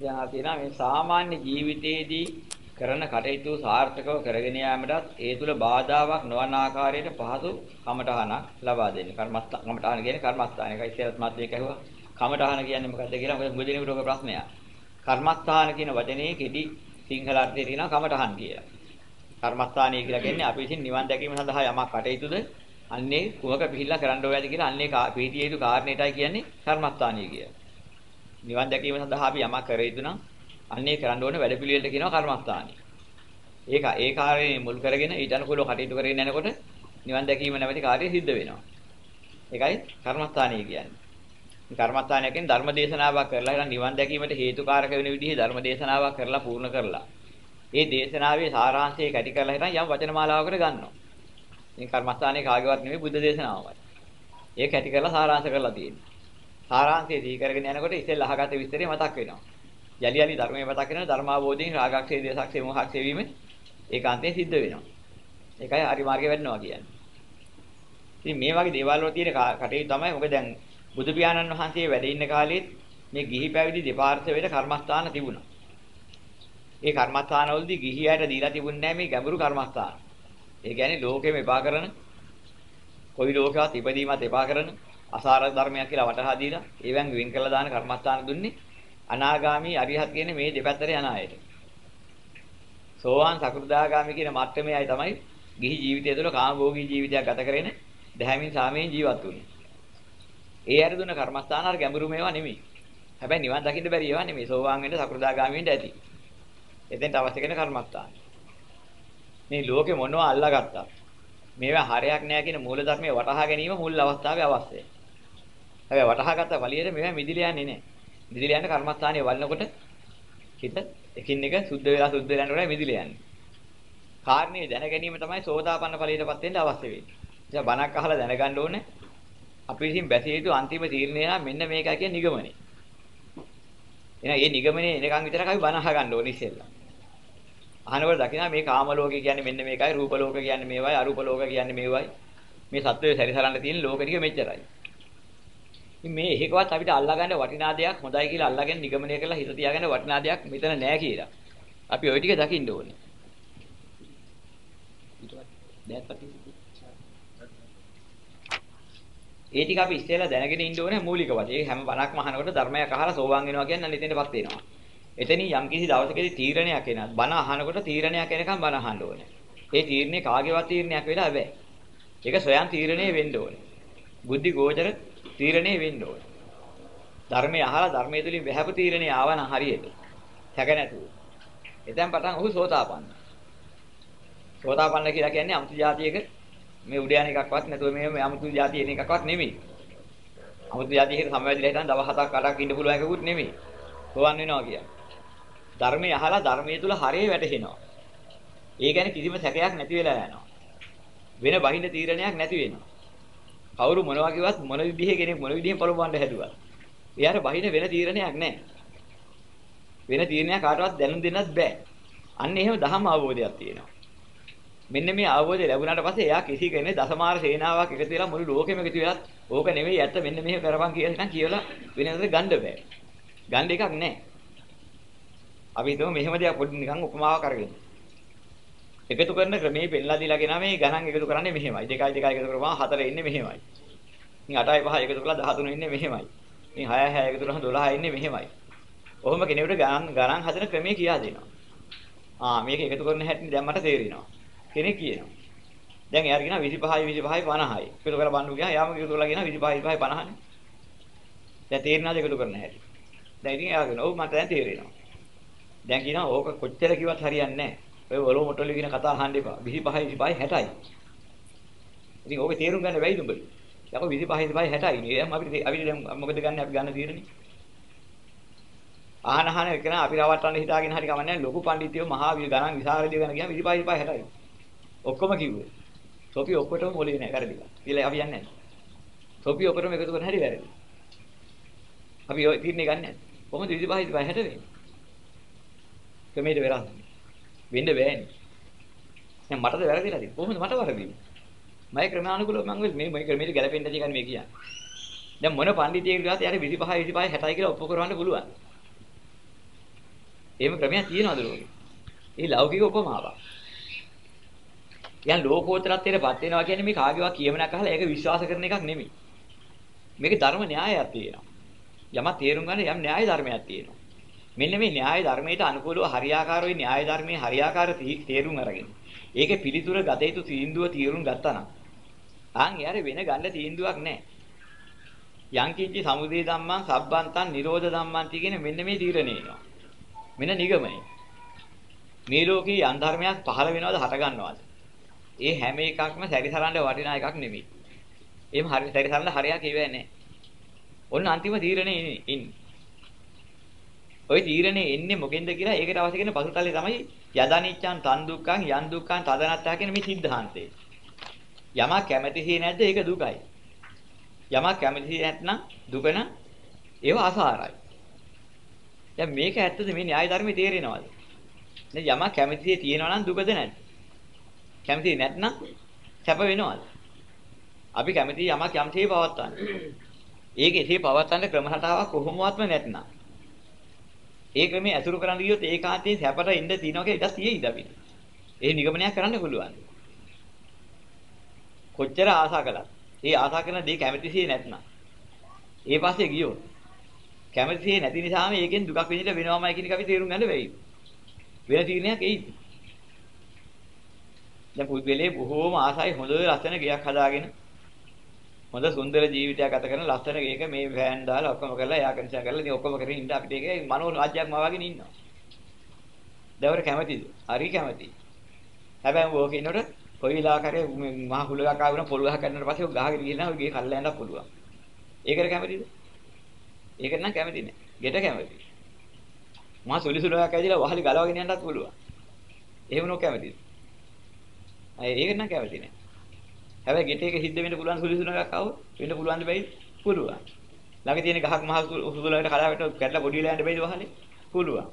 දැන් ආ තියෙනවා මේ සාමාන්‍ය ජීවිතයේදී කරන කටයුතු සාර්ථකව කරගෙන යාමටත් ඒ තුල බාධාවක් නොවන ආකාරයට පහසු කමඨහනක් ලබා දෙන්න. කර්මස්ථ කමඨහන කියන්නේ කර්මස්ථාන. එකයි ඉස්සෙල්ලත් මාත් මේක ඇහුවා. කමඨහන කියන්නේ මොකක්ද කියලා මොකද මුදිනේ රෝග ප්‍රශ්නයක්. කර්මස්ථාන කියන වචනේ කෙටි සිංහල අර්ථය තියෙනවා කමඨහන් කියලා. කර්මස්ථානීය කියලා කියන්නේ අපි විසින් නිවන් දැකීම සඳහා යමක් කටයුතුද අන්නේ කුමක පිළිලා කරන්න ඕනද කියලා අන්නේ පිළිතිය යුතු කාරණේටයි කියන්නේ කර්මස්ථානීය කියලා. නිවන් දැකීම සඳහා අපි යමක් කර යුතු නම් අන්නේ කරන්න ඕනේ වැඩපිළිවෙලට කියනවා කර්මස්ථානීය. ඒක ඒ කාර්යයේ මුල් කරගෙන ඊට අනුකූලව කටයුතු කරගෙන යනකොට නිවන් දැකීම නැමැති කාර්යය සිද්ධ වෙනවා. ඒකයි කර්මස්ථානීය කියන්නේ. කර්මස්ථානය කියන්නේ ධර්ම දේශනාවක් කරලා ඉතින් නිවන් දැකීමට හේතුකාරක වෙන විදිහේ ධර්ම දේශනාවක් කරලා පූර්ණ කරලා. ඒ දේශනාවේ සාරාංශය කැටි කරලා හිටන් යම් වචන මාලාවකට ගන්නවා. මේ කර්මස්ථානයේ කාගේවත් නෙමෙයි බුද්ධ දේශනාවමයි. ඒක කැටි කරලා සාරාංශ කරලා තියෙනවා. සාරාංශය දී කරගෙන යනකොට ඉතින් අහගත විස්තරය මතක් වෙනවා. යලි යලි ධර්මයේ මතක් වෙනවා ධර්මාවබෝධයෙන් රාගක්ෂේ දේශක්ෂේ මොහක්ෂේ වීම ඒකාන්තයෙන් සිද්ධ වෙනවා. ඒකයි හරි මාර්ගේ වැඩනවා කියන්නේ. ඉතින් මේ වගේ දේවල් වල තියෙන කටයුතු තමයි මොකද දැන් බුදු පියාණන් වහන්සේ වැඩ ඉන්න කාලෙත් මේ ගිහි පැවිදි දෙපාර්ශ්වයට කර්මස්ථාන තිබුණා. ඒ කර්මස්ථානවලදී ගිහියට දීලා තිබුණේ නැහැ මේ ගැඹුරු කර්මස්ථාන. ඒ කියන්නේ ලෝකෙම එපා කරන කොයි ලෝකවත් ඉපදීමත් එපා කරන අසාර ධර්මයක් කියලා වටහා දීලා ඒවෙන් වෙන් කළා දාන කර්මස්ථාන දුන්නේ අනාගාමි අරිහත් කියන්නේ මේ දෙපැත්තට යන අයට. සෝවාන් සකෘදාගාමි කියන මට්ටමේ අය තමයි ගිහි ජීවිතය තුළ කාමභෝගී ජීවිතයක් ගත කරගෙන දැහැමින් සාමයෙන් ජීවත් වුනේ. ඒ අර දුන්න කර්මස්ථාන අර ගැඹුරු මේවා නෙමෙයි. හැබැයි නිවන් දකින්න බැරි ඒවා නෙමෙයි. සෝවාන් වෙන්න සකෘදාගාමි වෙන්න ඇති. එතෙන්ට අවශ්‍ය කරන කර්මස්ථාන. මේ ලෝකෙ මොනවා අල්ලාගත්තා. මේවා හරයක් නෑ කියන මූල ධර්මයේ වටහා ගැනීම මුල් අවස්ථාවේ අවශ්‍යයි. හැබැයි වටහාගත්ත වලියට මේවා මිදිලා යන්නේ නෑ. මිදිලා යන කර්මස්ථානයේ වල්නකොට හිත එකින් එක සුද්ධ වෙලා සුද්ධ වෙලා යනකොට මිදිලා යන්නේ. කාරණේ දැන ගැනීම තමයි සෝදාපන්න ඵලයටපත් වෙන්න අවශ්‍ය වෙන්නේ. ඉතින් බණක් අහලා දැනගන්න ඕනේ අපි විසින් බැසිය යුතු අන්තිම තීරණය නම් මෙන්න මේකයි කියන නිගමනය. එහෙනම් මේ නිගමනේ එනකන් විතරක් අපි බණ අහගන්න ඕනේ ඉස්සෙල්ලා. අහනකොට දකිනවා මේ කාම ලෝකේ කියන්නේ මෙන්න මේකයි රූප ලෝක කියන්නේ මේවයි අරූප ලෝක කියන්නේ මේවයි. මේ සත්වයේ සැරිසරන්න තියෙන ලෝක ටික මෙච්චරයි. ඉතින් මේ එකකවත් අපිට අල්ලාගන්න වටිනා දෙයක් හොඳයි කියලා අල්ලාගෙන නිගමනය කරලා හිත තියාගන්න වටිනා දෙයක් මෙතන නෑ කියලා. අපි ওই ටික දකින්න ඕනේ. ඊට පස්සේ දැන් ඒ ටික අපි ඉස්සෙල්ලා දැනගෙන ඉන්න ඕනේ මූලික වශයෙන්. ඒ හැම බණක්ම අහනකොට ධර්මයක් අහලා සෝවාන් වෙනවා කියන්නේ අන්න එතනටපත් වෙනවා. එතනින් යම් කිසි දවසකදී තීරණයක් එනවා. බණ අහනකොට තීරණයක් එනකම් බණ අහන්න ඕනේ. ඒ තීරණේ කාගේවත් තීරණයක් වෙලා බෑ. ඒක සොයන් තීරණේ වෙන්න ඕනේ. බුද්ධි ගෝචර තීරණේ වෙන්න ඕනේ. ධර්මයේ අහලා ධර්මයේ තුලින් වැහැප තීරණේ ආවන හරියට. හැක නැතුව. එතෙන් පටන් ඔහු සෝතාපන්න. සෝතාපන්න කියලා කියන්නේ අමුතු જાතියක මේ උඩ යන එකක්වත් නැතුව මේ අමුතු જાතිය එන එකක්වත් නෙමෙයි. අමුතු જાතියකට සමවැදිලා හිටන් දවස් හතක් අටක් ඉන්න පුළුවන් එකකුත් නෙමෙයි. හොවන් වෙනවා කියන්නේ. ධර්මයේ අහලා ධර්මයේ තුල හරිය වැටහෙනවා. ඒ කියන්නේ කිසිම සැකයක් නැති වෙලා යනවා. වෙන බහිඳ තීරණයක් නැති වෙනවා. කවුරු මොනවා කිව්වත් මොන විදිහේ කෙනෙක් මොන විදිහෙන් පළඹවන්න හැදුවා. එයාට බහිඳ වෙන තීරණයක් නැහැ. වෙන තීරණයක් කාටවත් දැනුම් දෙන්නත් බෑ. අන්න එහෙම දහම අවබෝධයක් තියෙනවා. මෙන්න මේ අවබෝධය ලැබුණාට පස්සේ එයා කිසි කෙනෙක් දසමාර සේනාවක් එකතු වෙලා මුළු ලෝකෙම එකතු වෙලත් ඕක නෙමෙයි ඇත්ත මෙන්න මෙහෙම කරපන් කියලා නිකන් කියලා වෙනදට ගන්න බෑ. ගන්න එකක් නැහැ. අපි හිතමු මෙහෙම දෙයක් පොඩි නිකන් උපමාවක් අරගෙන. එකතු කරන ක්‍රමයේ පෙන්ලා දීලා ගෙනා මේ ගණන් එකතු කරන්නේ මෙහෙමයි. 2යි 2යි එකතු කරපුවම 4 ඉන්නේ මෙහෙමයි. ඉතින් 8යි 5යි එකතු කරලා 13 ඉන්නේ මෙහෙමයි. ඉතින් 6යි 6යි එකතු කරලා 12යි ඉන්නේ මෙහෙමයි. ඔහොම කෙනෙකුට ගණන් ගණන් හදන ක්‍රමයේ කියා දෙනවා. ආ මේක එකතු කරන හැටි දැන් මට තේරෙනවා. කෙනෙක් කියනවා. දැන් එයාට කියනවා 25යි 25යි 50යි. එකතු කරලා බලන්න ගියා. යාම එකතු කරලා කියනවා 25යි 25යි 50නේ. දැන් තේරෙනවද එකතු කරන හැටි? දැන් ඉතින් එයා කියනවා ඔව් මට දැන් තේරෙනවා. දැන් කියනවා ඕක කොච්චර කිව්වත් හරියන්නේ නැහැ. ඔය ඔලෝ මොට්ටොලි කියන කතා අහන්න එපා. 25යි 25යි 60යි. ඉතින් ඕකේ තේරුම් ගන්න බැයිද උඹට? යකෝ 25යි 25යි 60යි නේ. දැන් අපිට අපිට දැන් මොකද ගන්න අපි ගන්න තීරණේ? අහන අහන එකන අපි රවට්ටන්න හිතාගෙන හරි කමන්නේ ලොකු පඬිතියෝ මහා ගණන් විසරදිය ගැන ගියාම 25යි 25යි 60යි. ඔක්කොම කිව්වේ. සොපි ඔක්කොටම මොලේ නෑ වැරදිලා. කියලා අපි යන්නේ නැහැ. සොපි ඔක්කොටම එකතු කරන හැටි වැරදි. අපි ඔය තීරණේ ගන්න නැහැ. කොහොමද 25 25 60 වෙන්නේ? ක්‍රමයට වෙරස්. වෙන්න බෑනේ. දැන් මටද වැරදිලා තියෙන්නේ. කොහොමද මට වරදින්නේ? මම ක්‍රමානුකූලව මම මේ මේ ක්‍රමයට ගැලපෙන්න ඇති කියන්නේ මේ කියන්නේ. දැන් මොන පඬිතියෙක් ගාත යාර 25 25 60 කියලා ඔප්පු කරවන්න පුළුවන්. එහෙම ක්‍රමයක් තියෙනවද ලෝකේ? ඒ ලෞකික උපමාවක්. යන් ලෝකෝත්තරත්වයටපත් වෙනවා කියන්නේ මේ කාගේවත් කියමනක් අහලා ඒක විශ්වාස කරන එකක් නෙමෙයි. මේකේ ධර්ම න්‍යායයක් තියෙනවා. යමක් තේරුම් ගන්න යම් න්‍යාය ධර්මයක් තියෙනවා. මෙන්න මේ න්‍යාය ධර්මයට අනුකූලව හරියාකාරව න්‍යාය ධර්මයේ හරියාකාර තේරුම් අරගෙන ඒකේ පිළිතුර ගත යුතු තීන්දුව තීරුම් ගත්තා නම් ආන් යාර වෙන ගන්න තීන්දුවක් නැහැ. යංකින්චි සමුදේ ධම්මං සබ්බන්තං නිරෝධ ධම්මං කියන මෙන්න මේ තීරණය එනවා. මෙන්න නිගමනය. මේ ලෝකේ යම් ධර්මයක් පහළ වෙනවද හට ගන්නවද? ඒ හැම එකක්ම සැරිසරන්න වටිනා එකක් නෙමෙයි. එහෙම හරි සැරිසරන්න හරියක් ඉවෙන්නේ නැහැ. ඔන්න අන්තිම තීරණේ ඉන්නේ. ওই තීරණේ එන්නේ මොකෙන්ද කියලා ඒකට අවශ්‍ය කරන පසුතලයේ තමයි යදානිච්ඡන් තන් දුක්ඛන් යන් දුක්ඛන් තදනත්තා කියන මේ සිද්ධාන්තය. යමක් කැමැතිහි නැද්ද ඒක දුකයි. යමක් කැමැතිහි නැත්නම් දුක නම් ඒව අසහාරයි. දැන් මේක ඇත්තද මේ න්‍යාය ධර්මයේ තේරෙනවද? දැන් යමක් කැමැතිහි තියෙනවා නම් දුකද නැද්ද? කැමැතිහි නැත්නම් කැප වෙනවද? අපි කැමැති යමක් යම්සේ පවත්වන්න. ඒක එසේ පවත්වන්න ක්‍රම රටාවක් කොහොමවත්ම නැත්නම් ඒ ක්‍රමයේ අසුරු කරන්න ගියොත් ඒකාන්තයෙන් සැපට ඉන්න තියනවා කියලා ඉඩ තියෙයිද අපිට? ඒ නිගමනයක් කරන්න පුළුවන්. කොච්චර ආසා කළත් ඒ ආසා කරන දේ කැමතිසියේ නැත්නම් ඒ පස්සේ ගියොත් කැමතිසියේ නැති නිසාම ඒකෙන් දුකක් විඳින්න වෙනවමයි කියන එක අපි තේරුම් ගන්න බැහැ. වෙන තීරණයක් එයිද? දැන් පුද්ගලයේ බොහෝම ආසයි හොඳ ලස්සන ගයක් හදාගෙන හොඳ සුන්දර ජීවිතයක් ගත කරන ලස්සන ගේක මේ ෆෑන් දාලා ඔක්කොම කරලා එයා කන්සල් කරලා ඉතින් ඔක්කොම කරගෙන ඉන්න අපිට ඒක මනෝ රාජ්‍යයක් මවාගෙන ඉන්නවා. දවර කැමතිද? හරි කැමති. හැබැයි ඕක ඉන්නකොට කොයි වෙලාවකරේ මහ හුලගක් ආවම පොල් ගහ ගන්නට පස්සේ ඔය ගහගෙන ගිහින් ඔය ගේ කල්ලා යන්න පුළුවන්. ඒකට කැමතිද? ඒකට නම් කැමති නෑ. ගෙට කැමති. මහ සුලි සුලයක් ඇදිලා වහලි ගලවගෙන යන්නත් පුළුවන්. එහෙම නෝ කැමතිද? අය ඒක නම් කැමති නෑ. හැබැයි ගෙට එක සිද්ධ වෙන්න පුළුවන් සුළු සුණක් ආව වෙන්න පුළුවන් දෙයි පුළුවන්. ළඟ තියෙන ගහක් මහ සුළුලකට කඩාවට කැඩලා පොඩි වෙලා යන්න බැයිද වහලේ? පුළුවන්.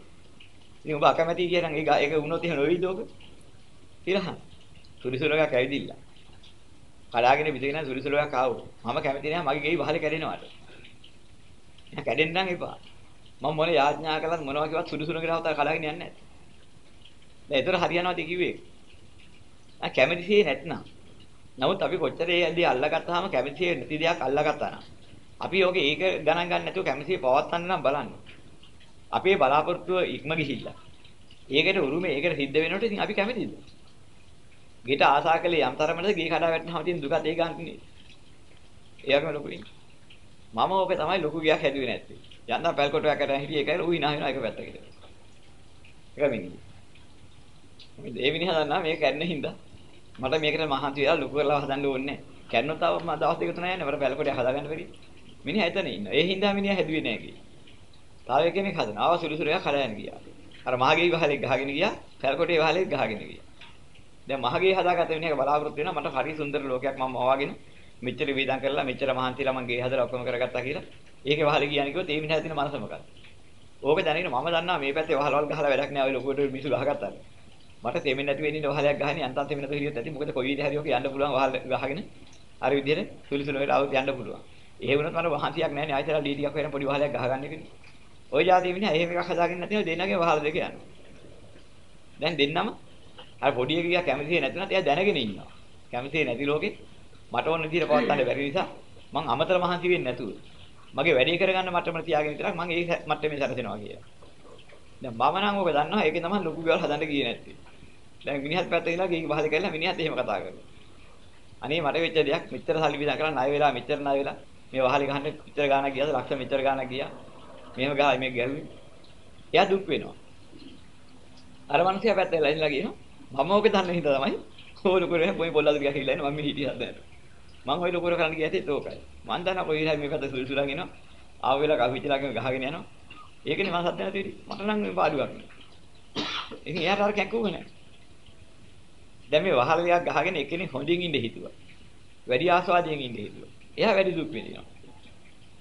ඉතින් ඔබ අකමැති කියනනම් ඒක ඒක වුණොත් එහෙම නොවේද ඔබ? කියලා. සුළු සුණක් ඇවිදින්න. කඩාගෙන විදින සුළු සුණක් ආවොත් මම කැමති නෑ මගේ ගෙයි වහලේ කැඩෙනවට. එහෙනම් කැඩෙන්න නම් එපා. මම මොන යාඥා කළත් මොනවා කිව්වත් සුළු සුණකට આવතා කඩාගෙන යන්නේ නැහැ. දැන් ඒතර හරියනවාද කිව්වේ? ආ කැමතිසේ නැත්නම්. නමුත් අපි කොච්චර ඒ ඇදී අල්ලගත්තාම කැමතිසේ නැති දෙයක් අල්ලගත්තා නම්. අපි යෝගේ ඒක ගණන් ගන්න නැතුව කැමතිසේ පවත්වන්න නම් බලන්න. අපේ බලාපොරොත්තුව ඉක්ම ගිහිල්ලා. ඒකට උරුමේ ඒකට සිද්ධ වෙනකොට ඉතින් අපි කැමතිද? ගෙට ආසා කළේ යම් තරමකට ගේ කඩා වැටෙනවම ඉතින් දුකත් ඒ ගන්නනේ. එයාගම ලොකුයි. මම ඕක තමයි ලොකු ගයක් හැදුවේ නැත්තේ. යන්න පැල් කොටයක් අරන් හිටියේ ඒකයි ඌ ඉනා වෙනවා එක පැත්තකට. එක මිනිහ. මේ මිනිහා දන්නා මේක කැඩෙන හින්දා මට මේකට මහන්සි වෙලා ලොකු කරලා හදන්න ඕනේ නැහැ. කැඩුණොත් තව මම දවස් දෙක තුනක් යන්නේ. මට පැලකොටේ හදාගන්න බැරි. මිනිහා එතන ඉන්නවා. ඒ හින්දා මිනිහා හැදුවේ නැහැ කි. තව කෙනෙක් හදනවා. ආව සුළු සුළුයක් හදාගෙන ගියා. අර මහගේ වහලේ ගහගෙන ගියා. පැලකොටේ වහලේ ගහගෙන ගියා. දැන් මහගේ හදාගත්ත මිනිහා බලාපොරොත්තු වෙනවා මට හරි සුන්දර ලෝකයක් මම මවාගෙන මෙච්චර වේදම් කරලා මෙච්චර මහන්සිලා මම ගේ හදලා ඔක්කොම කරගත්තා කියලා. ඒකේ වහලේ කියන්නේ කිව්වොත් ඒ මිනිහා තියෙන මනස මොකක්ද? ඕක දැනගෙන මම දන්නවා මේ පැත්තේ වහලවල් ගහලා වැඩක් නෑ ඔය ලොකුවට මිනිස්සු ගහගත්තා. මට තේමෙන්නේ නැති වෙන්නේ වහලයක් ගහන්නේ අන්තන් තේමෙන්නේ නැතුව හිරියොත් ඇති. මොකද කොයි විදිහ හරි ඔක යන්න පුළුවන් වහල ගහගෙන අර විදිහට සුලිසුල වෙලා આવුත් යන්න පුළුවන්. එහෙ වුණත් මට වහන්තියක් නැහැ නේ. ආයෙත් ඩී ටිකක් වෙන පොඩි වහලයක් ගහගන්න එකනේ. ওই જાතිය වෙන්නේ එහෙම එකක් හදාගෙන නැතිව දෙන්නගේ වහල දෙක යනවා. දැන් දෙන්නම අර පොඩි එකකියා කැමතිේ නැතුණත් එයා දැනගෙන ඉන්නවා. කැමතිේ නැති ලෝකේ මට ඕන විදිහට පවත්වන්න බැරි නිසා මං අමතර මහන්සි වෙන්නේ නැතුව මගේ වැඩේ කරගන්න මට්ටමට තියාගෙන විතරක් මං ඒ මට්ටමේ සැරසෙනවා කියලා. දැන් මම නම් ඔබ දන්නවා. ඒකේ තමයි ලොකු ගෙවල් හදන්න ගියේ නැත්තේ. දැන් මිනිහත් පැත්ත ගිහලා ගිහින් බහද කරලා මිනිහත් එහෙම කතා කරනවා. අනේ මට වෙච්ච දෙයක් මෙච්චර සල්ලි විදා කරලා ණය වෙලා මෙච්චර ණය වෙලා මේ වහලේ ගහන්න මෙච්චර ගාණක් ගියාද ලක්ෂ මෙච්චර ගාණක් ගියා. මෙහෙම ගහයි මේ ගැහුවේ. එයා දුක් වෙනවා. අර මනුස්සයා පැත්තේ ලයින්ලා ගියනවා. මම ඕකේ දන්න හින්දා තමයි ඕන කරේ පොයි පොල්ලාද ගියා කියලා ඉන්නේ මම හිටියා දැන්. මම ඔය ලොකුර කරන්න ගියත් ඒකයි. මං දන්නා කොයි විදිහට මේ පැත්ත සුළුසුලන් එනවා. ආව වෙලා කවිචලාගෙන ගහගෙන යනවා. ඒකනේ මම සත්‍ය නැති මට නම් මේ පාඩුවක් නෑ. ඉතින් එයාට අර කැක්කුවේ නෑ. දැන් මේ වහල දෙයක් ගහගෙන එකෙනි හොඳින් ඉඳ හිතුවා. වැඩි ආස්වාදයෙන් ඉඳ හිතුවා. එයා වැඩි දුක් විඳිනවා.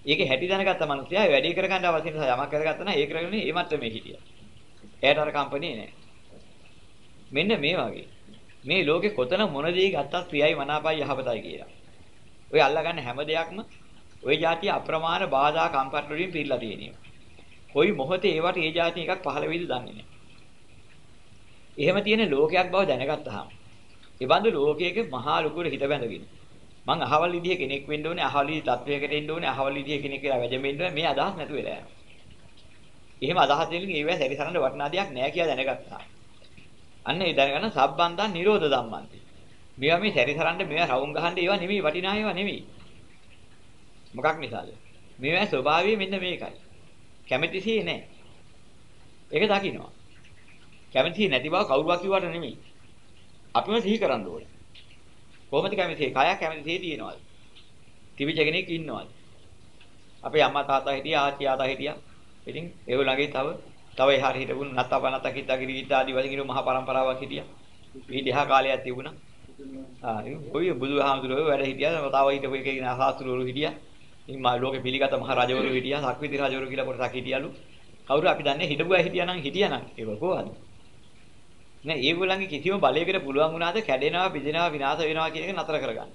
ඒකේ හැටි දැනගත්ත මනුස්සයා වැඩි කරගන්න අවශ්‍ය නිසා යමක් කරගත්තා නම් ඒ කරගෙන ඒ මට්ටමේ හිටියා. එයාට අර කම්පණිය නෑ. මෙන්න මේ වගේ. මේ ලෝකේ කොතන මොන දේ ගත්තත් ප්‍රියයි මනාපයි යහපතයි කියලා. ඔය අල්ලගන්න හැම දෙයක්ම ওই જાතිය අප්‍රමාණ බාධා කම්පට් වලින් පිරලා තියෙනවා. කොයි මොහොතේ ඒවට ඒ જાතිය එකක් පහළ වෙයිද දන්නේ නැහැ. එහෙම තියෙන ලෝකයක් බව දැනගත්තාම ඒ බඳු ලෝකයක මහා ලුකුර හිත බැඳගෙන මං අහවල් විදිහේ කෙනෙක් වෙන්න ඕනේ අහවල් විදිහේ තත්වයකට එන්න ඕනේ අහවල් විදිහේ කෙනෙක් කියලා වැජඹෙන්න ඕනේ මේ අදහස් නැතු වෙලා යනවා. එහෙම අදහස් දෙලින් ඒවැ සැරිසරන්න වටිනා දෙයක් නැහැ කියලා දැනගත්තා. අන්න ඒ දැනගන්න සබ්බන්දන් නිරෝධ ධම්මන්ති. මේවා මේ සැරිසරන්න මේවා රවුම් ගහන්න ඒවා නෙමෙයි වටිනා ඒවා නෙමෙයි. මොකක් නිසාද? මේවා ස්වභාවය මෙන්න මේකයි. කැමැතිසියේ නැහැ. ඒක දකින්නවා. කැමැති නැති බව කවුරුවා කිව්වට නෙමෙයි. අපිම සිහි කරන්න ඕනේ. කොහොමද කැමැති? කයක් කැමැති තියෙනවද? තිබිච්ච කෙනෙක් ඉන්නවද? අපේ අම්මා තාත්තා හිටියා, ආච්චි ආතා හිටියා. ඉතින් ඒගොල්ලන්ගේ තව තව එහාට හිටපු නත්තපනත කිත්තා කිරිගිත්ත ආදී වගේ මහා පරම්පරාවක් හිටියා. ඊටහා කාලයක් තිබුණා. ආ ඔය බුදුහාමුදුරුවෝ වැඩ හිටියා. තව හිටපු එකේ නාසාස්ත්‍රවරු හිටියා. ඉතින් මා ලෝකෙ පිළිගත මහ රජවරු හිටියා. සක්විති රජවරු කියලා කොටසක් හිටියලු. කවුරු අපි දන්නේ හිටපු අය හිටියා නම් හිටියා නම් ඒක කොහොමද? නෑ ඒගොල්ලන්ගේ කිසිම බලයකට පුළුවන් වුණාද කැඩෙනවා, බිඳෙනවා, විනාශ වෙනවා කියන එක නතර කරගන්න.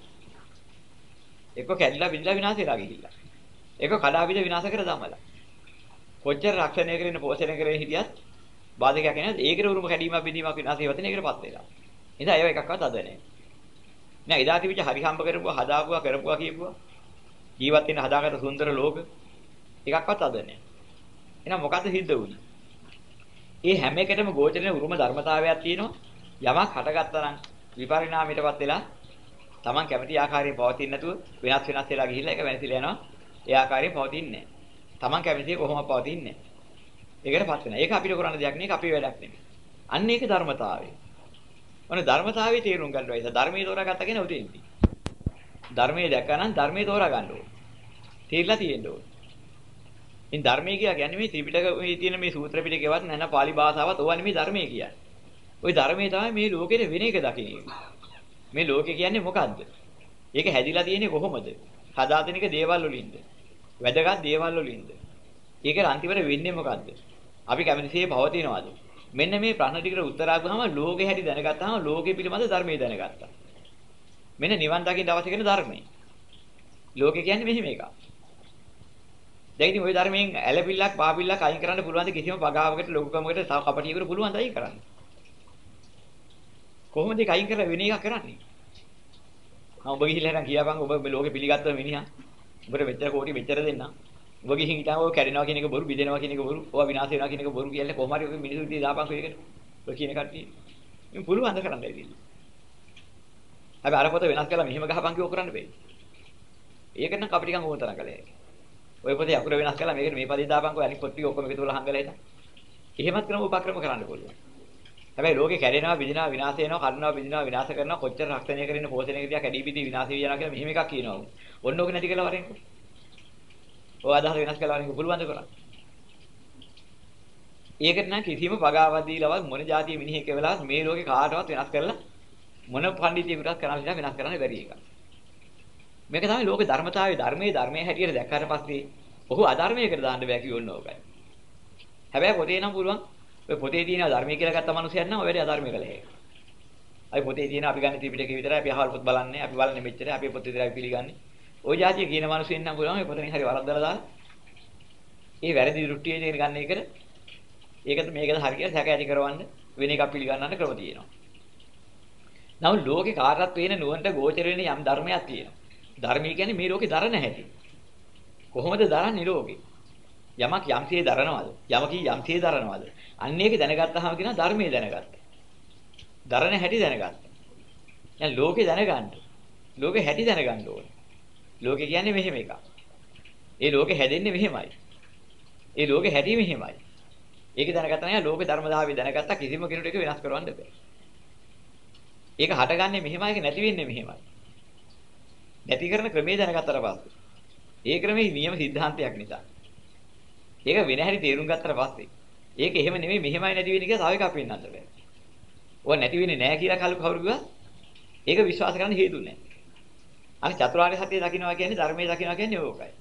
එක්ක කැඩිලා බිඳලා විනාශ වෙලා ගිහිල්ලා. එක්ක කඩා බිඳ විනාශ කර දමලා. කොච්චර රක්ෂණය කරගෙන පෝෂණය කරගෙන හිටියත් බාධකයක් නේද? ඒකට උරුම කැඩීමක් බිඳීමක් විනාශය වතන ඒකටපත් වෙලා. ඉතින් ඒව එකක්වත් අද නැහැ. නෑ එදා තිබිච්ච හරි හම්බ කරපුවා, හදාපුවා, කරපුවා කියපුවා. ජීවත් වෙන්න හදාගත්ත සුන්දර ලෝක එකක්වත් අද නැහැ. එහෙනම් මොකද්ද සිද්ධ වුනේ? ඒ හැම එකටම ගෝචරණ උරුම ධර්මතාවයක් තියෙනවා. යමක් හටගත්තා නම් විපරිණාමයටපත් වෙලා Taman කැමති ආකාරයෙන් පවතින්නේ නැතුව වෙනස් වෙනස් වෙලා ගිහිල්ලා ඒක වෙනසිලා යනවා. ඒ ආකාරයෙන් පවතින්නේ නැහැ. Taman කැමති කොහොමද පවතින්නේ? ඒකටපත් වෙනවා. ඒක අපිට කරන්න දෙයක් නෙවෙයි අපේ වැඩක් නෙවෙයි. අන්න ඒක ධර්මතාවය. ඔන්න ධර්මතාවයේ තේරුම් ගන්නවා. ඒක ධර්මයේ තෝරාගත්ත කෙනා උදෙන්ති. ධර්මයේ දැක්කනම් ධර්මයේ තෝරා ගන්න ඕනේ. තේරිලා තියෙන්න ඕනේ. ඉතින් ධර්මයේ කියලා කියන්නේ මේ ත්‍රිපිටකයේ තියෙන මේ සූත්‍ර පිටකේවත් නැන පාලි භාෂාවත් ඕවා නෙමෙයි ධර්මයේ කියන්නේ. ওই ධර්මයේ තමයි මේ ලෝකෙට වෙන එක දකින්නේ. මේ ලෝකේ කියන්නේ මොකද්ද? ඒක හැදිලා තියෙන්නේ කොහොමද? හදාතනික දේවල් වලින්ද? වැදගත් දේවල් වලින්ද? ඒක අන්තිමට වෙන්නේ මොකද්ද? අපි කැමතිසේ පවතිනවද? මෙන්න මේ ප්‍රශ්න ටිකට උත්තර ආවම ලෝකේ හැටි දැනගත්තාම ලෝකේ පිළිබඳ ධර්මයේ දැනගත්තා. මෙන්න නිවන් දකින්න අවශ්‍ය කරන ධර්මයේ. ලෝකේ කියන්නේ මෙහිම එකක්. දැන් ඉතින් ওই ධර්මයෙන් ඇලපිල්ලක් පාපිල්ලක් අයින් කරන්න පුළුවන් ද කිසිම පගාවකට ලොකුකමකට තව කපටියෙකුට පුළුවන් ද අයින් කරන්න? කොහොමද ඒක අයින් කරලා වෙන එකක් කරන්නේ? මම ඔබ ගිහිල්ලා නම් කියපන් ඔබ මේ ලෝකෙ පිළිගත්ත මිනිහා. ඔබට මෙච්චර කෝටි මෙච්චර දෙන්න. ඔබ ගිහින් හිටන් ඔය කැඩෙනවා කියන එක බොරු, බිඳෙනවා කියන එක බොරු, ඔය විනාශ වෙනවා කියන එක බොරු කියලා කොහොම හරි ඔය මිනිස්සු ඉතින් දාපන් කොහෙකට. ඔය කියන කට්ටිය. මේ පුළුවන් ද කරන්න ඉතින්. හැබැයි අර පොත වෙනස් කරලා මෙහෙම ගහපන් කිව්ව කරන්න බෑ. ඒකට නම් අපිට නිකන් ඕන තරම් කළේ. ඔය පොතේ අකුර වෙනස් කරලා මේකට මේ පදේ දාපන්කෝ අනිත් පොත් ටික ඔක්කොම එකතු කරලා හංගලා හිටන්. එහෙමත් ක්‍රම උපක්‍රම කරන්න පුළුවන්. හැබැයි ලෝකේ කැඩෙනවා, බිඳිනවා, විනාශ වෙනවා, කඩනවා, බිඳිනවා, විනාශ කරනවා කොච්චර රක්ෂණය කරගෙන පෝෂණය කරලා කැඩී බිඳී විනාශ වෙනවා කියලා මෙහෙම එකක් කියනවා. ඔන්න ඕක නැති කළා වරෙන්කෝ. ඔය අදහස වෙනස් කළා වරෙන්කෝ පුළුවන් ද කරන්න. ඒකට නම් කිසිම පගාවක් දීලවත් මොන જાතිය මිනිහෙක් වෙලාවත් මේ ලෝකේ කාටවත් වෙනස් කරලා මොන පඬිතියෙකුටත් කරන්න වෙනස් කරන්න බැරි එකක්. මේක තමයි ලෝකේ ධර්මතාවයේ ධර්මයේ ධර්මයේ හැටියට දැක්කාට පස්සේ ඔහු අධර්මයකට දාන්න බෑ කිව්වොත් නෝකයි. හැබැයි පොතේ නම් පුළුවන් ඔය පොතේ තියෙන ධර්මයේ කියලා ගත්ත මිනිසයන් නම් ඔය වැඩි අධර්මයේ කළේ. අපි පොතේ තියෙන අපි ගන්න ත්‍රිපිටකේ විතරයි අපි අහවල් පොත් බලන්නේ අපි බලන්නේ මෙච්චරයි අපි පොත් විතරයි පිළිගන්නේ. ওই જાතිය කියන මිනිසෙන් නම් පුළුවන් ඔය පොතෙන් හරි වරද්දලා දාලා ඒ වැරදි දෘෂ්ටියේ ඉගෙන ගන්න එකට ඒකද මේකද හරි කියලා සැක ඇති කරවන්න වෙන එකක් පිළිගන්නන්න ක්‍රම තියෙනවා. නමුත් ලෝකේ කාටවත් පේන නුවන්ට ගෝචර වෙන යම් ධර්මයක් තියෙනවා. ධර්මී කියන්නේ මේ ලෝකේ දරන හැටි. කොහොමද දරන්නේ ලෝකේ? යමක් යම්සේ දරනවද? යමකී යම්සේ දරනවද? අන්න ඒක දැනගත්තාම කියනවා ධර්මයේ දැනගත්තා. දරන හැටි දැනගත්තා. දැන් ලෝකේ දැනගන්න. ලෝකේ හැටි දැනගන්න ඕනේ. ලෝකේ කියන්නේ මෙහෙම එකක්. ඒ ලෝකේ හැදෙන්නේ මෙහෙමයි. ඒ ලෝකේ හැටි මෙහෙමයි. ඒක දැනගත්තා නේද? ලෝකේ ධර්මදාහය දැනගත්තා කිසිම කෙනෙකුට ඒක වෙනස් කරවන්න බෑ. ඒක හටගන්නේ මෙහෙමයි ඒක නැති වෙන්නේ මෙහෙමයි. නැති කරන ක්‍රමේ දැනගත්තට පස්සේ. ඒ ක්‍රමේ නියම સિદ્ધාන්තයක් නිසා. ඒක වෙන හැටි තේරුම් ගත්තට පස්සේ ඒක එහෙම නෙමෙයි මෙහෙමයි නැති වෙන්නේ කියලා තව එකක් පෙන්වන්නට බෑ. ඕවා නැති වෙන්නේ නැහැ කියලා කල් කවුරු කිව්වා? ඒක විශ්වාස කරන්න හේතු නැහැ. අනේ චතුරාර්ය සත්‍ය දකින්නවා කියන්නේ ධර්මයේ දකින්නවා කියන්නේ ඕකයි.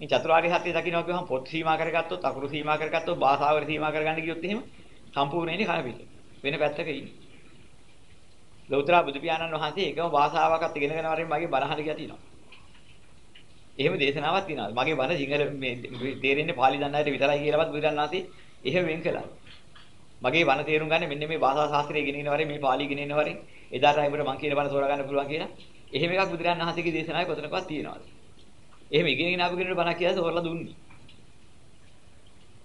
මේ චතුරාර්ය සත්‍ය දකින්නවා කියවහම පොත් සීමා කරගත්තොත් අකුරු සීමා කරගත්තොත් භාෂාවර සීමා කරගන්න ගියොත් එහෙම සම්පූර්ණයෙන්ම කලබිල. වෙන පැත්තක ඉන්නේ. ලෞතර බුදු පියාණන් වහන්සේ එකම භාෂාවක්වත් ඉගෙනගෙන වරින් මගේ බරහන කියලා තියෙනවා. එහෙම දේශනාවක් තියෙනවා. මගේ බණ සිංහල මේ තේරෙන්නේ පාලි දන්න අයට විතරයි කියලාවත් බුදුරජාණන් වහන්සේ එහෙම වෙන් කළා. මගේ බණ තේරුම් ගන්න මෙන්න මේ භාෂා ශාස්ත්‍රය ඉගෙන ඉන්න වරේ මේ පාලි ඉගෙන ඉන්න වරේ එදාට අයිබර මං කියන බණ තෝරා ගන්න පුළුවන් කියලා. එහෙම එකක් බුදුරජාණන් වහන්සේගේ දේශනාවේ කොතනකවත් තියෙනවද? එහෙම ඉගෙනගෙන ආපු කෙනෙකුට බණක් කියලා තෝරලා දුන්නේ.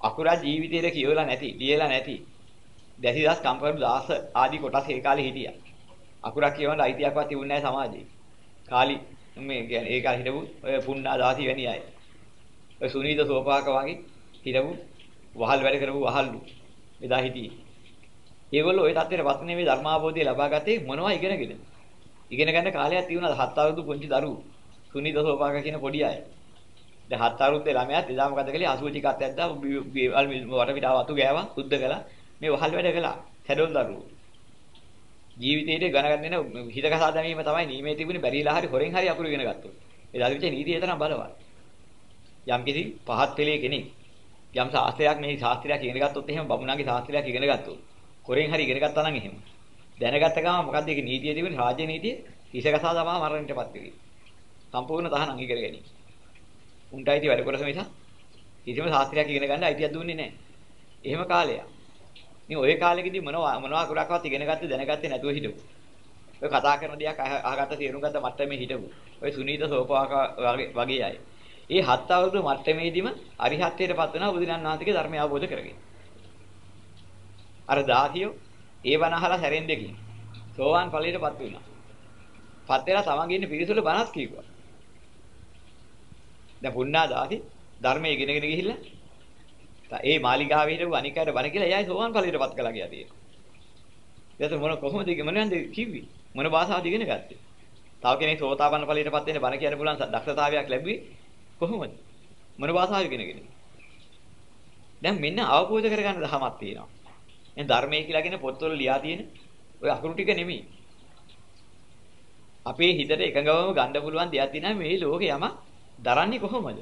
අකුරා ජීවිතේට කියවලා නැති, ලියලා නැති. දැසිදස් කම්කරු 10 ආදී කොටස් ඒ කාලේ හිටියා. අකුරක් කියවන්න අයිතියක්වත් තිබුණේ නැහැ සමාජයේ. කාලි මේ කියන්නේ ඒක හිටපු ඔය පුන්නා දාසි වැනි අය. ඔය සුනීත සෝපාක වගේ හිටපු වහල් වැඩ කරපු වහල්ලු එදා හිටියේ. ඒගොල්ලෝ ওই தත්ත්වයට වස්නේ මේ ධර්මාභෝධය ලබාගත්තේ මොනවා ඉගෙනගෙනද? ඉගෙන ගන්න කාලයක් තියුණා හත් අවුරුදු පුංචි දරුවෝ. සුනීත සෝපාක කියන පොඩි අය. දැන් හත් අවුරුද්දේ ළමයාත් එදා මොකද කළේ 80 ටිකක් ඇද්දා වල වටපිටාව අතු ගෑවා සුද්ධ කළා මේ වහල් වැඩ කළා. හැඩොල් දරුවෝ. ජීවිතේට ගණගන්න හිත කසා දැමීම තමයි නීමේ තිබුණේ බැරිලා හරි හොරෙන් හරි අකුරු ඉගෙන ගත්තොත්. ඒ දාවිච්ච නීතිය තරම් බලවත්. යම් කිසි පහත් පෙළේ කෙනෙක් යම් ශාස්ත්‍රයක් මේ ශාස්ත්‍රයක් ඉගෙන ගත්තොත් එහෙම බමුණාගේ ශාස්ත්‍රයක් ඉගෙන ගත්තොත් හොරෙන් හරි ඉගෙන ගත්තා නම් එහෙම. දැනගත්ත ගමන් මොකද්ද ඒකේ නීතිය තිබුණේ රාජ්‍ය නීතිය හිස කසා දමා මරණයටපත් වෙවි. සම්පූර්ණ තහනම් ඉගෙන ගැනීම. උන්ට අයිති වැඩ කොටස නිසා කිසිම ශාස්ත්‍රයක් ඉගෙන ගන්න අයිතියක් දුන්නේ නැහැ. එහෙම කාලයක්. ඉතින් ওই කාලෙකදී මොනවා මොනවා කරක්වත් ඉගෙන ගත්තේ දැනගත්තේ නැතුව හිටපු. ඔය කතා කරන දේක් අහගත්ත තේරුම් ගත්ත මට්ටමේ හිටපු. ඔය සුනීත සෝපාක වගේ අය. ඒ හත් අවුරුදු මට්ටමේදීම අරිහත්ත්වයටපත් වෙනවා බුදුරජාණන් වහන්සේගේ ධර්මය අවබෝධ කරගෙන. අර දාසියෝ ඒ බණ අහලා සැරෙන් දෙකින් සෝවාන් ඵලයටපත් වුණා. පත් වෙලා තමන්ගේ ඉන්න පිරිසුල බණක් කිව්වා. දැන් පුණ්ණා දාසි ධර්මයේ ඉගෙනගෙන ගිහිල්ලා ඒ මාලිගාවේ හිටපු අනික් අයට බණ කියලා එයායි සෝවාන් ඵලයටපත් කළා කියලා තියෙනවා. ඊට මොන කොහොමද මොනවද කිව්වේ? මොන භාෂාවද ඉගෙන ගත්තේ? තව කෙනෙක් සෝතාපන්න ඵලයටපත් වෙන්න බණ කියන්න පුළුවන් දක්ෂතාවයක් ලැබුවේ කොහොමද? මොන භාෂාව ඉගෙනගෙන? දැන් මෙන්න අවබෝධ කරගන්න දහමක් තියෙනවා. දැන් ධර්මයේ කියලා කියන පොත්වල ලියා තියෙන ඔය අකුරු ටික නෙමෙයි. අපේ හිතට එකඟවම ගන්න පුළුවන් දෙයක් තියෙනවා මේ ලෝකේ යම දරන්නේ කොහොමද?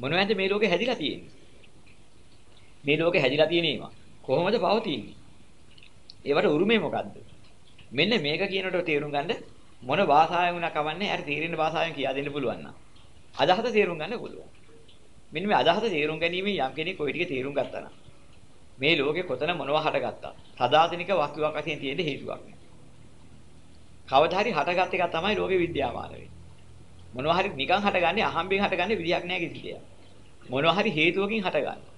මොනවද මේ ලෝකේ හැදිලා තියෙන්නේ? මේ ලෝකේ හැදිලා තියෙන ඒවා කොහොමද පවතින්නේ? ඒවට උරුමේ මොකද්ද? මෙන්න මේක කියනකොට තේරුම් ගන්න මොන භාෂාවෙන් වුණා කවන්නේ අර තේරෙන භාෂාවෙන් කියා දෙන්න පුළුවන් නම් අදහස තේරුම් ගන්න පුළුවන්. මෙන්න මේ අදහස තේරුම් ගැනීමෙන් යම් කෙනෙක් ওই ටික තේරුම් ගත්තා නම් මේ ලෝකේ කොතන මොනවා හටගත්තා. සදාතනික වස්තුවක් වශයෙන් තියෙන හේතුවක් නෑ. කවදා හරි හටගත් එක තමයි ලෝකේ විද්‍යාමාන වෙන්නේ. මොනවා හරි නිකන් හටගන්නේ අහම්බෙන් හටගන්නේ විදියක් නෑ කිසි දෙයක්. මොනවා හරි හේතුවකින් හටගන්නේ.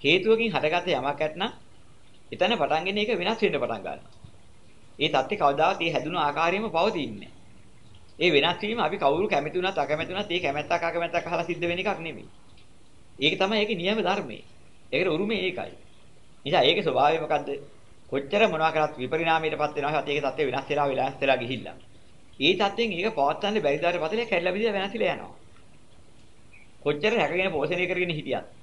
හේතුවකින් හටගත යමක් ඇත්නම් එතන පටන්ගෙන ඒක වෙනස් වෙන්න පටන් ගන්නවා. ඒ தත්ති කවදාවත් ඒ හැදුණු ආකාරයෙන්ම පවතින්නේ ඒ වෙනස් වීම අපි කවුරු කැමති වුණත් අකමැති වුණත් ඒ කැමැත්තක් අකමැත්තක් අහලා සිද්ධ වෙන එකක් නෙමෙයි. ඒක තමයි ඒකේ නියම ධර්මය. ඒකට උරුමේ ඒකයි. නිසා ඒකේ ස්වභාවය මොකද්ද? කොච්චර මොනවා කරත් විපරිණාමයටපත් වෙනවා. ඒකේ தත්ත්වය වෙනස් වෙලා වෙනස් වෙලා ගිහිල්ලා. ඒ தත්ත්වෙන් ඒක පවත්වන්න බැරි දාට පතලේ කැඩලා බිඳලා වෙනස්ලා යනවා. කොච්චර හැකගෙන පෝෂණය කරගෙන හිටියත්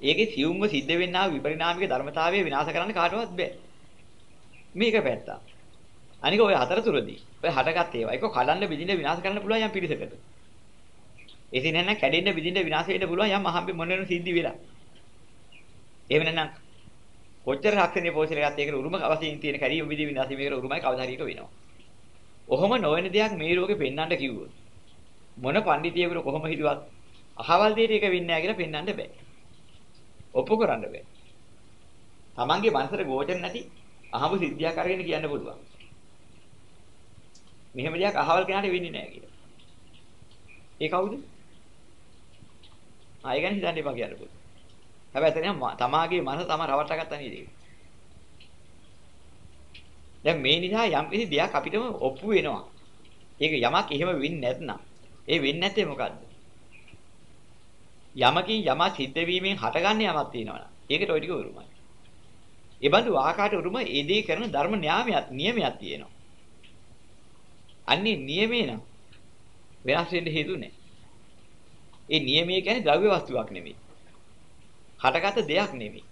ඒකේ සියුම්ව සිද්ධ වෙන්නා විපරිණාමික ධර්මතාවය විනාශ කරන්න කාටවත් බෑ. මේක පැත්ත. අනික ඔය අතරතුරදී ඔය හටගත් ඒවා ඒක කඩන්න බිඳින්න විනාශ කරන්න පුළුවන් යම් පිරිසකට. එසේ නැත්නම් කැඩෙන්න බිඳින්න විනාශ වෙන්න පුළුවන් යම් අහම්බෙ මොන වෙන සිද්ධි වෙලා. එහෙම නැත්නම් කොච්චර රක්ෂණීය පෝෂණය ගත්ත ඒකට උරුම අවශ්‍යයින් තියෙන කැඩීම බිඳින්න විනාශ මේකට උරුමයි කවදා හරි එක වෙනවා. ඔහොම නොවන දෙයක් මේ රෝගේ පෙන්වන්න කිව්වොත් මොන පඬිතියෙකුට කොහොම හිතුවත් අහවල් දෙයට ඒක වෙන්නේ නැහැ කියලා පෙන්වන්න බෑ. ඔප්පු කරන්න බෑ. Tamange මනසට ගෝචර නැති අහඹ සිද්ධියක් අරගෙන කියන්න පුළුවන්. මෙහෙම දෙයක් අහවල් කෙනාට වෙන්නේ නැහැ කියලා. ඒ කවුද? ආයෙ ගැන හිතන්න එපා කියන්න පුළුවන්. හැබැයි එතන තමාගේ මනස තම රවට්ට ගත්තා නේද? දැන් මේ නිසා යම් කිසි දෙයක් අපිටම ඔප්පු වෙනවා. ඒක යමක් එහෙම වෙන්නේ නැත්නම් ඒ වෙන්නේ නැත්තේ මොකද්ද? යමකින් යමක් සිද්ධ වීමෙන් හටගන්න යමක් තියෙනවනම් ඒකට ওই ටික උරුමයි. ඒ බඳු ආකාරයට උරුම ඒ දේ කරන ධර්ම න්යාමයක් නියමයක් තියෙනවා. අන්නේ නියමේ නම් වෙනස් වෙන්න හේතු නැහැ. ඒ නියමයේ කියන්නේ ද්‍රව්‍ය වස්තුවක් නෙමෙයි. හටගත් දෙයක් නෙමෙයි.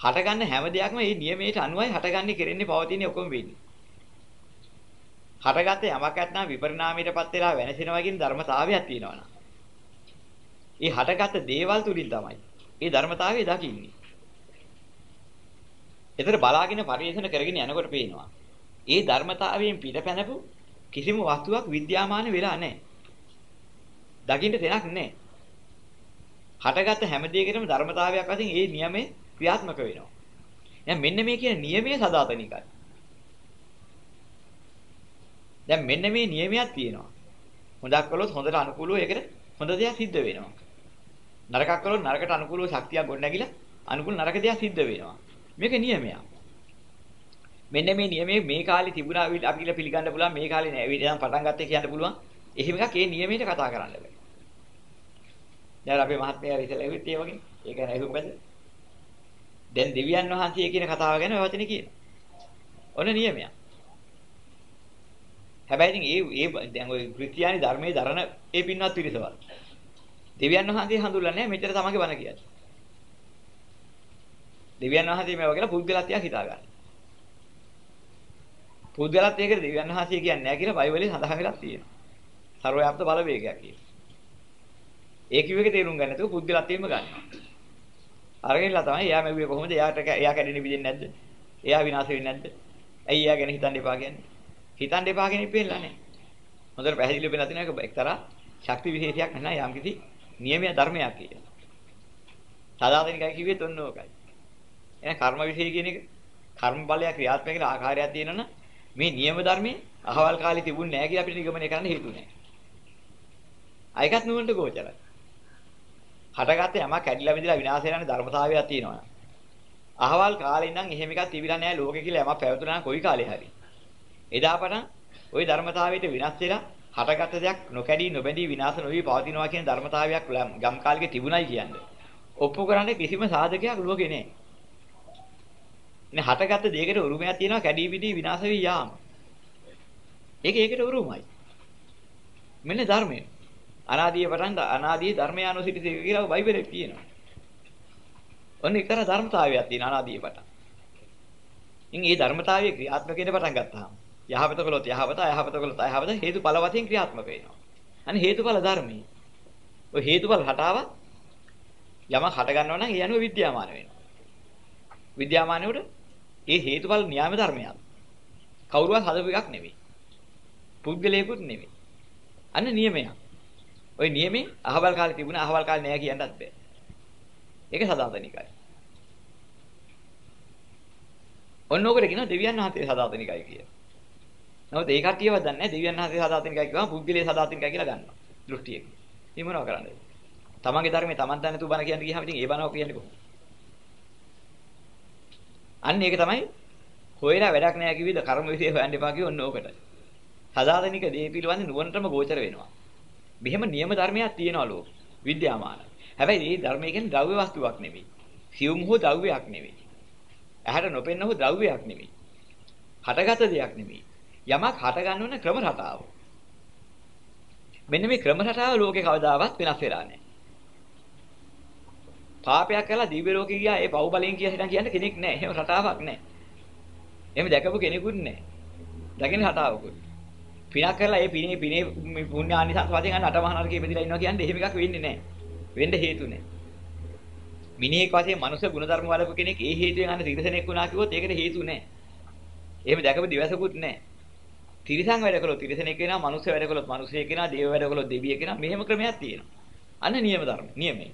හටගන්න හැම දෙයක්ම මේ නියමයට අනුවයි හටගන්නේ කෙරෙන්නේ පවතින්නේ ඔක්කොම වෙන්නේ. හටගත්ත යමක් නැත්නම් විපරිණාමයටපත් වෙලා වෙනසෙනවා කියන ධර්මතාවයක් තියෙනවනම්. ඒ හටගත්ත දේවල් තුලින් තමයි ඒ ධර්මතාවය දකින්නේ. ඒතර බලාගෙන පරිශන කරගෙන යනකොට පේනවා. ඒ ධර්මතාවයෙන් පිටපැනපු කිසිම වස්තුවක් විද්‍යාමාන වෙලා නැහැ. දකින්න තැනක් නැහැ. හටගත්ත හැම දෙයකටම ධර්මතාවයක් වශයෙන් ඒ නියමේ ක්‍රියාත්මක වෙනවා. දැන් මෙන්න මේ කියන නියමයේ සදාතනිකයි. දැන් මෙන්න මේ නියමයක් තියෙනවා. හොඳක් කළොත් හොඳට අනුකූලව ඒකට හොඳ දෙයක් සිද්ධ වෙනවා. නරකක් කළොත් නරකට අනුකූලව ශක්තියක් ගොඩනැගිලා අනුකූල නරක දෙයක් සිද්ධ වෙනවා. මේක නියමයක්. මෙන්න මේ නියමයේ මේ කාලේ තිබුණා අපි කියලා පිළිගන්න පුළුවන් මේ කාලේ නෑ. ඉතින් පටන් ගත්තේ කියන්න පුළුවන්. එහෙම එකක් ඒ නියමයට කතා කරන්න බෑ. දැන් අපේ මහත්මයා ඉතලා ඉවිත් ඒ වගේ. ඒක නෑ හුඹද? දැන් දෙවියන් වහන්සේ කියන කතාව ගැන ඔය වචනේ කියන. ඔන්න නියමයක්. හැබැයි ඉතින් ඒ ඒ දැන් ওই ක්‍රිස්තියානි ධර්මයේ දරන ඒ පින්වත් පිරිසවල්. දෙවියන් වහන්සේ හඳුල්ලා නැහැ මෙච්චර තමන්ගේ බණ කියන්නේ. දෙවියන් වහන්සේ මේවා කියලා පුද්ගලත්වයක් හිතා ගන්න. පුද්ගලත්වයකට දෙවියන් වහන්සේ කියන්නේ නැහැ කියලා බයිබලයේ සඳහන් වෙලා තියෙනවා. ਸਰවයප්ත බලවේගයක් කියලා. ඒ කිව්වේක තේරුම් ගන්න නැතුව පුද්ගලත්වෙම ගන්නවා. අරගෙනලා තමයි එයා මෙව්වේ කොහොමද? එයාට එයා කැඩෙන්න බින්දෙන්නේ නැද්ද? එයා විනාශ වෙන්නේ නැද්ද? ඇයි එයා ගැන හිතන්න එපා කියන්නේ? හිතන්න එපා කෙනෙක් පෙන්නලා නැහැ. හොඳට පැහැදිලිව පෙන්නලා තියෙනවා ඒක එක්තරා ශක්ති විශේෂයක් නැහැ යම් කිසි නියමයේ ධර්මයක් කියලා. සදාතනිකයි කිව්වෙත් ඔන්න ඕකයි. එහෙනම් කර්ම විශේෂ කියන එක කර්ම බලය ක්‍රියාත්මක වෙන ආකාරයක් තියෙනවනම් මේ නියම ධර්මයේ අහවල් කාලේ තිබුණ නැහැ කියලා අපිට නිගමනය කරන්න හේතු නැහැ. අයකත් නුවන්ට ගෝචරයි. හටගත්තේ යමක් කැඩිලා බිඳලා විනාශ වෙන ධර්මතාවයක් තියෙනවා. අහවල් කාලේ ඉඳන් එහෙම එකක් තිබිලා නැහැ ලෝකේ කියලා යමක් පැවතුනා නම් කොයි කාලේ හරි. එදා පටන් ওই ධර්මතාවයට විනාශ වෙලා හටගත්ත දෙයක් නොකැඩී නොබැඳී විනාශ නොවි පවතිනවා කියන ධර්මතාවයක් ගම් කාලෙක තිබුණයි කියන්නේ. ඔප්පු කරන්නේ කිසිම සාධකයක් ලෝකේ නැහැ. ඉතින් හටගත්ත දෙයකට උරුමයක් තියෙනවා කැඩී බිඳී විනාශ වී යාම. ඒක ඒකට උරුමයි. මෙන්න ධර්මය. අනාදිය පටන් අනාදී ධර්මයානුසිත කියලා බයිබලයේ තියෙනවා. ඔන්න ඒතර ධර්මතාවයක් තියෙන අනාදිය පටන්. ඉතින් මේ ධර්මතාවයේ ක්‍රියාත්මකයෙන් පටන් ගත්තාම යහපත කළොත් යහපත අයහපත කළොත් අයහපත හේතුඵල වශයෙන් ක්‍රියාත්මක වෙනවා. අනේ හේතුඵල ධර්මයි. ඔය හේතුඵල හටාව යමක් හට ගන්නවා නම් ඒ අනුව විද්‍යාමාන වෙනවා. විද්‍යාමාන උඩ ඒ හේතුඵල න්‍යාම ධර්මයක්. කවුරුවත් හදපු එකක් නෙවෙයි. පුද්ගලයෙකුත් නෙවෙයි. අන්න නියමයක්. ওই නියමේ අහවල් කාලේ තිබුණා අහවල් කාලේ නෑ කියන්නත් බෑ. ඒක සදාතනිකයි. ඔන්න ඕකට කියනවා දෙවියන් වහන්සේ සදාතනිකයි කියලා. නමුත් ඒ කට්ටියව දන්නේ නැහැ දෙවියන් වහන්සේ සදාතනිකයි කියවම පුද්ගලයේ සදාතනිකයි කියලා ගන්නවා. දෘෂ්ටියක. ඉතින් මොනව කරන්නද? තමන්ගේ ධර්මයේ තමන් දන්නේ තු බණ කියන්න ගියාම ඉතින් ඒ බණව කියන්නේ කොහොමද? අන්න ඒක තමයි හොයලා වැඩක් නැහැ කිව්විද කර්ම විශ්ේ හොයන්න එපා කිව්ව ඔන්න ඕකට. සදාතනික දේ පිළිබඳ නුවණටම ගෝචර වෙනවා. මෙහෙම නියම ධර්මයක් තියෙනවා ලෝක විද්‍යාමාන. හැබැයි මේ ධර්මය කියන්නේ ද්‍රව්‍ය වස්තුවක් නෙමෙයි. සියුම් හෝ ද්‍රව්‍යයක් නෙමෙයි. ඇහැට නොපෙනෙන හෝ ද්‍රව්‍යයක් නෙමෙයි. හටගත දෙයක් නෙමෙයි. යමක් හට ගන්නවන ක්‍රම රටාව. මෙන්න මේ ක්‍රම රටාව ලෝකේ කවදාවත් වෙනස් වෙලා නැහැ. පාපයක් කළා දිව්‍ය ලෝකේ ගියා ඒ පව් බලෙන් කියලා හිටන් කියන්න කෙනෙක් නැහැ. එහෙම රටාවක් නැහැ. එහෙම දැකපු කෙනෙකුත් නැහැ. දකින්න රටාවකුත්. පිනක් කරලා ඒ පිනේ පිනේ පුණ්‍ය ආනිසංස වශයෙන් අන්න අටමහා නරකේ ඉපදිලා ඉන්නවා කියන්නේ එහෙම එකක් වෙන්නේ නැහැ. වෙන්න හේතු නැහැ. මිනිහෙක් වශයෙන් මනුෂ්‍ය ගුණධර්ම වලපු කෙනෙක් ඒ හේතුවෙන් අන්න තිරසනෙක් වුණා කිව්වොත් ඒකට හේතු නැහැ. එහෙම දැකපු දිවසකුත් නැහැ. තිරිසන් වැඩ කළොත් තිරිසනෙක් වෙනවා, මනුස්ස වැඩ කළොත් මිනිසෙක් වෙනවා, දේව වැඩ කළොත් දෙවියෙක් වෙනවා. මෙහෙම ක්‍රමයක් තියෙනවා. අන්න නියම ධර්ම, නියමයි.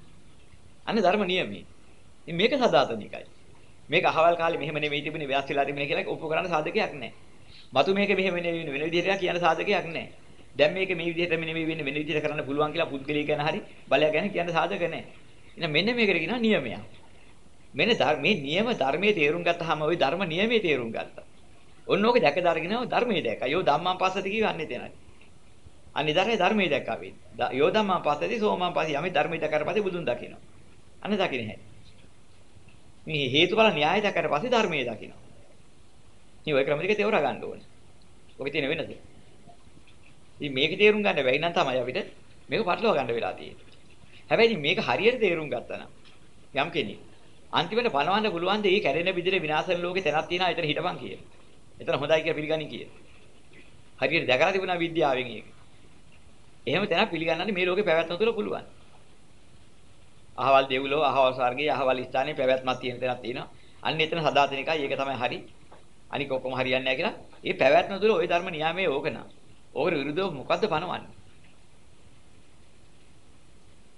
අන්න ධර්ම නියමයි. ඉතින් මේක සදාතනිකයි. මේක අහවල් කාලේ මෙහෙම නෙවෙයි තිබුණේ වෙනස් වෙලා තිබුණේ කියලා ඔප්පු කරන්න සාධකයක් නැහැ. මතු මේක මෙහෙම නෙවෙයි වෙන විදිහට කියන සාධකයක් නැහැ. දැන් මේක මේ විදිහට නෙවෙයි වෙන්නේ වෙන විදිහට කරන්න පුළුවන් කියලා පුද්ගලික ගැන හරි බලය ගැන කියන සාධක නැහැ. එහෙනම් මෙන්න මේකට කියනවා නියමයක්. මෙන්න මේ නියම ධර්මයේ තේරුම් ගත්තාම ওই ධර්ම නියමයේ තේරුම් ගත්තා. ඔන්න ඕක දැක දරගෙනව ධර්මයේ දැක්කා. යෝ ධම්මං පස්සති කියවන්නේ තැනයි. අනිදාරේ ධර්මයේ දැක්කා වෙන්නේ. යෝ ධම්මං පස්සති සෝමං පස්සති යමේ ධර්මයේ දැක්කට පස්සේ බුදුන් දකිනවා. අන්න දකින්නේ නැහැ. මේ හේතුඵල න්‍යාය දැක්කට පස්සේ ධර්මයේ දකිනවා. ඉතින් ওই ක්‍රම දෙක තේරුම් ගන්න ඕනේ. ඔකේ තියෙන වෙනස. ඉතින් මේක තේරුම් ගන්න බැරි නම් තමයි අපිට මේක පටලවා ගන්න වෙලා තියෙන්නේ. හැබැයි මේක හරියට තේරුම් ගත්තා නම් යම් කෙනෙක් අන්තිමට පණවන්න පුළුවන් ද මේ කැඩෙන බිදිර විනාශ වෙන ලෝකේ තැනක් තියෙනවා එතන හිටපන් කියලා. එතන හොඳයි කියලා පිළිගනි කිය. හරියට දැකලා තිබුණා විද්‍යාවෙන් ඒක. එහෙම තැනක් පිළිගන්නන්නේ මේ ලෝකේ පැවැත්ම තුළ පුළුවන්. අහවල් දෙව්ලෝ, අහවල් ස්වර්ගයේ, අහවල් ස්ථානයේ පැවැත්මක් තියෙන තැනක් තියෙනවා. අන්න එතන සදාතනිකයි. ඒක තමයි හරි. අනික ඔක්කොම හරියන්නේ නැහැ කියලා. මේ පැවැත්ම තුළ ওই ධර්ම නියාමයේ ඕක නා. ඕකට විරුද්ධව මොකද්ද පනවන්නේ?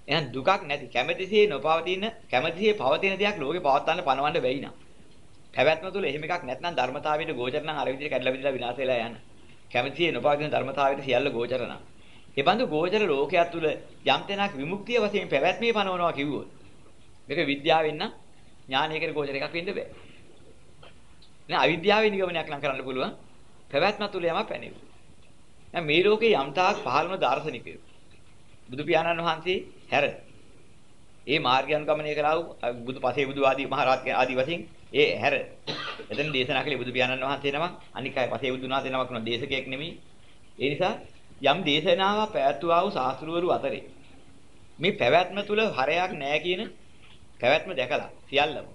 එහෙනම් දුකක් නැති කැමැතිසේ නොපවතින කැමැතිසේ පවතින දෙයක් ලෝකේ පවත්වන්න පනවන්න බැයි නා. පැවැත්ම තුළ එහෙම එකක් නැත්නම් ධර්මතාවයට ගෝචර නම් අර විදිහට කැඩලා බිඳලා විනාශ වෙලා යන. කැමැතිසේ නොපවතින ධර්මතාවයට සියල්ල ගෝචර නම්. ඒ බඳු ගෝචර ලෝකයක් තුළ යම් තැනක් විමුක්තිය වශයෙන් පැවැත්මේ පනවනවා කිව්වොත් මේක විද්‍යාවෙන් නම් ඥානයකට ගෝචර එකක් වෙන්න බෑ. නෑ අවිද්‍යාවේ නිගමනයක් නම් කරන්න පුළුවන්. පැවැත්ම තුළ යමක් පැනෙවි. දැන් මේ ලෝකේ යම් තාක් පහළම දාර්ශනිකයෝ බුදු පියාණන් වහන්සේ හැර ඒ මාර්ගයන්ගමනය කළා වූ බුදු පසේ බුදු ආදී මහරහත් ආදී වශයෙන් ඒ හැර එතන දේශනා කළේ බුදු පියාණන් වහන්සේ නමක් අනික අය පසේ බුදුන් වහන්සේ නමක් නෙවෙයි දේශකයෙක් නෙමෙයි. ඒ නිසා යම් දේශනාවක් පැවැත්වුවා වූ ශාස්ත්‍රවරු අතරේ මේ පැවැත්ම තුල හරයක් නැහැ කියන පැවැත්ම දැකලා සියල්ලම.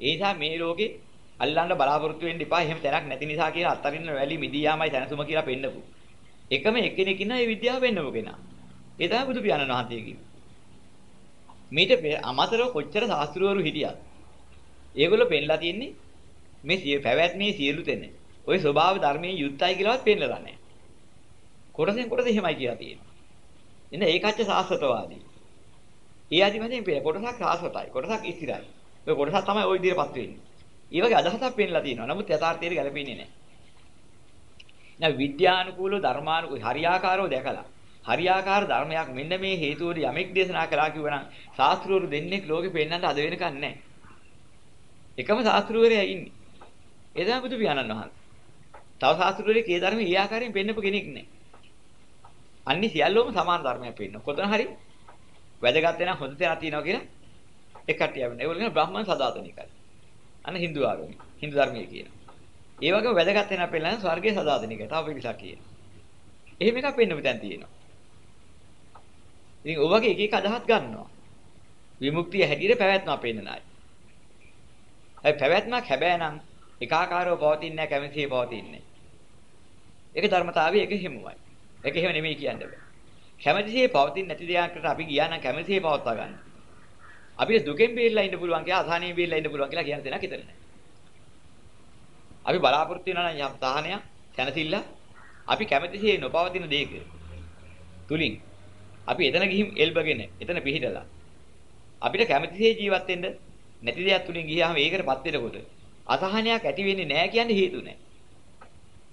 ඒ නිසා මේ ලෝකේ අල්ලන්න බලාපොරොත්තු වෙන්න එපා. එහෙම තැනක් නැති නිසා කියලා අත්තරින්න වැලි මිදී යාමයි සැනසුම කියලා පෙන්නපු. එකම එක්කෙනෙක් ඉන්න ඒ විද්‍යාව වෙන්නම කෙනා. ඒ තමයි බුදු පියාණන් වහන්සේ කිව්වේ. මීට අමතරව කොච්චර ශාස්ත්‍රවරු හිටියත් ඒගොල්ලෝ පෙන්ලා තියෙන්නේ මේ සිය පැවැත්මේ සියලු තැන. ওই ස්වභාව ධර්මයේ යුක්තයි කියලාවත් පෙන්නලා නැහැ. කොටසෙන් කොටස එහෙමයි කියලා තියෙනවා. එන්න ඒකච්ච සාස්වතවාදී. ඒ ආදි වශයෙන් පෙර කොටසක් සාස්වතයි. කොටසක් ඉස්තිරයි. ඔය කොටසක් තමයි ওই විදිහටපත් වෙන්නේ. ඒ වගේ අදහසක් පෙන්ලා තියෙනවා. නමුත් යථාර්ථයට ගැලපෙන්නේ නැහැ. නැ විද්‍යානුකූලව ධර්මානුකූල හරියාකාරව දැකලා හරියාකාර ධර්මයක් මෙන්න මේ හේතුවල යමෙක් දේශනා කළා කිව්වනම් ශාස්ත්‍රවරු දෙන්නෙක් ලෝකෙ පෙන්නන්න අද වෙනකන් නැහැ. එකම ශාස්ත්‍රවරයා ඉන්නේ. ඒ තමයි බුදු පියාණන් වහන්සේ. තව ශාස්ත්‍රවරයෙක් ඒ ධර්මයේ ඒ ආකාරයෙන් පෙන්නපු කෙනෙක් නැහැ. අන්නේ සියල්ලම සමාන ධර්මයක් පෙන්නන. කොතන හරි වැදගත් වෙන හොඳ තැනක් තියෙනවා කියලා එකට යවෙන. ඒගොල්ලෝ කියන බ්‍රාහ්මණ සදාතනිකයි. අන්න Hindu ආගම. Hindu ධර්මයේ කියනවා. ඒ වගේම වැදගත් වෙන පෙන්නන ස්වර්ගයේ සදාතනිකයි. තව පිළිසක් කියනවා. එහෙම එකක් පෙන්නපු තැන තියෙනවා. ඉතින් ඔය වගේ එක එක අදහස් ගන්නවා. විමුක්තිය හැටියට පැවැත්ම පෙන්නනයි. ඒ පැවැත්මක් හැබැයි නම් එකාකාරව පවතින්නේ නැහැ කැමැතිසේ පවතින්නේ. ඒක ධර්මතාවය ඒක හිමුවයි. ඒක එහෙම නෙමෙයි කියන්න බෑ. කැමැතිසේ පවතින්නේ නැති දෙයකට අපි ගියා නම් කැමැතිසේ පවත්වා ගන්න. අපිට දුකෙන් බේරලා ඉන්න පුළුවන් කියලා අසහනෙන් බේරලා ඉන්න පුළුවන් කියලා කියන දෙයක් හිතන්නේ. අපි බලාපොරොත්තු වෙනවා නම් යම් සහනයක්, සැනසෙල්ල අපි කැමැතිසේ නොපවතින දෙයක තුලින් අපි එතන ගිහින් එල්බගෙන එතන පිහිටලා අපිට කැමැතිසේ ජීවත් වෙන්න නැති දෙයක් තුලින් ගියාම ඒකටපත් වෙනකොට අසහනයක් ඇති වෙන්නේ නැහැ කියන්නේ හේතු නැහැ.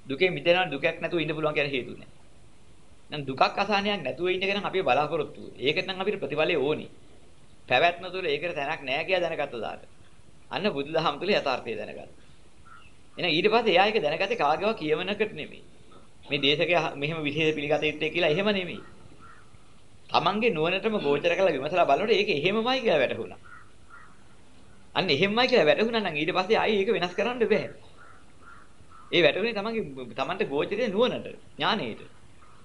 දුකෙන් මිදෙනවා දුකක් නැතුව ඉන්න පුළුවන් කියන හේතු නැහැ. නම් දුකක් අසහනයක් නැතුව ඉන්නගෙන අපි බලාපොරොත්තු. ඒකට නම් අපිට ප්‍රතිඵලය ඕනි. පැවැත්ම තුළ ඒකට තැනක් නැහැ කියලා දැනගත්ත දාට. අන්න බුදුදහම තුළ යථාර්ථය දැනගත්තා. එහෙනම් ඊට පස්සේ එයා ඒක දැනගත්තේ කාගේව කියවනකට නෙමෙයි. මේ දේශකයා මෙහෙම විශේෂ පිළිගත යුත්තේ කියලා එහෙම නෙමෙයි. තමන්ගේ නුවණටම ගෝචර කරලා විමසලා බලනකොට ඒක එහෙමමයි කියලා වැටහුණා. අන්න එහෙමමයි කියලා වැටහුණා නම් ඊට පස්සේ ආයේ ඒක වෙනස් කරන්න බෑ. ඒ වැටුනේ තමන්ගේ තමන්ට ගෝචරයේ නුවණට ඥානෙට.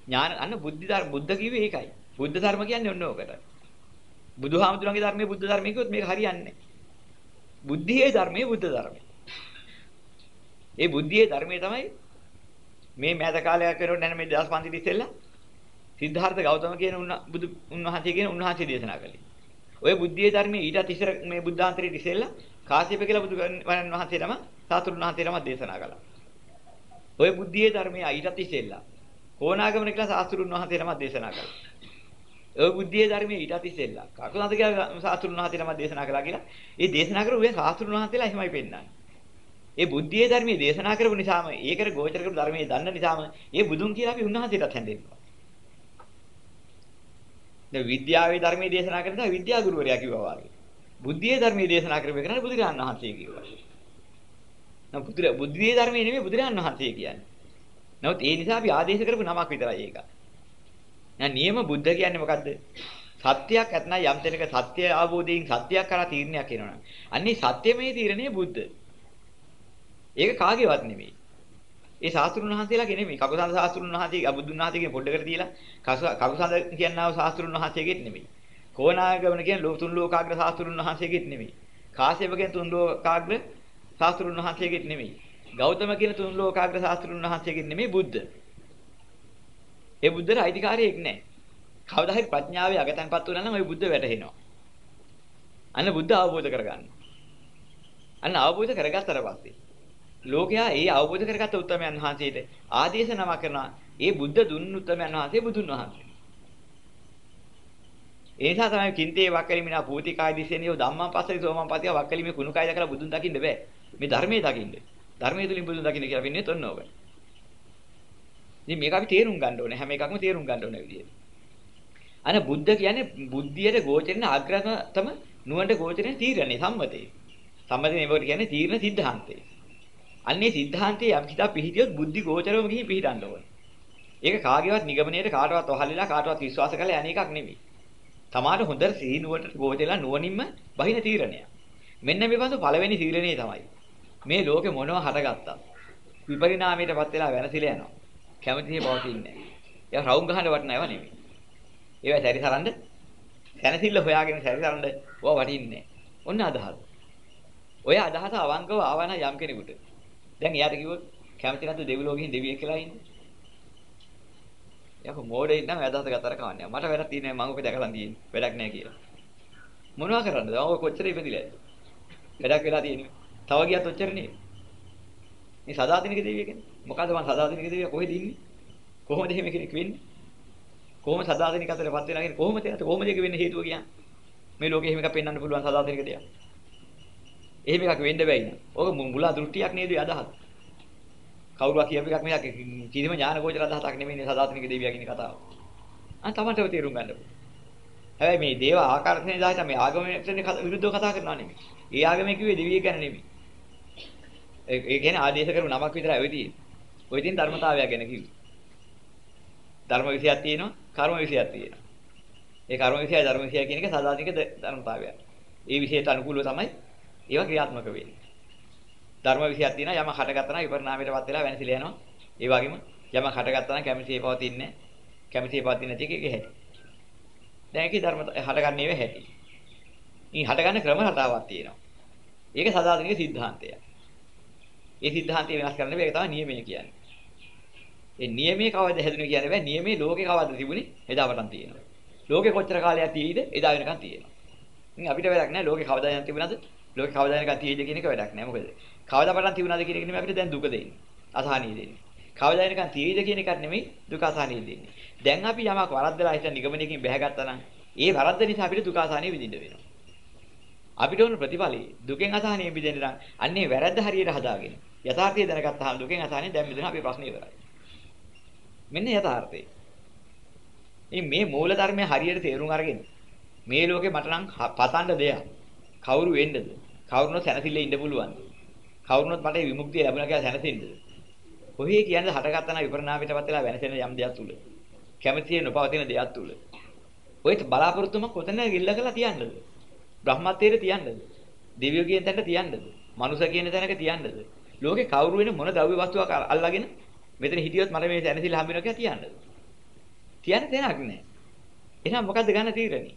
ඥාන අන්න බුද්ධ ධර්ම බුද්ධ කිව්වේ ඒකයි. බුද්ධ ධර්ම කියන්නේ ඔන්න ඕකට. බුදුහාමුදුරන්ගේ ධර්මයේ බුද්ධ ධර්මයේ කිව්වොත් මේක හරියන්නේ නැහැ. බුද්ධියේ ධර්මයේ බුද්ධ ධර්මයේ. ඒ බුද්ධියේ ධර්මයේ තමයි මේ මෑත කාලයක් කරනකොට නැන මේ 2500 ඉස්සෙල්ලා සිද්ධාර්ථ ගෞතම කියන බුදු උන්වහන්සේ කියන උන්වහන්සේ දේශනා කළේ. ඔය බුද්ධියේ ධර්මයේ ඊටත් ඉස්සර මේ බුද්ධාන්තරයේ ඉස්සෙල්ලා කාශ්‍යප කියලා බුදු වහන්සේ නම සාතුරු වහන්සේ නම දේශනා කළා. ඔය බුද්ධියේ ධර්මයේ ඊටත් ඉස්සෙල්ලා කොණාගමන කියලා සාතුරු වහන්සේ නම දේශනා කළා. ඔය බුද්ධියේ ධර්මයේ ඊටත් ඉස්සෙල්ලා කකුලන්ත කියලා සාතුරු වහන්සේ නම දේශනා කළා කියලා. ඒ දේශනා කරු ඔය සාතුරු වහන්සේලා එහෙමයි පෙන්නන්නේ. ඒ බුද්ධියේ ධර්මයේ දේශනා කරපු නිසාම ඒකට ගෝචර කරපු ධර්මයේ දන්න නිසාම ඒ බුදුන් කියලා අපි උන්වහන්සේටත් හැඳින්වනවා. දැන් විද්‍යාවේ ධර්මයේ දේශනා කරන දා විද්‍යා ගුරුවරයා කිව්වා වගේ. බුද්ධියේ ධර්මයේ දේශනා කරපු එක නේද බුදුරජාණන් වහන්සේ කිව්වා. නම් බුදුර බුද්ධියේ ධර්මයේ නෙමෙයි බුදුරජාණන් වහන්සේ කියන්නේ. නමුත් ඒ නිසා අපි ආදේශ කරපු නමක් විතරයි ඒක. දැන් නියම බුද්ධ කියන්නේ මොකද්ද? සත්‍යයක් ඇතනම් යම් තැනක සත්‍ය අවබෝධයෙන් සත්‍යයක් කරා තීරණයක් එනවනම් අන්නේ සත්‍යමේ තීරණය බුද්ධ. ඒක කාගේවත් නෙමෙයි. ඒ ශාස්ත්‍රුන් වහන්සේලාගේ නෙමෙයි. කකුසඳ ශාස්ත්‍රුන් වහන්සේ බුදුන් වහන්සේගේ පොඩ්ඩකට තියලා කකුසඳ කියනවා ශාස්ත්‍රුන් වහන්සේගෙත් නෙමෙයි. කෝණාගමන කියන තුන් ලෝකාග්‍ර ශාස්ත්‍රුන් වහන්සේගෙත් නෙමෙයි. කාශ්‍යප කියන තුන් ලෝකාග්‍ර ශාස්ත්‍රුන් වහන්සේගෙත් නෙමෙයි. ගෞතම කියන තුන් ලෝකාග්‍ර ශාස්ත්‍රුන් වහන්සේගෙත් නෙමෙයි බුද්ධ. ඒ බුද්ධට අයිතිකාරයෙක් නැහැ. කවදා හරි ප්‍රඥාවේ අගතන්පත් වුණා නම් ওই බුද්ධ වැටහෙනවා. අන්න බුද්ධ අවබෝධ කරගන්න. අන්න අවබෝධ කරගත්තට පස්සේ ලෝකයා ඒ අවබෝධ කරගත්ත උත්තමයන් වහන්සේට ආදේශ නම කරනවා. ඒ බුද්ධ දුන්න උත්තමයන් වහන්සේ බුදුන් වහන්සේ. ඒ නිසා තමයි කින්තේ වක්කලිමිනා පූතිකාය දිසෙනියෝ ධම්මං පස්සරි සෝමං පතිය වක්කලිමේ කුණු කය දැකලා බුදුන් දකින්න බෑ. මේ ධර්මයේ දකින්න. ධර්මයේ තුලින් බුදුන් දකින්න කියලා වෙන්නේ තොන්න ඕක. ඉතින් මේක අපි තේරුම් ගන්න ඕනේ. හැම එකක්ම තේරුම් ගන්න ඕනේ විදියට. අනේ බුද්ධ කියන්නේ බුද්ධියට ගෝචරන අග්‍රතම නුවණට ගෝචරන තීරණේ සම්මතේ. සම්මතේ මේකට කියන්නේ තීරණ සිද්ධාන්තේ. අන්නේ සිද්ධාන්තයේ යම් කිතා පිහිටියොත් බුද්ධි ගෝචරවම ගිහින් පිහිටන්න ඕනේ. ඒක කාගේවත් නිගමනයේට කාටවත් ඔහලලා කාටවත් විශ්වාස කරලා යන්නේ එකක් නෙමෙයි. තමාට හොඳට සිහි නුවණට ගෝචරලා නුවණින්ම බහින තීරණයක්. මෙන්න මේ බඳු පළවෙනි තීරණේ තමයි. මේ ලෝකෙ මොනවා හටගත්තත් විපරිණාමයටපත් වෙලා වෙනසිලා යනවා. කැමතියි පවතින්නේ නැහැ. ඒවා රවුම් ගහන්න වටනව නෙමෙයි. ඒවා සැරිසරන්න සැනසෙල්ල හොයාගෙන සැරිසරන්න ඕවා වටින්නේ ඔන්න අදහස. ඔය අදහස අවංකව ආවන යම් කෙනෙකුට. දැන් එයාට කිව්වොත් කැමති නැද්ද දෙවිලෝ ගිහින් දෙවියෙක් කියලා ඉන්නේ? යකෝ මෝඩේ ඉන්නම් අදහස ගතර කවන්නේ. මට වැඩක් තියෙන්නේ මම ඔක දැකලා තියෙන්නේ. වැඩක් නැහැ කියලා. මොනවා කරන්නද? ඔය කොච්චර ඉපදිලාද? වැඩක් වෙලා තියෙන්නේ. තව ගියත් ඔච්චර නේ. මේ සදාතනික දෙවිය කියන්නේ. මොකද මම සදාතනික දෙවිය කොහෙද ඉන්නේ? කොහොමද එහෙම කෙනෙක් වෙන්නේ? කොහොම සදාතනික අතරපත් වෙලා කියන්නේ කොහොමද ඒක කොහොමද ඒක වෙන්න හේතුව කියන්නේ? මේ ලෝකේ එහෙම එකක් පෙන්වන්න පුළුවන් සදාතනික දෙයක්. එහෙම එකක් වෙන්න බැයි නේද? ඕක මුලා දෘෂ්ටියක් නේද අදහස්. කවුරුවා කියපු එකක් මේක කිසිම ඥාන ගෝචර අදහසක් නෙමෙයි සදාතනික දෙවියා කියන කතාව. අන්න තමන්ටම තේරුම් ගන්න ඕනේ. හැබැයි මේ දේව ආකර්ෂණය දායත මේ ආගමයට විරුද්ධව කතා කරනවා නෙමෙයි. ඒ ආගමේ කිව්වේ දෙවියෙක් ගැන නෙමෙයි. ඒ කියන්නේ ආදේශ කරපු නමක් විතරයි ඔය තියෙන්නේ. ඔය තියෙන ධර්මතාවය ගැන කිව්වේ. ධර්ම විෂයක් තියෙනවා, කර්ම විෂයක් තියෙනවා. ඒ කර්ම විෂය ධර්ම විෂය කියන එක සදාතික ධර්මතාවයක්. ඒ විෂයට අනුකූලව තමයි ඒවා ක්‍රියාත්මක වෙන්නේ. ධර්ම විෂයක් තියෙනවා යම හටගත්තා නම් විපරිණාමයටපත් වෙලා වෙනසිලා යනවා. ඒ වගේම යම හටගත්තා නම් කැමැතිේ පවතින්නේ කැමැතිේ පවතින නැති එකේ හැටි. දැන් ඒකේ ධර්ම හටගන්නේ වේ හැටි. ඉතින් හටගන්න ක්‍රම රටාවක් තියෙනවා. ඒක සදාතනික සිද්ධාන්තයක්. ඒ සිද්ධාන්තය වෙනස් කරන්න බෑ ඒක තමයි නියමය කියන්නේ. ඒ නියමයේ කවද හැදුනේ කියන්නේ බෑ නියමයේ ලෝකේ කවද තිබුණේ එදාවටම තියෙනවා. ලෝකේ කොච්චර කාලයක් තියෙයිද එදා වෙනකන් තියෙනවා. ඉතින් අපිට වැඩක් නැහැ ලෝකේ කවදා යන තිබුණාද ලෝකේ කවදා වෙනකන් තියෙයිද කියන එක වැඩක් නැහැ මොකද කවදා පටන් තිබුණාද කියන එක නෙමෙයි අපිට දැන් දුක දෙන්නේ අසහනිය දෙන්නේ. කවදා වෙනකන් තියෙයිද කියන එකක් නෙමෙයි දුක අසහනිය දෙන්නේ. දැන් අපි යමක් වරද්දලා හිට නිගමනයකින් බැහැගත්තා නම් ඒ වරද්ද නිසා අපිට දුක අසහනිය විඳින්න වෙනවා. අපිට ඕන ප්‍රතිඵලයි දුකෙන් අසහනිය විඳින්න නම් අන්නේ වැරද්ද හරියට හදාගෙන යථාර්ථය දැනගත්තාම දුකෙන් අසහනිය දැන් මිදෙන අපේ ප්‍රශ්නේ ඉවරයි. මෙන්න යථාර්ථය. ඉතින් මේ මූල ධර්මය හරියට තේරුම් අරගෙන මේ ලෝකේ මට නම් පතන්න දෙයක් කවුරු වෙන්නද? කවුරුනොත් සැනසෙල්ලේ ඉන්න පුළුවන්ද? කවුරුනොත් මට විමුක්තිය ලැබුණා කියලා සැනසෙන්නද? කොහේ කියන්නේ හටගත්තා නම් විපරණාමයටපත් වෙලා වෙනසෙන යම් දෙයක් තුල. කැමැතිය නොපවතින දෙයක් තුල. ඔය බලාපොරොත්තුම කොතන ගිල්ල කරලා තියන්නද? බ්‍රහ්මත්වයට තියන්නද? දිව්‍ය කියන තැනට තියන්නද? මනුෂ්‍ය කියන තැනක තියන්නද? ලෝකේ කවුරු වෙන මොන ද්‍රව්‍ය වස්තුවක් අල්ලගෙන මෙතන හිටියොත් මට මේ සැනසෙල්ල හම්බ වෙනවා කියලා තියන්නද? තියන්න දෙයක් නැහැ. එහෙනම් මොකද්ද ගන්න තීරණේ?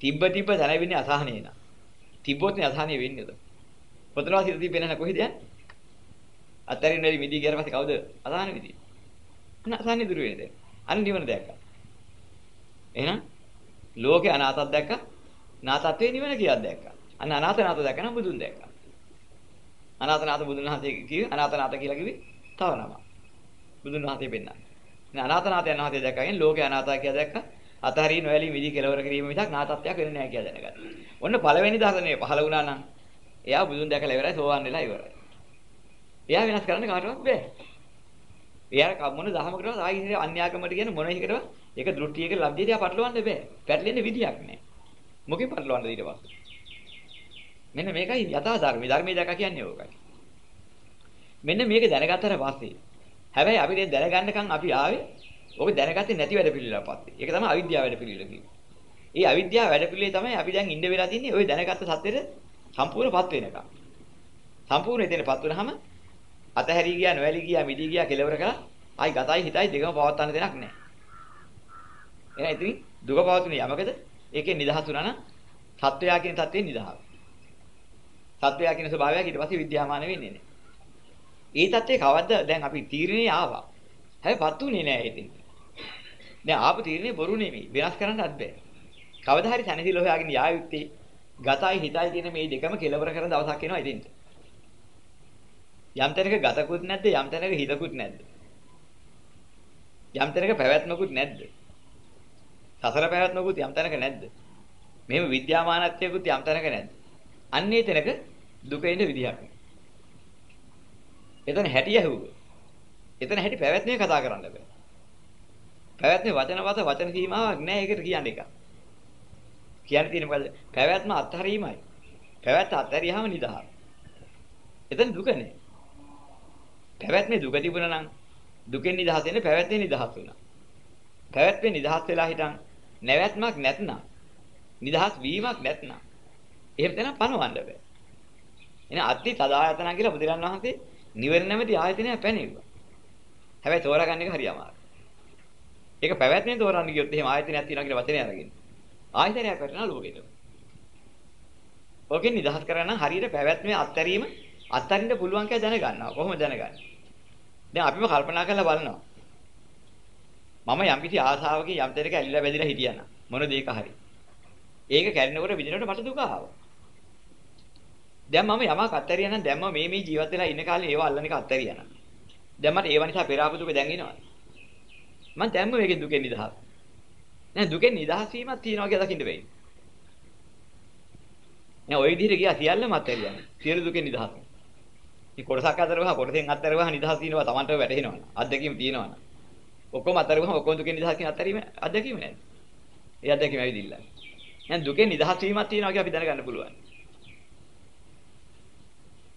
තිබ්බ තිබ්බ දැනෙන්නේ අසහනේ නා. තිබ්බොත් නේ අසහනේ වෙන්නේද? පොතනවා සිත තිබෙන්නේ නැහැ කොහෙද යන්නේ? අතරින් වෙලි මිදී ගියාට පස්සේ කවුද අසහනේ විදී? අන්න අසහනේ දුර වෙන්නේ දැන්. අන්න නිවන දැක්කා. එහෙනම් ලෝකේ අනාතක් දැක්කා. නාතත්වේ නිවන කියලා දැක්කා. අන්න අනාත නාත දැක්කා නම් බුදුන් දැක්කා. අනාත නාත බුදුන් වහන්සේ කිව්වේ අනාත නාත කියලා කිව්වේ තව නමක්. බුදුන් වහන්සේ පෙන්නන්නේ. නේ අනාත නාත යන වහන්සේ දැක්කගෙන ලෝකේ අනාතය කියලා දැක්කා. අතහරිය නොයලී මිදි කෙලවර කිරීම මිසක් නාතත්වයක් වෙන්නේ නැහැ කියලා දැනගත්තා. ඔන්න පළවෙනි දර්ශනය පහළ වුණා නම් එයා බුදුන් දැකලා ඉවරයි සෝවන් වෙලා ඉවරයි. එයා වෙනස් කරන්න කාටවත් බෑ. එයා මොන දහමකටවත් ආයි අන්‍යාගමකට කියන මොන එකකටවත් ඒක දෘෂ්ටියක ලබ්ධියට පටලවන්න බෑ. පැටලෙන්න විදියක් නෑ. මොකෙන් පටලවන්නද ඊට පස්සේ? මෙන්න මේකයි යථා ධර්මي. ධර්මයේ දැක කියන්නේ ඕකයි. මෙන්න මේක දැනගත්තට පස්සේ හැබැයි අපිට දැනගන්නකම් අපි ආවේ ඔබ දැනගත්තේ නැති වැඩ පිළිවෙලපත්. ඒක තමයි අවිද්‍යාව වැඩ පිළිවෙල කියන්නේ. ඒ අවිද්‍යාව වැඩ පිළිවෙලේ තමයි අපි දැන් ඉඳ වෙලා තින්නේ ওই දැනගත්ත සත්‍යෙට සම්පූර්ණපත් වෙනකම්. සම්පූර්ණ එතනපත් වෙනහම අතහැරි ගියා, නොඇලි ගියා, මිදි ගියා, කෙලවර කළා. ආයි ගතයි හිතයි දෙකම පවත්වන්න දෙයක් නැහැ. එහෙනම් ඉතින් දුක පවතුනේ යමකද? ඒකේ නිදහස් වුණා නම් සත්වයා කියන தත්ත්වේ නිදහව. සත්වයා කියන ස්වභාවයක් ඊට පස්සේ විද්‍යාමාන වෙන්නේ නැහැ. ඒ தත්ත්වේ කවද්ද දැන් අපි තීරණේ ආවා. හැබැයි පත්ුනේ නැහැ ඉතින්. දැන් ආපු තීරණේ බොරු නෙමෙයි. වෙනස් කරන්නත් බෑ. කවදා හරි සැනසීල හොයාගෙන යා යුත්තේ ගතයි හිතයි කියන මේ දෙකම කෙලවර කරන දවසක් එනවා ඉතින්. යම් තැනක ගතකුත් නැද්ද යම් තැනක හිතකුත් නැද්ද? යම් තැනක පැවැත්මකුත් නැද්ද? සසර පැවැත්මකුත් යම් තැනක නැද්ද? මෙහෙම විද්‍යාමානත්වයකුත් යම් තැනක නැද්ද? අන්නේ තැනක දුක එන විදිහක්. එතන හැටි ඇහුවෝ. එතන හැටි පැවැත්මේ කතා කරන්න බෑ. පැවැත්මේ වචන වත වචන සීමාවක් නැහැ ඒකට කියන්න එක. කියන්න තියෙන මොකද? පැවැත්ම අත්හැරීමයි. පැවැත්ම අත්හැරියාම නිදහස. එතන දුක නෑ. පැවැත්මේ දුක තිබුණා නම් දුකෙන් නිදහස් වෙන්නේ පැවැත්මේ නිදහස් වුණා. පැවැත්මේ නිදහස් වෙලා හිටන් නැවැත්මක් නැත්නම් නිදහස් වීමක් නැත්නම් එහෙම තැන පණවන්න බෑ. එන අත්ති තදායතන කියලා බුදුරන් වහන්සේ නිවර නැමැති ආයතනය පැනෙව්වා. හැබැයි තෝරාගන්න එක හරි අමාරුයි. ඒක පැවැත්මෙන් තෝරන්න ගියොත් එහෙම ආයතනයක් තියෙනවා කියලා වචනේ අරගෙන. ආයතනයක් වටනවා ලෝකෙට. ඔකෙන් නිදහස් කරගන්න හරියට පැවැත්මේ අත්තරීම අත්තරින්න පුළුවන් කියලා දැනගන්නවා. කොහොමද දැනගන්නේ? දැන් අපිම කල්පනා කරලා බලනවා. මම යම් කිසි ආසාවකින් යම් තැනක ඇලිලා බැඳිලා හිටියනම් මොන දෙයක හරි. ඒක කැඩෙනකොට විදිනකොට මට දුක ආවා. දැන් මම යමක් අත්හැරියා නම් දැන් මම මේ මේ ජීවත් වෙලා ඉන්න කාලේ ඒව අල්ලන එක අත්හැරියා නම්. දැන් මට ඒව නිසා පෙර ආපු දුක දැන් එනවා. මම දැන්ම මේකෙන් දුකෙන් නිදහස්. නෑ දුකෙන් නිදහස් වීමක් තියනවා කියලා දකින්න වෙයි. නෑ ওই විදිහට ගියා සියල්ලම අත්හැරියා. සියලු දුකෙන් නිදහස්. මේ කොටසක් අතරවහ කොටසෙන් අත්හැරවහ නිදහස් තියෙනවා Tamanට වැටහෙනවා. අත්දැකීම් තියෙනවා. ඔක්කොම අතරවහ ඔක්කොම දුකෙන් නිදහස් කියන අත්හැරීම අත්දැකීම නෑ. ඒ අත්දැකීම ඇවිදින්න. දැන් දුකෙන් නිදහස් වීමක් තියෙනවා කියලා අපි දැනගන්න පුළුවන්.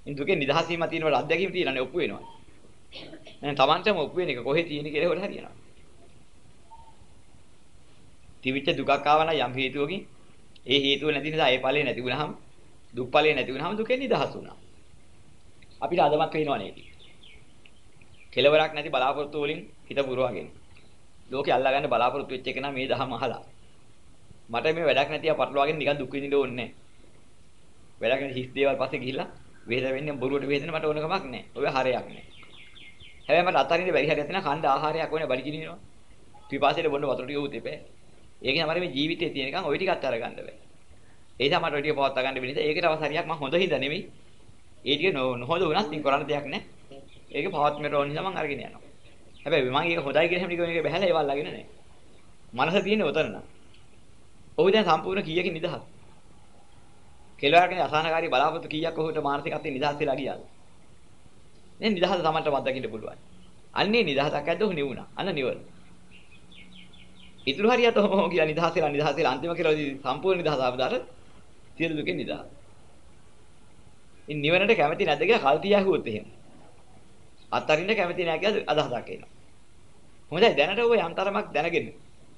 ඉතින් දුකෙන් නිදහස් වීමක් තියෙනවට අත්දැකීම් තියෙනවානේ ඔප්පු වෙනවා. දැන් Tamanටම ඔප්පු වෙන එක කොහෙද තියෙන්නේ කියලා හොර හරියනවා. තිවිච්ච දුකක් ආවනම් යම් හේතුවකින් ඒ හේතුව නැති නිසා ඒ ඵලේ නැති වුනහම දුක් ඵලේ නැති වුනහම දුකෙන් නිදහස් වුණා. අපිට අදමක් පේනවා නේද? කෙලවරක් නැති බලාපොරොත්තු වලින් හිත පුරවගෙන. ලෝකේ අල්ලාගන්න බලාපොරොත්තු වෙච්ච එක නම් මේ දහම අහලා. මට මේ වැඩක් නැතිව පටලවාගෙන නිකන් දුක් විඳින්න ඕනේ නැහැ. වැඩක් නැති හිස් දේවල් පස්සේ ගිහිල්ලා වේද වෙන්නේ බොරුවට වේදෙන මට ඕන කමක් නැහැ. ඔය හරයක් නැහැ. හැබැයි මට අතරින් බැරි හරියක් තියෙනවා කණ්ඩ ආහාරයක් ඕනේ බඩ කිනිනවා. පිපාසයට බොන්න වතුර ටික උත් එපේ. ඒක තමයි මේ ජීවිතේ තියෙනකන් ওই ටිකත් අරගන්න බෑ. ඒ නිසා මට ওই ටික පවත් ගන්න බැරි නිසා ඒකට අවසරියක් මම හොඳ හින්දා නෙමෙයි. ඒ ටික නොහොඳ වුණත් ඉතින් කරන්න දෙයක් නැහැ. ඒක පවත් මෙර ඕන නිසා මම අරගෙන යනවා. හැබැයි මම ඒක හොඳයි කියන හැම ටික මේක බහැලා ඒවල් අගෙන නැහැ. මනස තියෙන්නේ උතන නම්. ඔහු දැන් සම්පූර්ණ කීයකින් නිදහස්. කෙලවරගෙන අසහනකාරී බලාපොරොත්තු කීයක් ඔහුට මානසිකත්වයෙන් නිදහස් වෙලා ගියාද? නේ නිදහස තමන්ට මතකින්න පුළුවන්. අන්නේ නිදහසක් ඇද්ද ඔහු නිවුණා. අන්න නිවන. ඉතුරු හරියට ඔහොම කියලා නිදහස් වෙලා නිදහස් වෙලා අන්තිම කියලා සම්පූර්ණ නිදහස ආවදාට සියලු දුකෙන් නිදහස්. ඉන් නිවනට කැමති නැද්ද කියලා කල්තිය ඇහුවොත් එහෙම. අත්තරින්න කැමති නැහැ කියලා අදහසක් එනවා. හොඳයි දැනට ඔය යම්තරමක් දැනගෙන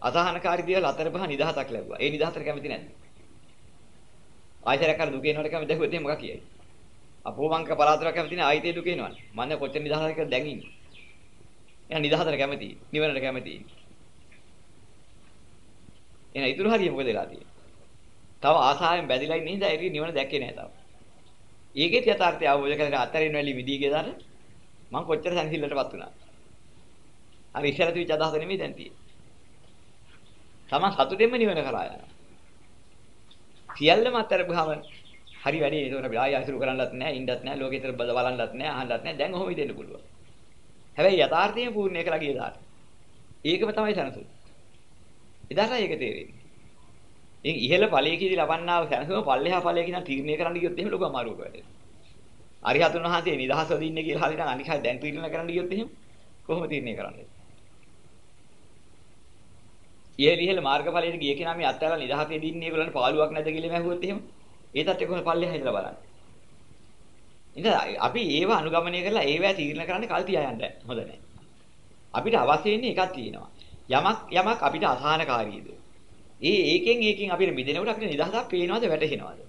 අසහනකාරී දේවල් අතරපහ නිදහසක් ලැබුවා. ඒ නිදහසට කැමති නැද්ද? ආයතරයක් කර දුක එනවට කැමති දැහුවොත් එහෙම මොකක් කියයි? අපෝමංක පලාතරක් කැමති නැහැ ආයිතේ දුක එනවනේ. මම කොච්චර නිදහසක් කියලා දැන් ඉන්නේ. එහෙනම් නිදහසට කැමති, නිවනට කැමති. එහෙනම් ඉතුරු හරිය මොකද වෙලා තියෙන්නේ? තව ආසාවෙන් බැඳිලා ඉන්න හින්දා ඒක නිවන දැක්කේ නැහැ තාම. ඒකේ යථාර්ථය අවබෝධ කරගෙන අතරින් වැලි මිදී ගියදාට මම කොච්චර සංසිල්ලටපත් වුණා. අර ඉස්සර තිබිච්ච අදහස නෙමෙයි දැන් තියෙන්නේ. තමන් සතුටෙන්ම නිවන කරා යනවා. සියල්ලම අත්හැරපුවාම හරි වැඩි ඒතකොට අපි ආයෙ අසුරු කරන්නත් නැහැ, ඉන්නත් නැහැ, ලෝකෙතර බලන්නත් නැහැ, අහන්නත් නැහැ. දැන් ඔහොම ඉදෙන්න පුළුවන්. හැබැයි යථාර්ථයෙන් පූර්ණේ කළා ගියදාට. ඒකම තමයි සනසුන. එදාට ඒක තේරෙන්නේ. ඉතින් ඉහළ ඵලයේදී ලබන්නා වූ සැනසීම පල්ලෙහා ඵලයේ කියන තීරණය කරන්න ගියොත් එහෙම ලොකු අමාරුවක් වැඩේ. අරිහතුන් වහන්සේ නිදහසව දින්නේ කියලා හරියට අනික දැන් තීරණය කරන්න ගියොත් එහෙම කොහොම තීරණය කරන්නේ? ඉහළ ඉහළ මාර්ගඵලයට ගිය කෙනා මේ අත්හැරලා නිදහසේ දින්නේ ඒගොල්ලන්ට පාළුවක් නැද්ද කියලා මැහුවොත් එහෙම ඒ තත්ත්වෙ කොහොම පල්ලෙහා ඉඳලා බලන්න. ඉතින් අපි ඒව අනුගමනය කරලා ඒවැ තීරණය කරන්න කල් තියා යන්න හොඳ නැහැ. අපිට අවශ්‍ය වෙන්නේ එකක් තියෙනවා. යමක් යමක් අපිට අසහනකාරීද? ඒ ඒකෙන් ඒකෙන් අපිට මිදෙනකොට අපිට නිදහසක් පේනවද වැටහෙනවද?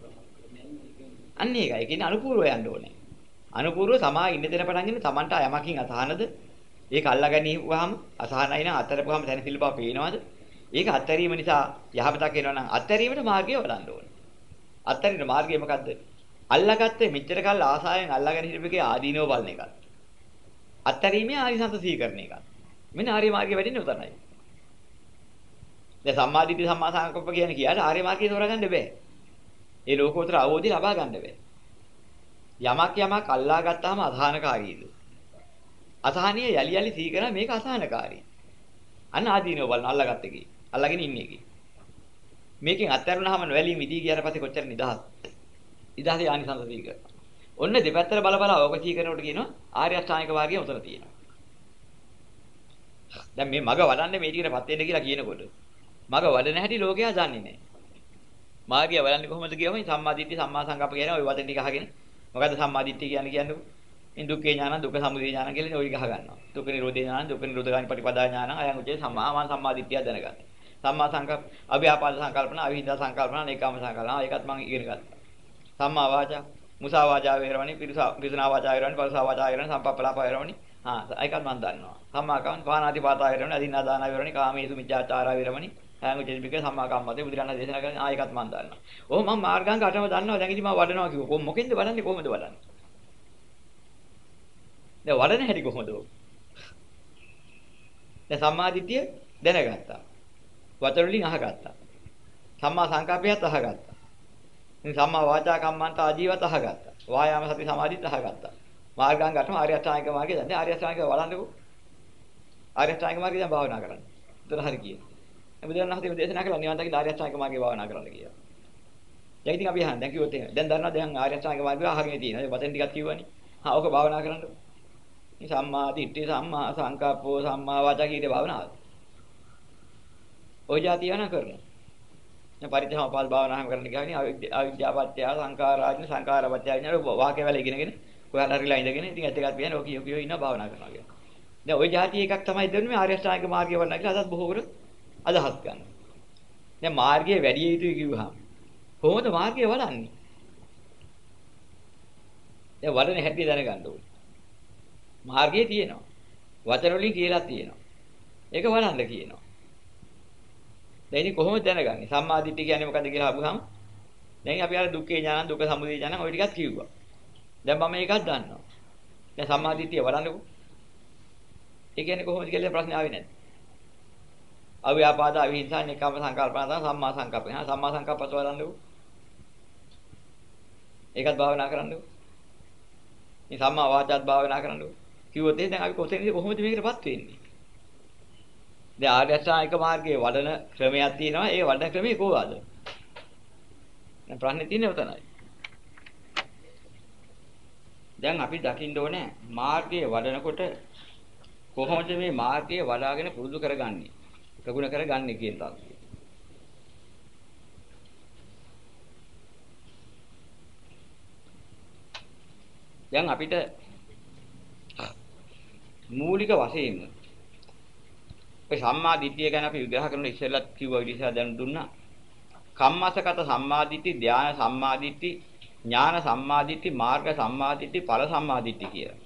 අන්න ඒකයි. ඒ කියන්නේ අනුපූර්ව යන්න ඕනේ. අනුපූර්ව තමා ඉන්න දෙන පටන් ගන්න තමන්ට යමකින් අසහනද? ඒක අල්ලගනිවහම අසහනයි නම් අතරපුවාම දැනසිල්ල බව පේනවද? ඒක අත්හැරීම නිසා යහපතක් එනවා නම් අත්හැරීමට මාර්ගය වඩන්න ඕනේ. අත්හැරින මාර්ගය මොකද්ද? අල්ලාගත්තේ මෙච්චර කල් ආසාවෙන් අල්ලාගෙන හිටපෙකේ ආදීනව බලන එකත්. අත්හැරීමේ ආනිසංස සීකරන එකත්. මෙන්න ආර්ය මාර්ගය වැඩින්නේ උතනයි. දැන් සම්මාදිට්ඨි සම්මා සංකප්ප කියන කියාට ආර්ය මාර්ගය තෝරගන්න බෑ. ඒ ලෝකෝත්තර අවබෝධය ලබා ගන්න බෑ. යමක් යමක් අල්ලා ගත්තාම අසහනකාරීද? අසහනිය යලි යලි සීකරන මේක අසහනකාරී. අන්න ආදීනව බලන අල්ලාගත්ත එකේ. අල්ලාගෙන ඉන්නේ එකේ. මේකෙන් අත්හැරුණාම නොවැළී මිදී ගියාට පස්සේ කොච්චර නිදහස්. නිදහසේ ආනිසංස දීක. ඔන්න දෙපැත්තට බල බල අවකචී කරනකොට කියනවා ආර්ය අෂ්ටාංගික මාර්ගය උතන තියෙනවා. දැන් මේ මග වඩන්නේ මේ ටිකටපත් වෙන්න කියලා කියනකොට මග වඩන හැටි ලෝකයා දන්නේ නැහැ. මාර්ගය වඩන්නේ කොහොමද කියවම සම්මාදිට්ඨි සම්මා සංකප්ප කියන ওই වචන ටික අහගෙන මොකද්ද සම්මාදිට්ඨිය කියන්නේ කියන්නේ? ඉන් දුක්ඛේ ඥාන දුක්ඛ සමුදය ඥාන කියලා ওই ගහ ගන්නවා. දුක්ඛ නිරෝධේ ඥාන දුක්ඛ නිරෝධගාමී ප්‍රතිපදා ඥාන අයං උචේ සම්මාවාන් සම්මාදිට්ඨිය දැනගන්න. සම්මා සංකප්ප අභ්‍යාපාද සංකල්පන අවිහිදා සංකල්පන නේකාම සංකල්පන ඒකත් මම ඉගෙන ගත්තා. සම්මා වාචා මුසා වාචා වේරමණී පිරිසා පිරිසනා වාචා වේරමණී පරසා වාචා වේරමණී සම්පප්පලාප වේරමණී ආ ඒකත් මම දන්නවා. සම්මා කම් පානාති පාතා වේරමණී අදින්නා දාන වේරමණී කාමීසු මිච්ඡාචාරා වේරමණී ඈඟ චේතික සම්මා කම්මතේ බුදුරණන් දේශනා කරන ආ ඒකත් මම දන්නවා. ඕ මම මාර්ගාංග අටම දන්නවා. දැන් ඉතින් මම වඩනවා කිව්වා. කොහොම මොකෙන්ද වඩන්නේ කොහොමද වඩන්නේ? දැන් වඩන හැටි කොහොමද? දැන් සම්මාදිට්ඨිය දැනගත්තා. වචන වලින් අහගත්තා. සම්මා සංකප්පයත් අහගත්තා. ඉතින් සම්මා වාචා කම්මන්ත ආජීවත අහගත්තා. වායාම සති සමාධිත් අහගත්තා. මාර්ගාංග අටම ආර්ය අෂ්ටාංගික මාර්ගය දැන් ආර්ය අෂ්ටාංගික වඩන්නකෝ. ආර්ය අෂ්ටාංගික මාර්ගය දැන් භාවනා කරන්න. උතන හරි කියන්නේ. බුදුන් වහන්සේ මේ දේශනා කළා නිවන් දකින්න ආර්ය අෂ්ටාංගික මාර්ගය භාවනා කරන්න කියලා. දැන් ඉතින් අපි අහන දැන් කිව්වොත් එහෙම. දැන් දන්නවා දැන් ආර්ය අෂ්ටාංගික මාර්ගය අහගෙන තියෙනවා. ඒ වචන ටිකක් කිව්වනේ. හා ඕක භාවනා කරන්න. මේ සම්මා දිට්ඨි සම්මා සංකප්පෝ සම්මා වාචා කීයේ භාවනාව. ওই જાතිය වෙන කරනවා. දැන් පරිත්‍යාම පාල් භාවනාවම කරන්න ගියානේ අවිද්‍යාපත්‍ය සංඛාරාජන සංඛාරපත්‍ය විඥාන වාක්‍ය වල ඉගෙනගෙන ඔයාලා හරිලා ඉඳගෙන ඉතින් ඇත්ත එකක් කියන්නේ ඔය කියෝ කියෝ ඉන්න භාවනා කරනවා කියන්නේ. දැන් ওই જાතිය එකක් තමයි දෙන්නේ ආර්ය අෂ්ටාංගික මාර්ගය වඩන කියලා අදත් බොහෝ කරු අදහස් ගන්න. දැන් මාර්ගයේ වැඩි යුතුයි කිව්වහම කොහොමද මාර්ගය වඩන්නේ? දැන් වඩන හැටි දැනගන්න ඕනේ. මාර්ගය තියෙනවා. වචන වලින් කියලා තියෙනවා. ඒක වඩන්න කියනවා. දැන් ඉතින් කොහොමද දැනගන්නේ? සම්මාදිට්ඨිය කියන්නේ මොකද්ද කියලා අහුවහම දැන් අපි අර දුක්ඛේ ඥාන දුක්ඛ සමුදය ඥාන ওই ටිකත් කිව්වා. දැන් මම මේකත් දන්නවා. දැන් සම්මාදිට්ඨිය වඩන්නකෝ. ඒ කියන්නේ කොහොමද කියලා ප්‍රශ්නේ ආවේ නැද්ද? අව්‍යාපාද අවිහිංසා නිකම්ම සංකල්පන තමයි සම්මා සංකප්පය. හා සම්මා සංකප්පත් වඩන්නකෝ. ඒකත් භාවනා කරන්නකෝ. මේ සම්මා වාචාත් භාවනා කරන්නකෝ. කිව්වොත් එහෙනම් අපි කොතැනද කොහොමද මේකටපත් වෙන්නේ? දැන් ආර්ය අෂ්ටාංගික මාර්ගයේ වඩන ක්‍රමයක් තියෙනවා. ඒ වඩන ක්‍රමය කොහොමද? දැන් ප්‍රශ්නේ තියෙන්නේ උතනයි. දැන් අපි දකින්න ඕනේ මාර්ගයේ වඩනකොට කොහොමද මේ මාර්ගයේ වඩාගෙන පුරුදු කරගන්නේ? ප්‍රගුණ කරගන්නේ කියන තත්ත්වය. දැන් අපිට මූලික වශයෙන්ම ඔය සම්මා දිට්ඨිය ගැන අපි විග්‍රහ කරන ඉස්සෙල්ලත් කිව්වා විදිහට දැන් දුන්නා. කම්මසගත සම්මාදිට්ඨි, ධාන සම්මාදිට්ඨි, ඥාන සම්මාදිට්ඨි, මාර්ග සම්මාදිට්ඨි, ඵල සම්මාදිට්ඨි කියලා.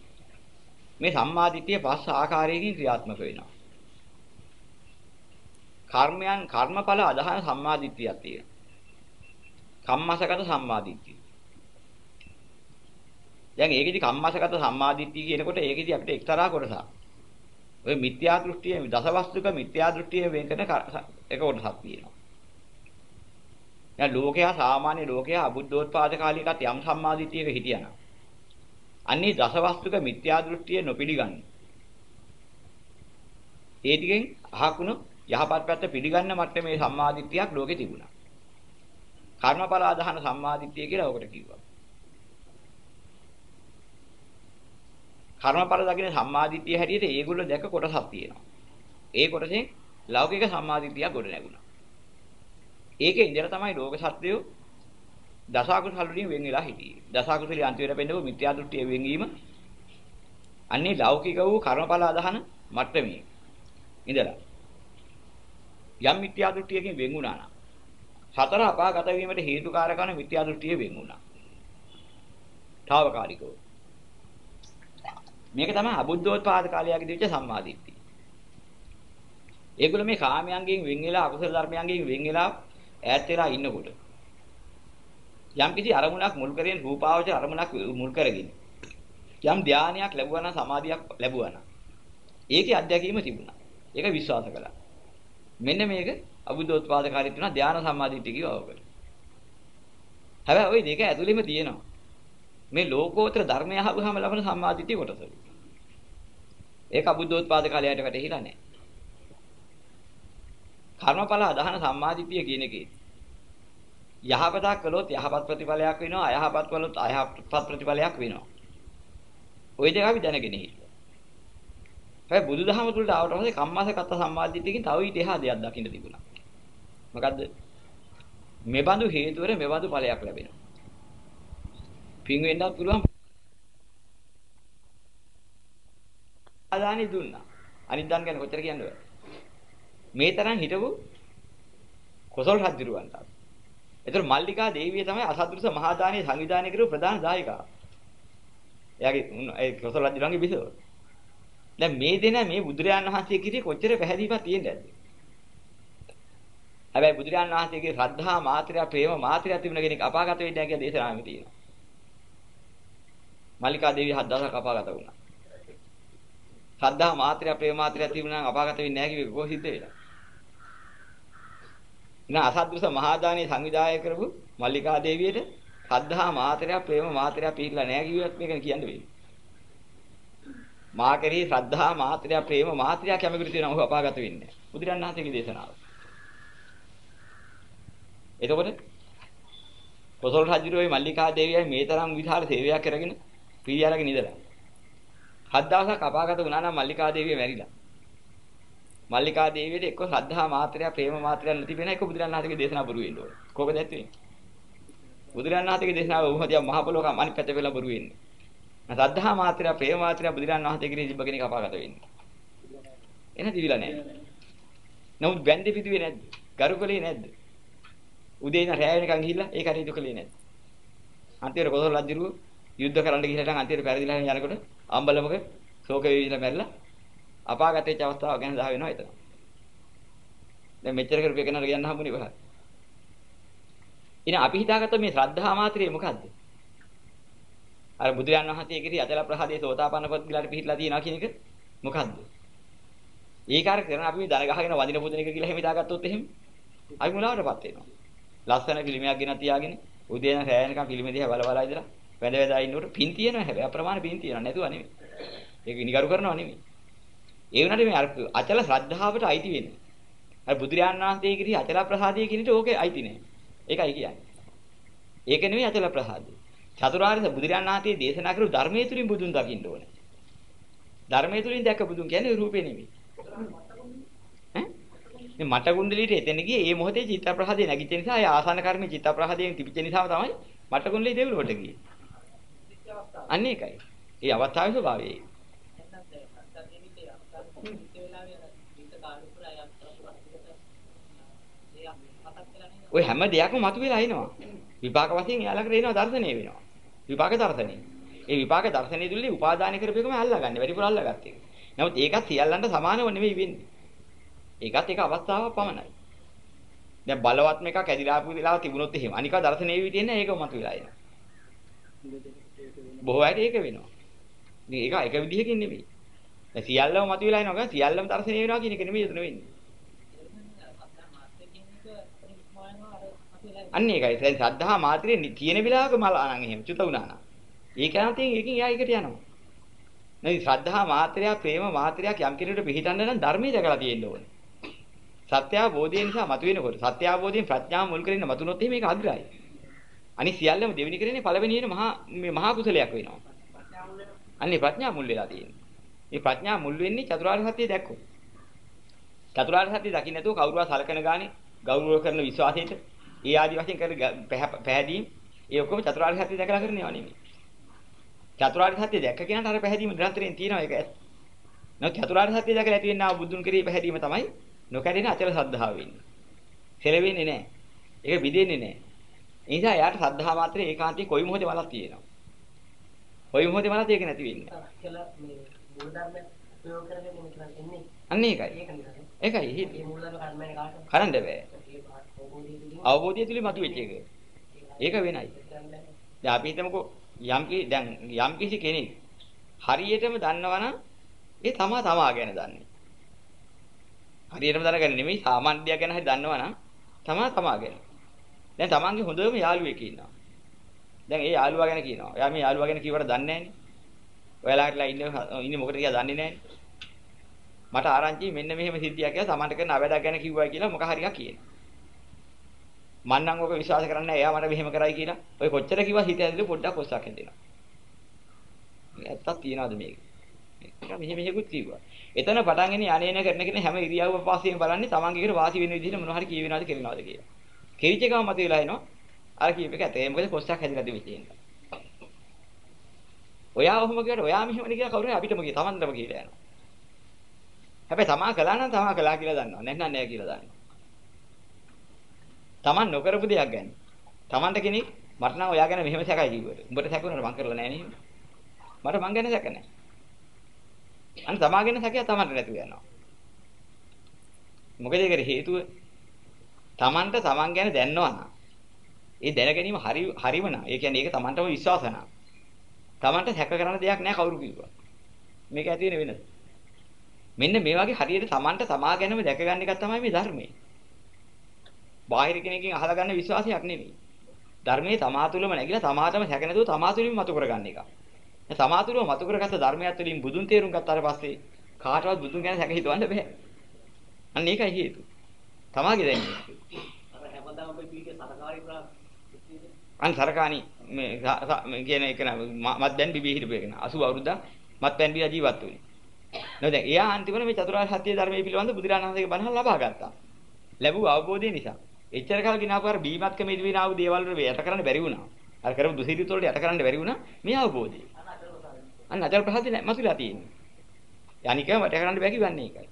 මේ සම්මාදිට්ඨිය පස් ආකාරයකින් ක්‍රියාත්මක වෙනවා. කර්මයන් කර්මඵල අදහන සම්මාදිට්ඨියක් තියෙනවා. කම්මසගත සම්මාදිට්ඨිය. දැන් ඒකෙදි කම්මසගත සම්මාදිට්ඨිය කියනකොට ඒකෙදි අපිට එක්තරා කොටසක් ඔය මිත්‍යා දෘෂ්ටිය දසවස්තුක මිත්‍යා දෘෂ්ටිය වෙන් කරන එක කොටසක් තියෙනවා. දැන් ලෝකයා සාමාන්‍ය ලෝකයා අබුද්ධෝත්පාද කාලයකට යම් සම්මාදිටියක හිටියනම් අන්නේ දසවස්තුක මිත්‍යා දෘෂ්ටිය නොපිළිගන්න. ඒ ටිකෙන් අහකුණු යහපත් පැත්ත පිළිගන්න මට්ටමේ සම්මාදිටියක් ලෝකේ තිබුණා. කර්මඵල ආධාන සම්මාදිටිය කියලා ඔකට කිව්වා. කර්මඵල දකින්න සම්මාදිටිය හැටියට ඒගොල්ලෝ දැක කොටසක් තියෙනවා. ඒ කොටසෙන් ලෞකික සම්මාදිටිය ගොඩ නැගුණා. ඒකේ ඉඳලා තමයි ලෝක සත්‍යය දසකුසල වලින් වෙන් වෙලා හිටියේ. දසකුසලී අන්තිමට පෙන්නපු මිත්‍යා දෘෂ්ටිය වෙන්වීම අන්නේ ලෞකික වූ කර්මඵල අදහන මට්ටමේ ඉඳලා යම් මිත්‍යා දෘෂ්ටියකින් වෙන් වුණා නම් සතර අපාගත වීමට හේතුකාරක වන මිත්‍යා දෘෂ්ටිය වෙන් වුණා. తాවකාලිකව. මේක තමයි අබුද්ධෝත්පාද කාලයකදී වෙච්ච සම්මාදිට්ඨිය. ඒගොල්ලෝ මේ කාමයන්ගෙන් වෙන් වෙලා අකුසල ධර්මයන්ගෙන් වෙන් වෙලා ඈත් වෙලා ඉන්නකොට යම් කිසි අරමුණක් මුල් කරගෙන රූපාවචර අරමුණක් මුල් කරගෙන යම් ධානයක් ලැබුවා නම් සමාධියක් ලැබුවා නම් ඒකේ අත්දැකීම තිබුණා. ඒක විශ්වාස කළා. මෙන්න මේක අබුද්ධෝත්පාදකාරීත්ව තුන ධාන සම්මාදිට්ඨිය කියව ඔකට. හැබැයි ওই දෙක ඇතුළෙම තියෙනවා. මේ ලෝකෝත්තර ධර්මය අහවහම ලබන සම්මාදිට්ඨිය කොටස. ඒක අබුද්ධෝත්පාද කාලයට වැටහිලා නැහැ. කර්මඵල අදහන සම්මාදිට්ඨිය කියන එකේ යහපතක් කළොත් යහපත් ප්‍රතිඵලයක් වෙනවා අයහපත් කළොත් අයහපත් ප්‍රතිඵලයක් වෙනවා. ওই දෙක අපි දැනගෙන ඉන්නවා. හැබැයි බුදුදහම තුළට ආවට පස්සේ කම්මාසගත සම්මාදිට්ඨියකින් තව ඊට එහා දෙයක් දකින්න තිබුණා. මොකද්ද? මෙබඳු හේතු වල මෙබඳු ඵලයක් ලැබෙනවා. පින් වෙන්නත් පුළුවන්. ආදානි දුන්නා. අනිත් දන් ගැන කොච්චර කියන්නද? මේ තරම් හිටපු කොසල් රජුරවන්ට. ඒතර මල්ලිකා දේවිය තමයි අසද්දෘස මහා දානයේ සංවිධානය කරපු ප්‍රධාන දායකයා. එයාගේ ඒ කොසල් රජුරන්ගේ බිසව. දැන් මේ දෙන මේ බුදුරජාණන් වහන්සේ කිරේ කොච්චර පැහැදිලිවක් තියෙන්නේ නැද්ද? හැබැයි බුදුරජාණන් වහන්සේගේ ශ්‍රද්ධා මාත්‍රය ප්‍රේම මාත්‍රය තිබුණ කෙනෙක් අපාගත වෙන්නේ නැහැ කියලා දේශනාවෙම තියෙනවා. මල්ලිකා දේවිය හත් දවසක් අපාගත වුණා. ශ්‍රද්ධා මාත්‍රය ප්‍රේම මාත්‍රය තිබුණා නම් අපාගත වෙන්නේ නැහැ කිව්වේ කොහොම සිද්ධ වෙලා? ඉතින් අසද්දෘස මහාදානයේ සංවිධායක කරපු මල්ලිකා දේවියට ශ්‍රද්ධා මාත්‍රය ප්‍රේම මාත්‍රය පිළිලා නැහැ කිව්වත් මේක කියන්න වෙන්නේ. මා කෙරෙහි ශ්‍රද්ධා මාත්‍රය ප්‍රේම මාත්‍රය කැමගිරි තියෙනවා ඔහු අපාගත වෙන්නේ නැහැ. බුදුරණන් වහන්සේගේ දේශනාව. එතකොට කොසල් රජුගේ මල්ලිකා දේවියයි මේ තරම් විධාල සේවයක් කරගෙන පිළි අරගෙන ඉඳලා. හත් දවසක් අපාගත වුණා නම් මල්ලිකා දේවිය මැරිලා. මල්ලිකා දේවියට එක්ක ශ්‍රද්ධා මාත්‍රය ප්‍රේම මාත්‍රය නැති වෙන එක බුදුරණන් වහන්සේගේ දේශනාව බොරු වෙන්න ඕනේ. කොහොමද ඇත්තේ? බුදුරණන් වහන්සේගේ දේශනාව උහදියා මහ පොළොක අනිත් පැත්ත වෙලා බොරු වෙන්නේ. ශ්‍රද්ධා මාත්‍රය ප්‍රේම මාත්‍රය බුදුරණන් වහන්සේ කෙරෙහි තිබ්බ කෙනෙක් අපාගත වෙන්නේ. එන දිවිලා නැහැ. නමුත් බැන්දේ පිටුවේ නැද්ද? ගරුකලේ නැද්ද? උදේ ඉඳන් රැය වෙනකන් ගිහිල්ලා ඒ කටයුතු කළේ නැද්ද? අන්තිමට කොසල් රජුරුව යුද්ධ කරන්න ගිහිල්ලා නම් අන්තිමට පෙරදිලා යනකොට අම්බලමක ශෝක වේවිලා මැරිලා අපාගත වෙච්ච අවස්ථාව ගැන දහ වෙනවා එතන. දැන් මෙච්චර කරපු එකනට කියන්න හම්බුනේ කොහොමද? ඉතින් අපි හිතාගත්ත මේ ශ්‍රද්ධා මාත්‍රිය මොකද්ද? අර බුදුරයන් වහන්සේ කිරි අචල ප්‍රහාදයේ සෝතාපන්න පොත් ගිලාට පිළිහිලා තියෙනවා කියන එක මොකද්ද? ඒක අර කරන අපි දන ගහගෙන වදින පුදින එක කියලා එහෙම හිතාගත්තොත් එහෙම අපි මුලාවටපත් වෙනවා. ලස්සන පිළිමයක් ගෙන තියාගෙන උදේ ඉඳන් රැය වෙනකම් පිළිමේ දිහා බල බල ඉඳලා වැඳ වැඳ ඉන්නකොට පින් තියෙනවා හැබැයි අප්‍රමාණ පින් තියෙනවා නැතුව නෙමෙයි. ඒක විනිගරු කරනවා නෙමෙයි. ඒ වුණාට මේ අචල ශ්‍රද්ධාවට අයිති වෙන්නේ. අර බුදුරයන් වහන්සේ කිරි අචල ප්‍රසාදයේ කිනිට ඕකේ අයිති නෑ. ඒකයි කියන්නේ. ඒක නෙමෙයි අචල ප්‍රසාදය. චතුරාර්ය බුදුරයන් වහන්සේ දේශනා කරපු ධර්මයේ තුලින් බුදුන් දකින්න ඕනේ. ධර්මයේ තුලින් දැක්ක බුදුන් කියන්නේ රූපේ නෙමෙයි. මේ මට කුණ්ඩලීට එතන ගියේ මේ මොහොතේ චිත්ත ප්‍රහදේ නැගිච්ච නිසා ඒ ආසන්න කර්මයේ චිත්ත ප්‍රහදයෙන් තිබිච්ච නිසාම තමයි මට කුණ්ඩලී දෙවිලොවට ගියේ. අන්න ඒකයි. ඒ අවස්ථාවේ ස්වභාවය. ඔය හැම දෙයක්ම මතුවලා එනවා. විපාක වශයෙන් එයාලකට එනවා දර්ශනීය වෙනවා. විපාක දර්ශනීය. ඒ විපාක දර්ශනීය දුල්ලේ උපාදාන කරපේකම අල්ලගන්නේ. වැඩිපුර අල්ලගත්ත එක. නමුත් ඒකත් සියල්ලන්ට සමානව නෙමෙයි වෙන්නේ. ඒකත් එක අවස්ථාවක් පමණයි. දැන් බලවත්ම එකක් ඇදිලාපු වෙලාව තිබුණොත් එහෙම අනික දර්ශනීය විදිහේ නෑ ඒක මතුවලා එනවා. බොහෝ අයට ඒක වෙනවා. ඉතින් ඒක එක විදිහකින් නෙමෙයි. දැන් සියල්ලම මතුවලා එනවා කියන්නේ සියල්ලම දර්ශනීය වෙනවා කියන එක නෙමෙයි එතන වෙන්නේ. අන්න ඒකයි. දැන් ශ්‍රද්ධා මාත්‍රේ තියෙන වෙලාවක මලා නම් එහෙම චුත වුණා නම්. ඒක නම් තියෙන එකකින් එයා එකට යනවා. නැති ශ්‍රද්ධා මාත්‍රයක් ප්‍රේම මාත්‍රයක් යම් කෙනෙකුට පිළිටන්න නම් ධර්මයේ දැකලා තියෙන්න ඕනේ. සත්‍ය අවබෝධය නිසා මතුවෙනකොට සත්‍ය අවබෝධයෙන් ප්‍රඥාව මුල් කරගෙන මතුනොත් එහෙම ඒක අග්‍රයි. අනිත් සියල්ලම දෙවෙනි කරන්නේ පළවෙනියේන මහා මේ මහා කුසලයක් වෙනවා. අන්නේ ප්‍රඥා මුල් වෙලා තියෙන්නේ. මේ ප්‍රඥා මුල් වෙන්නේ චතුරාර්ය සත්‍ය දැක්කොත්. චතුරාර්ය සත්‍ය දකින්න නැතුව කවුරුවා සලකන ගානේ ගෞරව කරන විශ්වාසයට ඒ ආදි වශයෙන් කර පැහැදීම් ඒ ඔක්කොම චතුරාර්ය සත්‍ය දැකලා කරනේවා නෙමෙයි. චතුරාර්ය සත්‍ය දැක්ක කෙනාට අර පැහැදීම නිරන්තරයෙන් තියෙනවා ඒක ඇත්ත. නමුත් චතුරාර්ය සත්‍ය දැකලා ඇති වෙනා බුදුන් කෙරෙහි පැහැදීම තමයි නොකැඩෙන අචල ශ්‍රද්ධාව වෙන්නේ. සෙලවෙන්නේ නැහැ. ඒක බිදෙන්නේ නැහැ. ඒ නිසා යාට ශ්‍රද්ධාව මාත්‍රේ ඒකාන්තයෙන් කොයි මොහොතේ වලක් තියෙනවා. කොයි මොහොතේ වලක් ඒක නැති වෙන්නේ. අන්න ඒකයි. ඒකයි. කරන්න බෑ. අවබෝධය තුලින් මතුවෙච්ච එක. ඒක වෙනයි. දැන් අපි හිතමුකෝ යම් කි දැන් යම් කිසි කෙනෙක් හරියටම දන්නවනම් ඒ තමා තමා ගැන දන්නේ. හරියටම දැනගන්නේ නෙමෙයි සාමාන්‍ය දෙයක් ගැන හරි දන්නවනම් තමා තමා ගැන. දැන් තමන්ගේ හොඳම යාළුවෙක් ඉන්නවා. දැන් ඒ යාළුවා ගැන කියනවා. එයා මේ යාළුවා ගැන කිව්වට දන්නේ නැහනේ. ඔයාලාටලා ඉන්නේ ඉන්නේ මොකටද කියලා දන්නේ නැහනේ. මට ආරංචි මෙන්න මෙහෙම සිද්ධියක් කියලා සමහරට කරන අවැඩක් ගැන කිව්වා කියලා මොක හරියක් කියනවා. මං නම් ඔක විශ්වාස කරන්නේ නැහැ. එයා මට මෙහෙම කරයි කියලා. ඔය කොච්චර කිව්වා හිත ඇතුලේ පොඩ්ඩක් කොස්සක් හැදෙනවා. ඇත්තක් තියනවාද මේක? ඒක මෙහෙ මෙහෙකුත් කිව්වා. එතන පටන් ගෙන යන්නේන කරන කෙන හැම ඉරියව්ව පස්සෙම බලන්නේ තමන්ගේ කර වාසි වෙන විදිහට මොනවා හරි කියවෙනවද කරනවද කියලා. කෙරිච්ච එකම මත වෙලා එනවා. අර කීප එක ඇතේ මොකද කොස්සක් හැදිලා තිබෙන්නේ. ඔයා ඔහොම කියවට ඔයා මෙහෙමද කියලා කවුරු හරි අපිටම කිය තමන්ටම කියලා යනවා. හැබැයි තමා කළා නම් තමා කළා කියලා දන්නවා. නැත්නම් නෑ කියලා දන්නවා. තමන් නොකරපු දෙයක් ගැන. තමන්ට කෙනෙක් මට නම් ඔයා ගැන මෙහෙම සැකයි කිව්වට. උඹට සැකුණාට මං කරලා නෑ නේද? මට මං ගැන සැක නෑ. අන්න තමා ගැන සැකයක් තමන්ට නැතුව යනවා. මොකද ඒකට හේතුව තමන්ට තමන් ගැන දැනනවා නම් ඒ දැන ගැනීම හරි හරිම නා. ඒ කියන්නේ ඒක තමන්ටම විශ්වාස නා. තමන්ට සැක කරන්න දෙයක් නැහැ කවුරු කිව්වා. මේක ඇති වෙන වෙනස. මෙන්න මේ වගේ හරියට තමන්ට තමා ගැනම දැක ගන්න එක තමයි මේ ධර්මයේ. බාහිර කෙනකින් අහලා ගන්න විශ්වාසයක් නෙමෙයි. ධර්මයේ තමා තුළම නැගිලා තමාටම සැක නැතුව තමා තුළින්ම මතු කරගන්න එක. තමා තුළම මතු කරගත්ත ධර්මයක් තුළින් බුදුන් තේරුම් ගත්තාට පස්සේ කාටවත් බුදුන් ගැන සැක හිතවන්න බෑ. අන්න ඒකයි හේතුව. තමාගේ දැනීම. අර හැමදාම අපි පිළිගේ සරකාරී අන් සරකාණි මේ කියන එක මත් දැන් බිබී හිටපු එක න 80 අවුරුද්දක් මත් පැන් බිලා ජීවත් වුණේ. නේද? එයා අන්තිමට මේ චතුරාර්ය සත්‍ය ධර්මයේ පිළිබඳ බුදුරජාණන් වහන්සේගේ බණහන් ලබා ගත්තා. ලැබුව අවබෝධය නිසා. එච්චර කල් ගිනාපු අර බීමත්කම ඉදිරිනා වූ දේවල් වල යට කරන්න බැරි වුණා. අර කරපු දුසිරිත වලට යට කරන්න බැරි වුණා මේ අවබෝධය. අන්න අචල ප්‍රහාදී නැහැ මතුලා තියෙන්නේ. යනිකම වට කරන්න බැරි වන්නේ ඒකයි.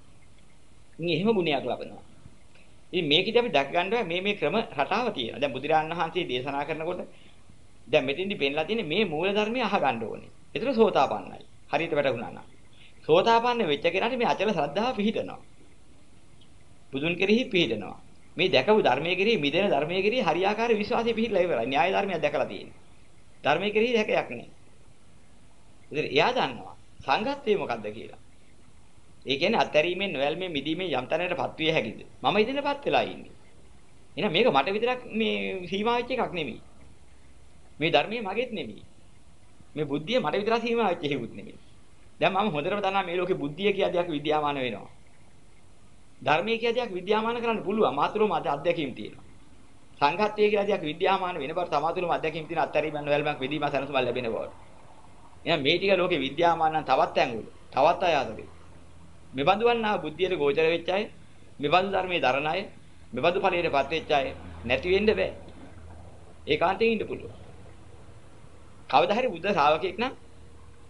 ඉතින් එහෙම ගුණයක් ලබනවා. ඉතින් මේකදී අපි දැක ගන්නවා මේ මේ ක්‍රම රටාව තියෙනවා. දැන් බුදුරජාණන් වහන්සේ දේශනා කරනකොට දැන් මෙතෙන්දි පෙන්ලා තියෙන්නේ මේ මූල ධර්මය අහගන්න ඕනේ. ඒතර සෝතාපන්නයි. හරියට වැටහුණා නම්. සෝතාපන්න වෙච්ච කෙනාට මේ අචල ශ්‍රද්ධාව පිහිටනවා. බුදුන් කෙරෙහි පිහිටනවා. මේ දැකපු ධර්මයේ කෙරෙහි මිදෙන ධර්මයේ කෙරෙහි හරියාකාර විශ්වාසය පිහිටලා ඉවරයි. න්‍යාය ධර්මයක් දැකලා තියෙන්නේ. ධර්මයේ කෙරෙහි හැකයක් නෑ. ඉතින් එයා දන්නවා සංඝත්වය මොකද්ද කියලා. ඒ කියන්නේ අත්හැරීමෙන් නොයල්මේ මිදීමේ යම් තැනකටපත් විය හැකිද? මම ඉදිනපත් වෙලා ඉන්නේ. එහෙනම් මේක මට විතරක් මේ සීමා වෙච්ච එකක් නෙමෙයි. මේ ධර්මයේ මගේත් නෙමෙයි. මේ බුද්ධිය මට විතරක් සීමා වෙච්ච හේකුත් නෙමෙයි. දැන් මම හොඳටම දන්නවා මේ ලෝකේ බුද්ධිය කියලා දෙයක් විද්‍යාමාන වෙනවා. ධර්මයේ කියලා දෙයක් විද්‍යාමාන කරන්න පුළුවන්. මාතුරුම අධ්‍යක්ීම් තියෙනවා. සංඝත්වයේ කියලා දෙයක් විද්‍යාමාන වෙන බව තමාතුරුම අධ්‍යක්ීම් තියෙන අත්හැරීමෙන් නොයල්මක් විදීම සනසුම ලැබෙන බව. එහෙනම් මේ ටික ලෝකේ විද්‍යාමාන නම් තවත් ඇඟුල. තවත් අය අතරේ. මෙබඳු වන්නා බුද්ධියට ගෝචර වෙච්ච අය, මෙබඳු ධර්මයේ දරණ අය, මෙබඳු ඵලයටපත් වෙච්ච අය නැති වෙන්න බෑ. ඒකාන්තයෙන් ඉන්න පුළුවන්. කවදා හරි බුද්ධ ශ්‍රාවකෙක් නම්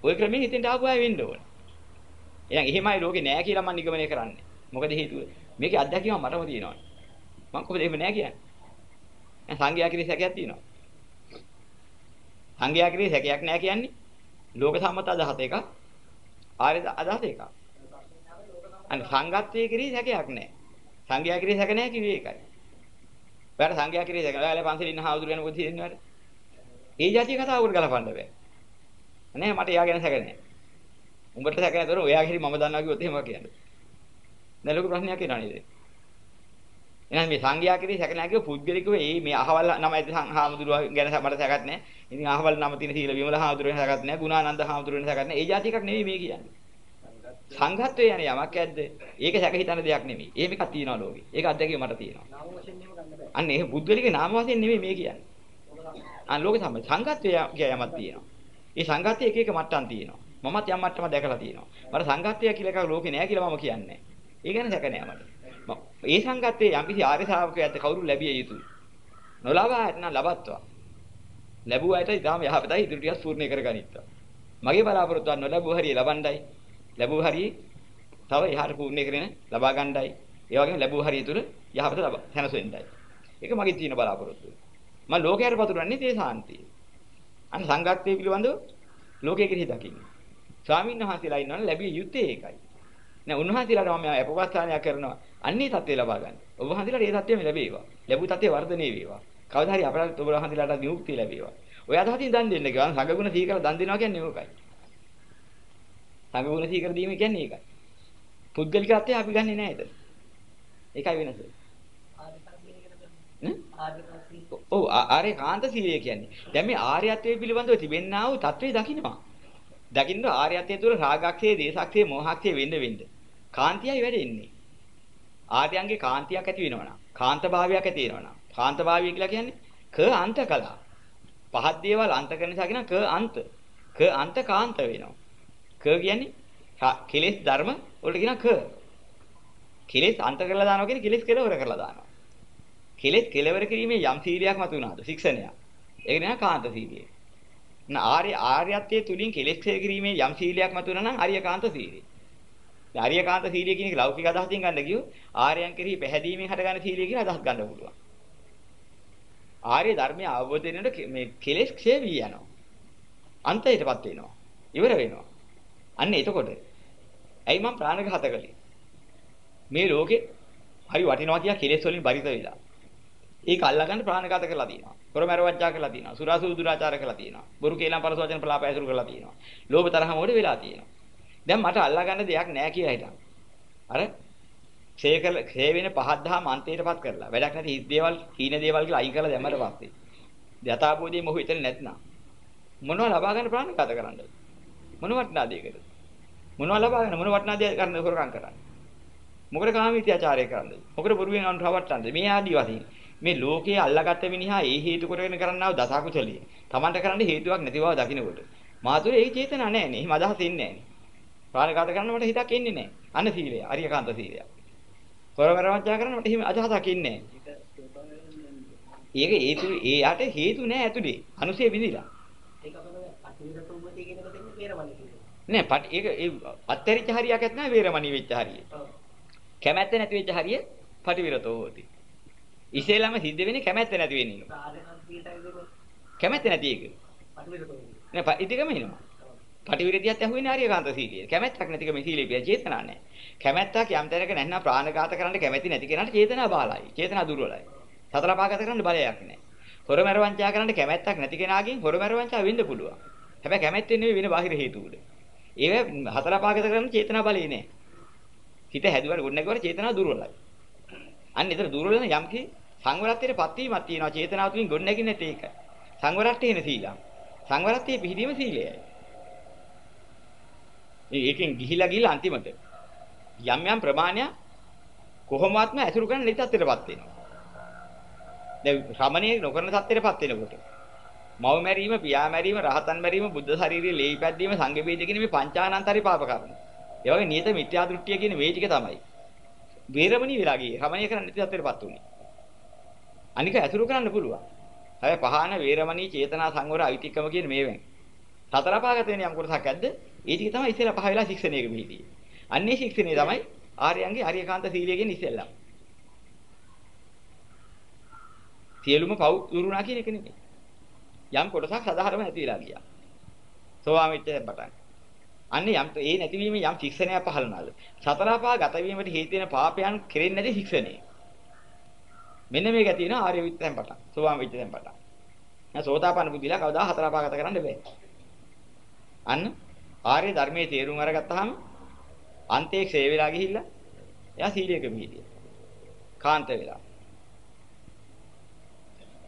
ওই ක්‍රමයෙන් හිතෙන් ආපු අය වෙන්න ඕන. එහෙනම් එහෙමයි ලෝකේ නෑ කියලා මම නිගමනය කරන්නේ. මොකද හේතුව? මේකේ අත්දැකීම මටම තියෙනවා. මම කොහොමද එහෙම නෑ කියන්නේ? දැන් සංඝයා කිරේ සැකයක් තියෙනවා. සංඝයා කිරේ සැකයක් නෑ කියන්නේ ලෝක සම්මත අදහස එක ආර්ය අදහස එක. අන්න සංගත්වයේ කිරී සැකයක් නැහැ. සංඝයා කිරී සැක නැහැ කිව්වේ ඒකයි. ඔයාලා සංඝයා කිරී සැක ඔයාලා පන්සලේ ඉන්න හාමුදුරු වෙන මොකද හිතන්නේ ඔයාලා? ඒ જાතිය කතාවකට ගලපන්න බෑ. නෑ මට එයා ගැන සැක නැහැ. උඹට සැක නැතර ඔයා කිරී මම දන්නවා කිව්වොත් එහෙම කියන්නේ. දැන් ලොකු ප්‍රශ්නයක් එනවා නේද? එහෙනම් මේ සංඝයා කිරී සැක නැහැ කිව්ව පුද්ගලිකව ඒ මේ අහවල් නම ඇති හාමුදුරුවා ගැන මට සැකක් නැහැ. ඉතින් අහවල් නම තියෙන සීල විමල හාමුදුරුවෝ වෙන සැකක් නැහැ. ගුණානන්ද හාමුදුරුවෝ වෙන සැකක් නැහැ. ඒ જાති එකක් නෙවෙයි මේ කියන්නේ. සංඝත්වයේ යන යමක් ඇද්ද? ඒක සැක හිතන දෙයක් නෙමෙයි. එහෙම එකක් තියෙනවා ලෝකේ. ඒක අත්දැකීම මට තියෙනවා. අන්න ඒ බුද්ධලික නාම වශයෙන් නෙමෙයි මේ කියන්නේ. අන්න ලෝකේ සම්බන්ධ සංඝත්වයේ කිය යමක් තියෙනවා. ඒ සංඝත්වයේ එක එක මට්ටම් තියෙනවා. මමත් යම් මට්ටමක් දැකලා තියෙනවා. මට සංඝත්වය කියලා එකක් ලෝකේ නෑ කියලා මම කියන්නේ. ඒ ගැන සැක නෑ මට. ඒ සංඝත්වයේ යම්කිසි ආර්ය ශ්‍රාවකයෙක්ද කවුරු ලැබිය යුතුයි. නොලබා නැත්නම් ලබත්වා. ලැබුවාට ඊටාම යහපතයි ඉදිරි ටිකක් පූර්ණ කරගනිත්වා. මගේ බලාපොරොත්තුවක් නොලැබුව හරිය ලබණ්ඩයි ලැබුව හරිය තව එහාට පූර්ණ කරගෙන ලබා ගන්නයි. ඒ වගේම ලැබුව හරිය තුල යහපත ලබා සැනසෙන්නයි. ඒක මගේ තියෙන බලාපොරොත්තුව. මම ලෝකයට පතුරන්නේ තේ සාන්තිය. අන්න සංඝත්වයේ පිළිබඳව ලෝකයේ කෙරෙහි දකින්න. ස්වාමීන් වහන්සේලා ඉන්නවනේ ලැබිය යුත්තේ ඒකයි. නෑ උන්වහන්සේලාට මම අපවස්ථානය කරනවා. අන්නේ தත්ත්වය ලබා ගන්න. ඔබ වහන්සේලාට මේ தත්ත්වෙම ලැබේවා. ලැබූ තත්ත්වය වර්ධනය වේවා. කවදා හරි අපරාධ ඔබ වහන්සේලාට නියුක්තිය ලැබේවා. ඔය අදහසින් දන් දෙන්න කියලා සංගුණ සීකර දන් දෙනවා කියන්නේ මොකයි? සංගුණ සීකර දීම කියන්නේ ඒකයි. පුද්ගලිකත්වය අපි ගන්නෙ නෑ එතන. ඒකයි වෙනස. ඔව් ආර්ය කාන්ත සීලය කියන්නේ. දැන් මේ ආර්යත්වයේ පිළිබඳව තිබෙන්නා වූ தત્ත්වය දකින්නවා. දකින්න ආර්යත්වයේ තුල රාගක්ෂේ, දේසක්ෂේ, මෝහක්ෂේ වෙන්න වෙන්න. කාන්තියයි වැඩෙන්නේ. ආර්යයන්ගේ කාන්තියක් ඇති වෙනවනම්, කාන්ත භාවයක් ඇති වෙනවනම්, කාන්තභාවය කියලා කියන්නේ ක අන්ත කළා. පහත් දේවල් අන්ත කරන නිසා කියන ක අන්ත. ක අන්ත කාන්ත වෙනවා. ක කියන්නේ කෙලෙස් ධර්ම වලට කියන ක. කෙලෙස් අන්ත කරලා දානවා කියන්නේ කෙලෙස් කෙලවර කරලා දානවා. කෙලෙස් කෙලවර කිරීමේ යම් සීලයක් මත උනාද? ශික්ෂණයක්. ඒක නෑ කාන්ත සීලිය. නා ආර්ය ආර්යත්වයේ තුලින් කෙලෙස් ක්ෂය කිරීමේ යම් සීලයක් මත උනා නම් ආර්යකාන්ත සීලිය. දැන් ආර්යකාන්ත සීලිය කියන එක ලෞකික අදහසින් ගන්න ගියෝ ආර්යයන් කෙරෙහි පැහැදීමෙන් හටගන්න සීලිය කියලා අදහස් ගන්න පුළුවන්. ආර්ය ධර්මය අවබෝධ වෙනකොට මේ කෙලෙස් ක්ෂය වී යනවා. අන්තයටපත් වෙනවා. ඉවර වෙනවා. අන්න එතකොට ඇයි මම ප්‍රාණඝාත කළේ? මේ ලෝකේ හරි වටිනවා කියලා කෙලෙස් වලින් බරිත වෙලා. ඒක අල්ලගන්න ප්‍රාණඝාත කරලා තියෙනවා. කොරමරවජ්ජා කරලා තියෙනවා. සුරාසු දුරාචාර කරලා තියෙනවා. බොරු කේලම් පරස වචන ප්‍රලාප ඇසුරු කරලා තියෙනවා. ලෝභ තරහ මොඩ වෙලා තියෙනවා. දැන් මට අල්ලගන්න දෙයක් නැහැ කියලා හිතන්න. අර ක්ෂය කළ ක්ෂය වෙන පහත් දහම අන්තයටපත් කරලා වැඩක් නැති හිස් දේවල් හීන දේවල් කියලා අයින් කරලා දැම්මට පස්සේ. යථාභූතයේ මොහු හිතෙන්නේ නැත්නම්. මොනවද ලබා ගන්න ප්‍රාණඝාත කරන්නද? මොන වටනා දෙයකද මොනවද ලබා ගන්න මොන වටනා දෙයක් කරන්න හොරකම් කරන්නේ? මොකද කාමීත්‍යාචාරය කරන්නේ මොකද බොරුවෙන් අනුර රවට්ටන්නේ මේ ආදී වශයෙන් මේ ලෝකයේ අල්ලාගත්ත මිනිහා ඒ හේතු කොටගෙන කරන්නා වූ දසකුසලිය. තමන්ට කරන්න හේතුවක් නැති බව දකිනකොට. මාතුරේ ඒ චේතන නැහැ නේ එහෙම අදහස් ඉන්නේ නැහැ නේ ප්‍රාණඝාත කරන්න මට හිතක් එන්නේ නැහැ අන්න සීලය අරියකාන්ත සීලය පොරවරවංචා කරන්න මට එහෙම අදහසක් ඉන්නේ ඒක හේතු ඒ යට හේතු නෑ ඇතුලේ. අනුසේ විදිලා. ඒක. නෑ පට ඒක ඒ අත්‍යරිච්ච හරියක් නැහැ වේරමණී වෙච්ච හරිය. කැමැත්ත නැති වෙච්ච හරිය පටිවිරතෝ හොති. ඉසෙලම සිද්ධ වෙන්නේ කැමැත්ත නැති වෙන එක. කැමැත්ත නැති එක. නෑ ඉතිකම එනවා. පටිවිරතියත් ඇහුවෙන්නේ ආර්යකාන්ත සීලිය. කැමැත්තක් නැතිකම සීලිය පිය චේතනා නැහැ. කැමැත්තක් යම් තැනක නැත්නම් ප්‍රාණඝාත කරන්න කැමැති නැති කෙනාට චේතනා බාලයි. චේතනා දුර්වලයි. සතර පාගත කරන්න බලයක් නැහැ. හොරමර වංචා කරන්න කැමැත්තක් නැති කෙනාගෙන් හොරමර වංචා වෙන්න පුළුවන්. හැබැයි කැමැත්තෙන් නෙවෙයි වෙන බාහිර හේතු වල. ඒව හතර පාගත කරන්න චේතනා බලේ නැහැ. හිත හැදුවට ගොඩනගවල චේතනා දුර්වලයි. අන්න ඒතර දුර්වල නම් යම්කි සංවරත්වයටපත් වීමක් තියෙනවා චේතනාව තුලින් ගොඩනැගින්නේ නැtei එක. සංවරත්වයේ න සීලං. සංවරත්වයේ පිහිටීම සීලයයි. ඒකෙන් ගිහිලා ගිහිලා අන්තිමට යම් යම් ප්‍රමාණයක් කොහොමවත්ම ඇසුරු කරන්න නැති තත්ත්වයටපත් වෙනවා. දැන් ශ්‍රමණේ නොකරන තත්ත්වයටපත් වෙනකොට මව මැරීම, පියා මැරීම, රහතන් මැරීම, බුද්ධ ශරීරයේ ලේයි පැද්දීම, සංඝ වේද කියන මේ පංචානන්තරි පාප කර්ම. ඒ වගේ නියත මිත්‍යා දෘෂ්ටිය කියන මේ ටික තමයි. වේරමණී වෙලා ගියේ. ශ්‍රමණේ කරන්න නැති තත්ත්වයටපත් උනේ. අනික ඇසුරු කරන්න පුළුවන්. හැබැයි පහාන වේරමණී චේතනා සංවර අවිතික්‍රම කියන මේවෙන්. සතර පාගත වෙන යම් කොටසක් ඇද්ද? ඒ ටික තමයි ඉස්සෙල්ලා පහ වෙලා ශික්ෂණයක මෙහිදී. අන්නේ ශික්ෂණය තමයි ආර්යයන්ගේ ආර්යකාන්ත සීලය කියන ඉස්සෙල්ලා. සියලුම පව් දුරුණා කියන එක නෙමෙයි. යම් කොටසක් සදාහරම නැති වෙලා ගියා. සෝවාන් වෙච්ච පටන්. අන්නේ යම් ඒ නැතිවීම යම් ශික්ෂණයක් පහළ වුණාද? සතර පහ ගත වීමට හේතු වෙන පාපයන් කෙරෙන්නේ නැති ශික්ෂණය. මෙන්න මේක තියෙනවා ආර්ය විත්තෙන් පටන්. සෝවාන් වෙච්ච දැන් පටන්. දැන් සෝතාපන්න බුද්ධිලා කවදා හතර පහ ගත කරන්න බෑ. අන්න ආර්ය ධර්මයේ තේරුම් අරගත්තාම අන්තයේ ක්ෂය වෙලා ගිහිල්ලා එයා සීලයක මිහිදිය. කාන්ත වෙලා.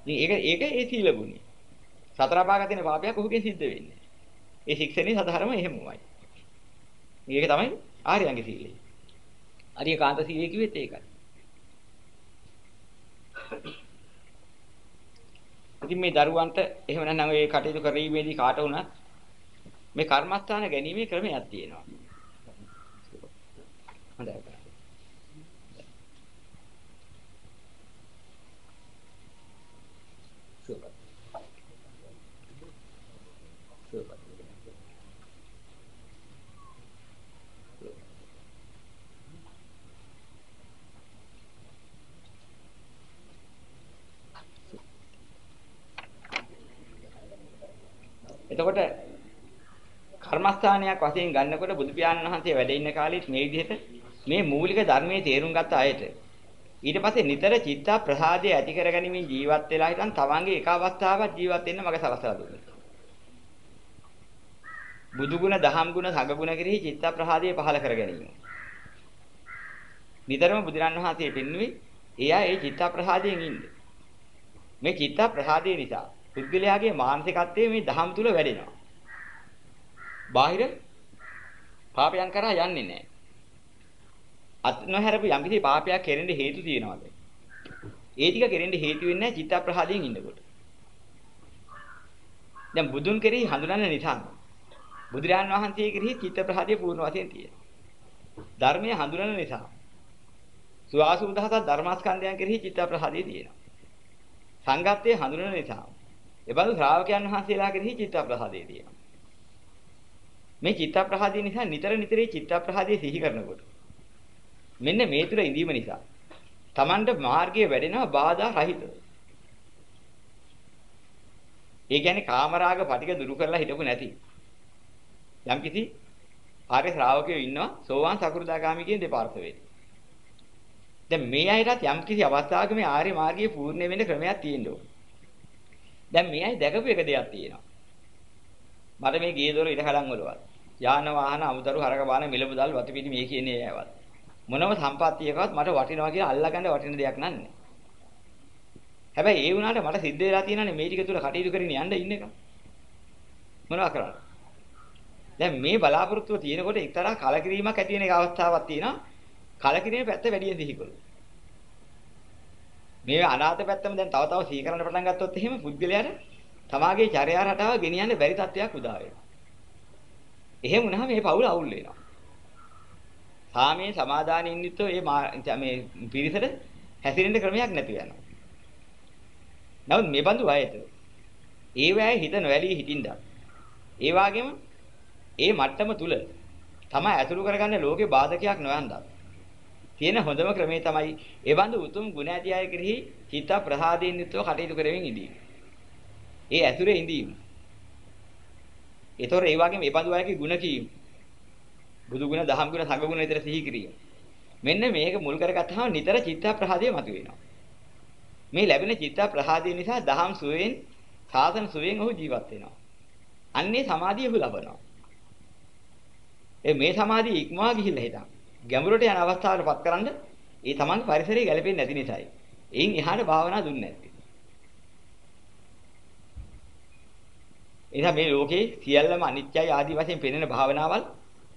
ඉතින් ඒක ඒක ඒ සීල ගුණය. සතර පාගතින පාපයක් ඔහුගෙන් සිද්ධ වෙන්නේ. ඒ ශික්ෂණේ සාධාරම එහෙමමයි. මේක තමයි ආර්යයන්ගේ සීලය. ආර්ය කාන්ත සීලය කිව්වෙත් ඒකයි. ඉතින් මේ දරුවන්ට එහෙම නැත්නම් ඒ කටයුතු කිරීමේදී කාට වුණත් මේ කර්මස්ථාන ගැනීමේ ක්‍රමයක් තියෙනවා. හොඳයි. එතකොට කර්මස්ථානයක් වශයෙන් ගන්නකොට බුදු පියාණන් වහන්සේ වැඩ ඉන්න කාලෙත් මේ විදිහට මේ මූලික ධර්මයේ තේරුම් ගත්ත අයට ඊට පස්සේ නිතර චිත්ත ප්‍රසාදය ඇති කරගැනීමෙන් ජීවත් වෙලා හිටන් තවන්ගේ එක අවස්ථාවක් ජීවත් වෙන්න මග සලසලා දුන්නා. බුදු ගුණ, දහම් ගුණ, සංඝ ගුණ කෙරෙහි චිත්ත ප්‍රසාදය පහළ කර ගැනීම. නිතරම බුදුරන් වහන්සේ පෙන්වුවේ එයා ඒ චිත්ත ප්‍රසාදයෙන් ඉන්නේ. මේ චිත්ත ප්‍රසාදය නිසා පුද්ගලයාගේ මානසිකත්වයේ මේ දහම් තුල වැඩෙනවා. බාහිර පාපයන් කරා යන්නේ නැහැ. අත් නොහැරපු යම්කිසි පාපයක් කෙරෙන්න හේතු තියනවාද? ඒ ටික කෙරෙන්න හේතු වෙන්නේ නැහැ චිත්ත ප්‍රහාදයෙන් ඉන්නකොට. දැන් බුදුන් කෙරෙහි හඳුනන නිසා බුදුරජාන් වහන්සේ කෙරෙහි චිත්ත ප්‍රහාදය පූර්ණ වශයෙන් තියෙනවා. ධර්මයේ හඳුනන නිසා සුවාසු දහසක් ධර්මස්කන්ධයන් කෙරෙහි චිත්ත ප්‍රහාදය තියෙනවා. සංගත්තයේ හඳුනන නිසා එබඳු ශ්‍රාවකයන් වහන්සේලා කෙරෙහි චිත්ත ප්‍රහාදය තියෙනවා. මේ චිත්ත ප්‍රහාදය නිසා නිතර නිතර චිත්ත ප්‍රහාදය සිහි කරනකොට මෙන්න මේ තුර ඉඳීම නිසා Tamanට මාර්ගයේ වැඩෙනවා බාධා රහිතව. ඒ කියන්නේ කාමරාග පටික දුරු කරලා හිටපු නැති. යම්කිසි ආර්ය ශ්‍රාවකයෝ ඉන්නවා සෝවාන් සකෘදාගාමි කියන දෙපාර්ශ්වයේ. දැන් මේ අයටත් යම්කිසි අවස්ථාවක මේ ආර්ය මාර්ගයේ පූර්ණ වෙන්න ක්‍රමයක් තියෙන්න ඕන. දැන් මේ අය දැකපු එක දෙයක් තියෙනවා. මට මේ ගේ දොර ඉඩ කඩන් වලවත් යාන වාහන අමුදරු හරක බාන මිලමුදල් වතුපිටි මේ කියන්නේ ඒවත් මොනම සම්පත්තියකවත් මට වටිනවා කියලා අල්ලගන්න වටින දෙයක් නන්නේ. හැබැයි ඒ වුණාට මට සිද්ධ වෙලා තියෙනනේ මේ ටික තුල කටයුතු කරගෙන යන්න ඉන්න එක. මොනවා කරන්නේ? දැන් මේ බලාපොරොත්තුව තියෙනකොට එක්තරා කලකිරීමක් ඇති වෙන එක අවස්ථාවක් තියෙනවා. කලකිරීමේ පැත්ත වැඩියෙන් සිහිකොළු. මේ අනාථ පැත්තම දැන් තව තව සිහි කරන්න පටන් ගත්තොත් එහෙම පුද්ගලයාට තමාගේ චර්යා රටාව ගෙනියන්න බැරි තත්ත්වයක් උදා වෙනවා. එහෙම වුණාම මේ පවුල අවුල් වෙනවා. සාමයේ සමාදානෙ ඉන්නitto මේ මේ පිරිසට හැසිරෙන්න ක්‍රමයක් නැති වෙනවා. නමුත් මේ බඳු අයට ඒ වෑය හිත නොඇලී හිටින්ද ඒ වගේම ඒ මට්ටම තුල තමයි ඇතුළු කරගන්න ලෝකේ බාධකයක් නොවන්දා. තියෙන හොඳම ක්‍රමේ තමයි ඒ බඳු උතුම් ගුණ ඇති අය කෙරෙහි හිත ප්‍රසාදයෙන් යුක්තව කටයුතු කරමින් ඉඳීම. ඒ ඇතුලේ ඉඳීම. ඒතොර ඒ වගේම ඒ බඳු අයගේ ගුණ කීම. බුදු ගුණ, දහම් ගුණ, සංඝ ගුණ විතර සිහි කිරීම. මෙන්න මේක මුල් කරගත්තාම නිතර චිත්ත ප්‍රහාදය මතුවෙනවා. මේ ලැබෙන චිත්ත ප්‍රහාදය නිසා දහම් සුවයෙන්, සාසන සුවයෙන් ඔහු ජීවත් වෙනවා. අන්නේ සමාධිය ඔහු ලබනවා. ඒ මේ සමාධිය ඉක්මවා ගිහිල්ලා හිටන් ගැඹුරට යන අවස්ථාවකටපත් කරන්න ඒ තමන්ගේ පරිසරය ගැලපෙන්නේ නැති නිසායි. එයින් එහාට භාවනා දුන්නේ නැත්තේ. එනිසා මේ ලෝකේ සියල්ලම අනිත්‍යයි ආදී වශයෙන් පෙනෙන භාවනාවල්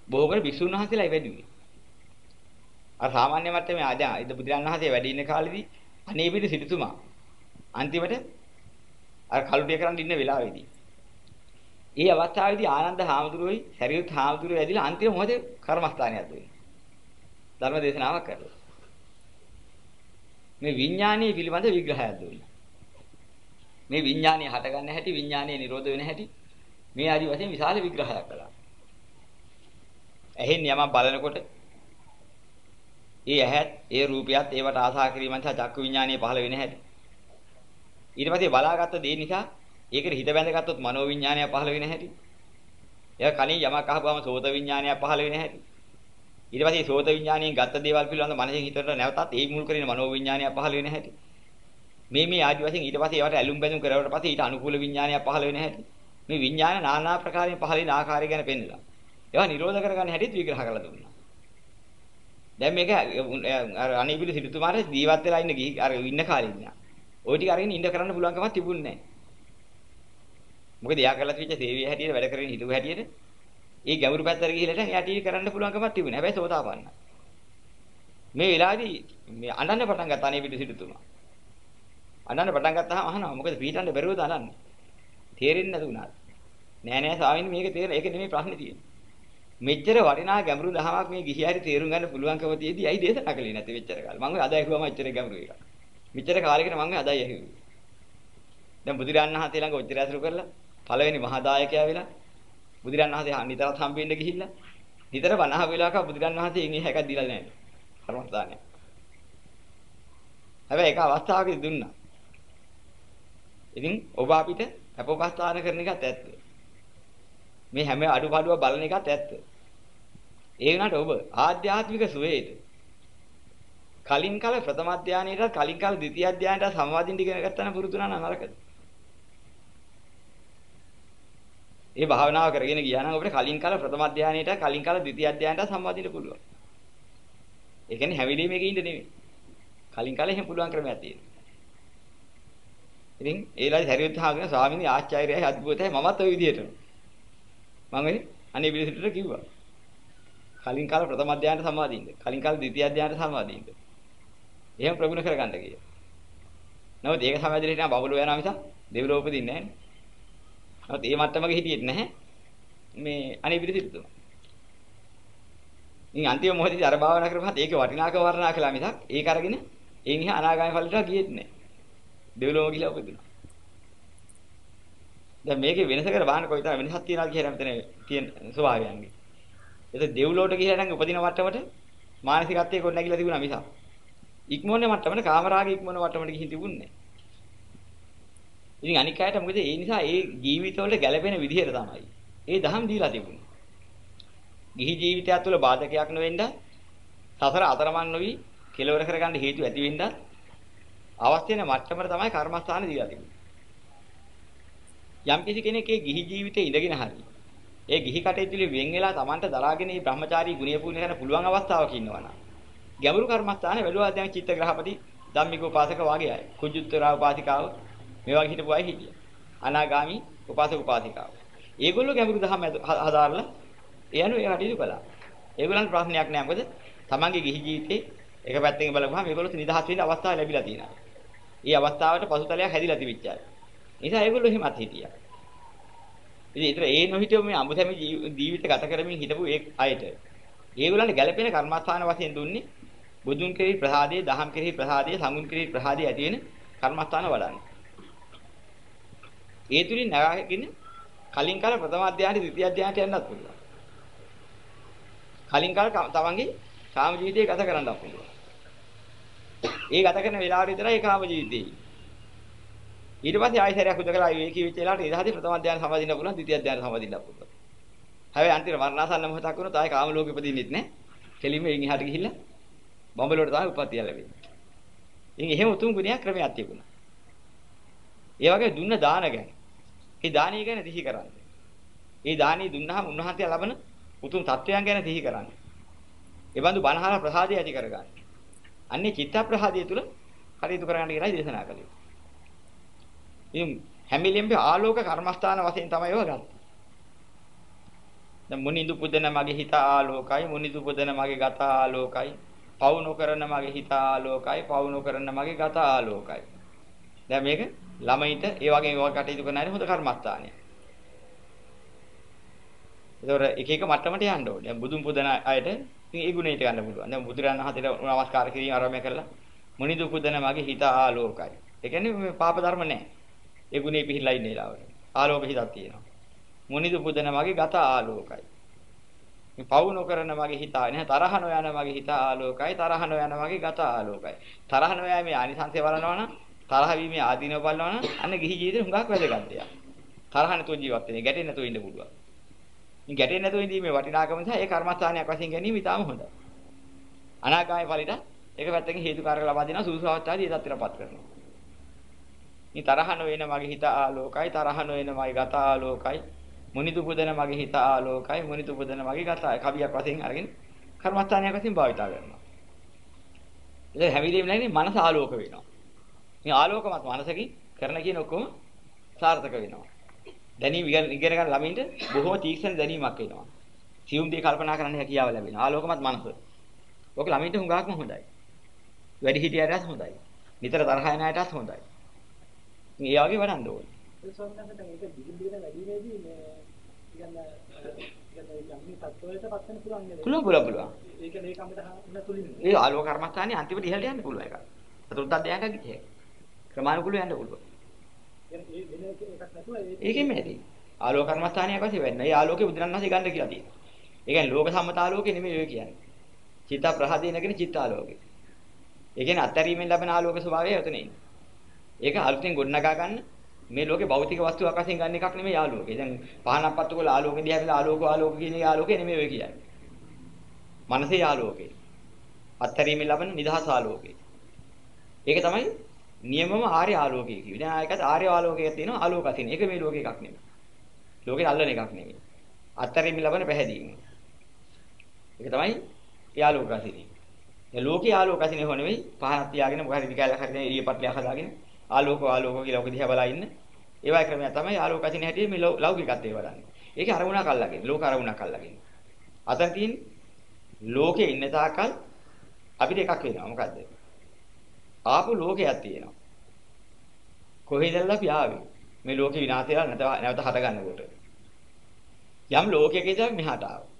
බොහෝ කර විසුණු වහන්සේලා වැඩිුවේ. අර සාමාන්‍ය මට්ටමේ ආදා ඉද බුදුරන් වහන්සේ වැඩි ඉන්න කාලෙදී අනේ පිට සිටුතුමා අන්තිමට අර කලුටිය කරන් ඉන්න වෙලාවේදී ඒ අවස්ථාවේදී ආනන්ද හාමුදුරුවෝයි සරියුත් හාමුදුරුවෝ ඇදිලා අන්තිම මොහොතේ කර්මස්ථානයක් දුන්නා. ධර්ම දේශනාවක් කරලා. මේ විඥානීය පිළිබඳ විග්‍රහයක් දුන්නා. මේ විඥානීය හටගන්න හැටි විඥානීය නිරෝධ වෙන හැටි මේ ආදි වශයෙන් විශාල විග්‍රහයක් කළා. ඇහෙන් යමක් බලනකොට ඒ ඇහත් ඒ රූපයත් ඒවට ආසා කිරීම නිසා චක්කු විඥානීය පහළ වෙන හැටි. ඊට පස්සේ බලාගත්ත දේ නිසා ඒකට හිත බැඳගත්තොත් මනෝ විඥානය පහළ වෙන හැටි. ඒක කලින් යමක් අහපුවම සෝත විඥානය පහළ වෙන හැටි. ඊට පස්සේ සෝත විඥානයෙන් ගත්ත දේවල් පිළිබඳව මනසෙන් හිතට නැවතත් ඒ මුල් කරගෙන මනෝ විඥානය පහළ වෙන හැටි. මේ මේ ආදි වශයෙන් ඊට පස්සේ ඒවට ඇලුම් බැඳුම් කරවට පස්සේ ඊට අනුකූල විඥානය පහළ වෙන හැටි. මේ විඥාන নানা ආකාරයෙන් පහළ වෙන ආකාරය ගැන පෙන්නලා. ඒවා නිරෝධ කරගන්න හැටිත් විග්‍රහ කරලා දුන්නා. දැන් මේක අර අනිබිලි සිටුතුමාට ජීවත් වෙලා ඉන්න ගිහි අර ඉන්න කාලේ ඉන්න. ওই ටික අරගෙන ඉන්න කරන්න පුළුවන් කමක් තිබුණේ නැහැ. මොකද එයා කරලා තිබිච්ච සේවයේ හැටියට වැඩ කරගෙන හිටුව හැටියට ඒ ගැඹුරු පැත්තට ගිහිල්ලා දැන් එයා ටීවී කරන්න පුළුවන් කමක් තිබුණේ. හැබැයි සෝතාපන්න. මේ වෙලාවේදී මේ අඬන්න පටන් ගත්තා අනේ පිටු සිටුතුමා. අඬන්න පටන් ගත්තාම අහනවා මොකද පීටන්න බැරුවද අඬන්නේ? තේරෙන්නේ නැතුණාද? නෑ නෑ ස්වාමීන් මේක තේරෙන ඒක නෙමෙයි ප්‍රශ්නේ තියෙන්නේ. මෙච්චර වටිනා ගැඹුරු දහමක් මේ ගිහිහරි තේරුම් ගන්න පුළුවන්කම තියෙද්දි ඇයි දේශනා කළේ නැත්තේ මෙච්චර කාලෙ? මම අද ඇහුවම මෙච්චර ගැඹුරු එකක්. මෙච්චර කාලෙකට මම අදයි ඇහුවේ. දැන් බුදුරජාණන් වහන්සේ ළඟ ඔච්චර ඇසුරු කරලා පළවෙනි මහා දායකයා වෙලා බුදුරජාණන් වහන්සේ නිතරත් හම්බෙන්න ගිහිල්ලා නිතර බණහ වෙලාවක බුදුරජාණන් වහන්සේ ඉන්නේ හැකක් දීලා නැහැ. කර්මස්ථානය. හැබැයි ඒක අවස්ථාවකදී දුන්නා. ඉතින් ඔබ අපිට අපෝපස්ථාන කරන එකත් ඇත්ත. මේ හැම අඩුපාඩුව බලන එකත් ඇත්ත. ඒ වුණාට ඔබ ආධ්‍යාත්මික සුවේද කලින් කල ප්‍රථම අධ්‍යානයේට කලින් කල ද්විතිය අධ්‍යානයට සමවාදින්න ඉගෙන ගත්තා නම් පුරුදු වුණා නම් නරකද? ඒ භාවනාව කරගෙන ගියා නම් අපිට කලින් කල ප්‍රථම අධ්‍යානයේට කලින් කල ද්විතිය අධ්‍යානයට සමවාදින්න පුළුවන්. ඒ කියන්නේ හැවිලීම එකේ ඉන්න නෙමෙයි. කලින් කල එහෙම පුළුවන් ක්‍රමයක් තියෙනවා. ඉතින් ඒලායි හැරියොත් හාගෙන ස්වාමීනි ආචාර්යයි අද්භූතයි මමත් ওই විදිහටම. මම ඒ අනේ පිළිසිටට කිව්වා. කලින් කාල ප්‍රථම අධ්‍යයනට සමාදින්න. කලින් කාල ද්විතිය අධ්‍යයනට සමාදින්න. එහෙම ප්‍රගුණ කරගන්න කියලා. නමුත් ඒක සමාධියට හිටියම බබලෝ යනවා මිසක් දෙවිලෝ උපදින්නේ නැහැ. නමුත් ඒ මට්ටමක හිටියෙත් නැහැ. මේ අනිවිද සිටුතුමා. ඉතින් අන්තිම මොහොතේදී අර භාවනා කරපුවාත් ඒකේ වටිනාකම වර්ණනා කළා මිසක් ඒක අරගෙන එයින් එහා අනාගාමී ඵලයට ගියෙත් නැහැ. දෙවිලෝම ගිහිලා උපදිනවා. දැන් මේකේ වෙනසකට බාහන කොයිතරම් වෙනසක් තියනවද කියලා මෙතන තියෙන ස්වභාවයන්ගේ. ඒක දෙව්ලොවට ගිහිලා නම් උපදින මට්ටමට මානසිකත්වයේ කොට නැගිලා තිබුණා මිසක්. ඉක්මෝනේ මට්ටමට කාමරාග ඉක්මෝන මට්ටමට ගිහින් තිබුණේ ඉතින් අනික් අයට මොකද ඒ නිසා ඒ ජීවිතවලට ගැළපෙන විදිහට තමයි. ඒ දහම් දීලා තිබුණේ. ගිහි ජීවිතය තුළ බාධකයක් නොවෙන්න සසර අතරමං නොවි කෙලවර කරගන්න හේතු ඇති වෙන්නත් අවශ්‍ය වෙන මට්ටමට තමයි කර්මස්ථාන දීලා තිබුණේ. යම් කිසි කෙනෙක් ඒ ගිහි ජීවිතේ ඉඳගෙන හරි ඒ ගිහි කටයුතු වෙන් වෙලා Tamanට දරාගෙන මේ බ්‍රහ්මචාරී ගුණය පුරුණ කරන්න පුළුවන් අවස්ථාවක ඉන්නවනම් ගැඹුරු කර්මස්ථානේ වැළුවා දැන් චිත්ත ග්‍රහපති ධම්මික උපාසක වාගේ අය. කුජුත්තරා උපාසිකාව මේ වගේ හිටපු අය හිටියා. අනාගාමි උපාසක උපාසිකාව. ඒගොල්ලෝ ගැඹුරු දහම හදාarලා ඒ අනුව ඒ කටයුතු කළා. ඒගොල්ලන්ට ප්‍රශ්නයක් නෑ. මොකද Tamanගේ ගිහි ජීවිතේ එක පැත්තකින් බලපුවාම මේගොල්ලෝ නිදහස් වෙන්න අවස්ථාව ලැබිලා තියෙනවා. ඒ අවස්ථාවට පසුතලයක් හැදිලා තිබිච්ච අය. නිසා ඒගොල්ලෝ එහෙමත් හිටියා. ඉතින් ඒතර ඒ නොහිටියෝ මේ අඹසැමි ජීවිත ගත කරමින් හිටපු ඒ අයට ඒගොල්ලන්ට ගැළපෙන කර්මස්ථාන වශයෙන් දුන්නේ බුදුන් කෙරෙහි ප්‍රසාදයේ, දහම් කෙරෙහි ප්‍රසාදයේ, සංඝුන් කෙරෙහි ප්‍රසාදයේ ඇති වෙන කර්මස්ථාන වඩන්න. ඒ තුලින් නගාගෙන කලින් කාල ප්‍රථම අධ්‍යානෙ ද්විතිය අධ්‍යානට යන්නත් පුළුවන්. කලින් කාල තමන්ගේ කාම ජීවිතය ගත කරන්නත් පුළුවන්. ඒ ගත කරන වෙලාවට විතරයි කාම ජීවිතේ. ඊට පස්සේ ආයතරයක් උදකලා විවේකී වෙච්ච වෙලාවට ඉදහදී ප්‍රථම ධ්‍යාන සමාදින්න පුළුවන් ද්විතිය ධ්‍යාන සමාදින්න පුළුවන්. හැබැයි අන්තිම මරණාසන්න මොහොතක් වුණොත් ආයේ කාම ලෝකෙ ඉපදින්නෙත් නැහැ. කෙලින්ම එයින් එහාට ගිහිල්ලා බඹලොට තමයි උපත්තිය ලැබෙන්නේ. ඉතින් එහෙම උතුම් ගුණයක් ක්‍රමයක් තිබුණා. ඒ වගේ දුන්න දාන ගැන. ඒ දානිය ගැන දිහි කරන්න. ඒ දානිය දුන්නාම උන්වහන්සේ ලබන උතුම් තත්වයන් ගැන දිහි කරන්න. ඒ බඳු බණහාර ප්‍රසාදය ඇති කරගන්න. අන්නේ චිත්ත ප්‍රසාදය තුල කටයුතු කරගන්න කියලායි දේශනා කළේ. ඉතින් හැමිලියෙම ආලෝක කර්මස්ථාන වශයෙන් තමයි ඒව ගත්තේ. දැන් මුනිදු පුදන මගේ හිත ආලෝකයි මුනිදු පුදන මගේ ගත ආලෝකයි පවු නොකරන මගේ හිත ආලෝකයි පවු නොකරන මගේ ගත ආලෝකයි. දැන් මේක ළමයින්ට ඒ වගේ ඒවා කටයුතු කරන අය හොඳ කර්මස්ථානය. ඒතොර එක එක මට්ටමට යන්න ඕනේ. දැන් බුදුන් පුදන අයට ඉතින් ඒ ගුණයට ගන්න පුළුවන්. දැන් බුදුරන් වහන්සේට නමස්කාර කිරීම ආරම්භ කරලා මුනිදු පුදන මගේ හිත ආලෝකයි. ඒ කියන්නේ මේ පාප ධර්ම නැහැ. ඒ ගුණේ පිහිලා ඉන්න ඒලාවට. ආලෝක හිතක් තියෙනවා. මුනිදු පුදන මගේ ගත ආලෝකයි. මේ පවු නොකරන මගේ හිත නැහැ තරහ නොයන මගේ හිත ආලෝකයි තරහ නොයන මගේ ගත ආලෝකයි. තරහ නොයෑමේ ආනිසංසය බලනවා නම් තරහ වීමේ ආදීනව බලනවා නම් අන්න ගිහි ජීවිතේ හුඟක් වැදගත් දෙයක්. තරහ නැතුව ජීවත් වෙන්නේ ගැටෙන්නේ නැතුව ඉන්න පුළුවන්. මේ ගැටෙන්නේ නැතුව ඉඳීමේ වටිනාකම නිසා ඒ කර්මස්ථානයක් වශයෙන් ගැනීම ඉතාම හොඳයි. අනාගාමී ඵලෙට එක පැත්තකින් හේතුකාරක ලබා දෙනවා සුසු අවස්ථාවේදී ඒ තත්ත්වයටපත් කරනවා. මේ තරහ නොවන මගේ හිත ආලෝකයි තරහ නොවන මගේ ගත ආලෝකයි මුනිදු පුදන මගේ හිත ආලෝකයි මුනිදු පුදන මගේ ගත කවියක් වශයෙන් අරගෙන කර්මස්ථානයක් වශයෙන් භාවිතා කරනවා. ඒක හැමිදීම නැන්නේ මනස ආලෝක වෙනවා. මේ ආලෝකමත් මනසකින් කරන කියන ඔක්කොම සාර්ථක වෙනවා. දැනීම ඉගෙන ගන්න ළමින්ට බොහොම තීක්ෂණ දැනීමක් එනවා. සියුම් දේ කල්පනා කරන්න හැකියාව ලැබෙනවා. ආලෝකමත් මනස. ඔක ළමින්ට හුඟක්ම හොඳයි. වැඩි හිටියටත් හොඳයි. නිතර තරහ යන අයටත් හොඳයි. මේ වගේ වඩන්න ඕනේ. ඒ සෝමනකට මේක දිගින් දිගට මේ යම්නි තත්වයට පත් වෙන පුළුවන් නේද? පුළුවන්. ඒක මේ කමට හන්න තුලින්. ඒ ආලෝක කර්මස්ථානේ අන්තිමට ඉහළට යන්න පුළුවන් එක. චතුර්ථ ධ්‍යානයක් ගිහින්. ක්‍රමානුකූලව යන්න පුළුවන්. ඒ වෙන එකක් නැතුව ඒ ඒකෙම ඇති. ආලෝක කර්මස්ථානයක් වශයෙන් වෙන්න. ඒ ආලෝකේ බුදුරණවහන්සේ ගන්න කියලා තියෙනවා. ඒ කියන්නේ ලෝක සම්මත ආලෝකේ නෙමෙයි ඔය කියන්නේ. චිත්ත ප්‍රහදේ නැගෙන චිත්ත ආලෝකේ. ඒ කියන්නේ අත්හැරීමෙන් ලැබෙන ආලෝක ස්වභාවය එතන ඉන්නේ. ඒක අලුතෙන් ගොඩනගා ගන්න මේ ලෝකේ භෞතික වස්තුවක් වශයෙන් ගන්න එකක් නෙමෙයි ආලෝකය. දැන් පහනක් පත්තු කරලා ආලෝකෙ දිහා බලලා ආලෝක ආලෝක කියන එක ආලෝකය නෙමෙයි ඔය කියන්නේ. මනසේ ආලෝකය. අත්හැරීමෙන් ලබන නිදහස් ආලෝකය. ඒක තමයි නියමම ආර්ය ආලෝකය කියන්නේ. දැන් ආයකත් ආර්ය ආලෝකයක් තියෙනවා ආලෝකසින්. ඒක මේ ලෝකේ එකක් නෙමෙයි. ලෝකේ අල්ලන එකක් නෙමෙයි. අත්හැරීමෙන් ලබන පැහැදීම. ඒක තමයි යාලෝකසිනේ. ඒ ලෝකේ ආලෝකසිනේ හො නෙමෙයි පහනක් තියාගෙන මොකක් හරි විකාලයක් හරින එළියපත්ලයක් හදාගෙන ආලෝක ආලෝක කියලා ඔක දිහා බලා ඉන්න. ඒ වගේ ක්‍රමයක් තමයි ආලෝකසිනේ හැටියට මේ ලෞකිකත්වයේ වඩන්නේ. ඒක අරමුණක් අල්ලගෙන ලෝක අරමුණක් අල්ලගෙන. අතන තියෙන්නේ ලෝකේ ඉන්න තාකල් අපිට එකක් වෙනවා. මොකද්ද? ආපු ලෝකයක් තියෙනවා. කොහේදල්ලා අපි ආවේ? මේ ලෝකේ විනාශ වෙලා නැත නැවත හට ගන්නකොට. යම් ලෝකයක ඉඳන් මෙහාට ආවා.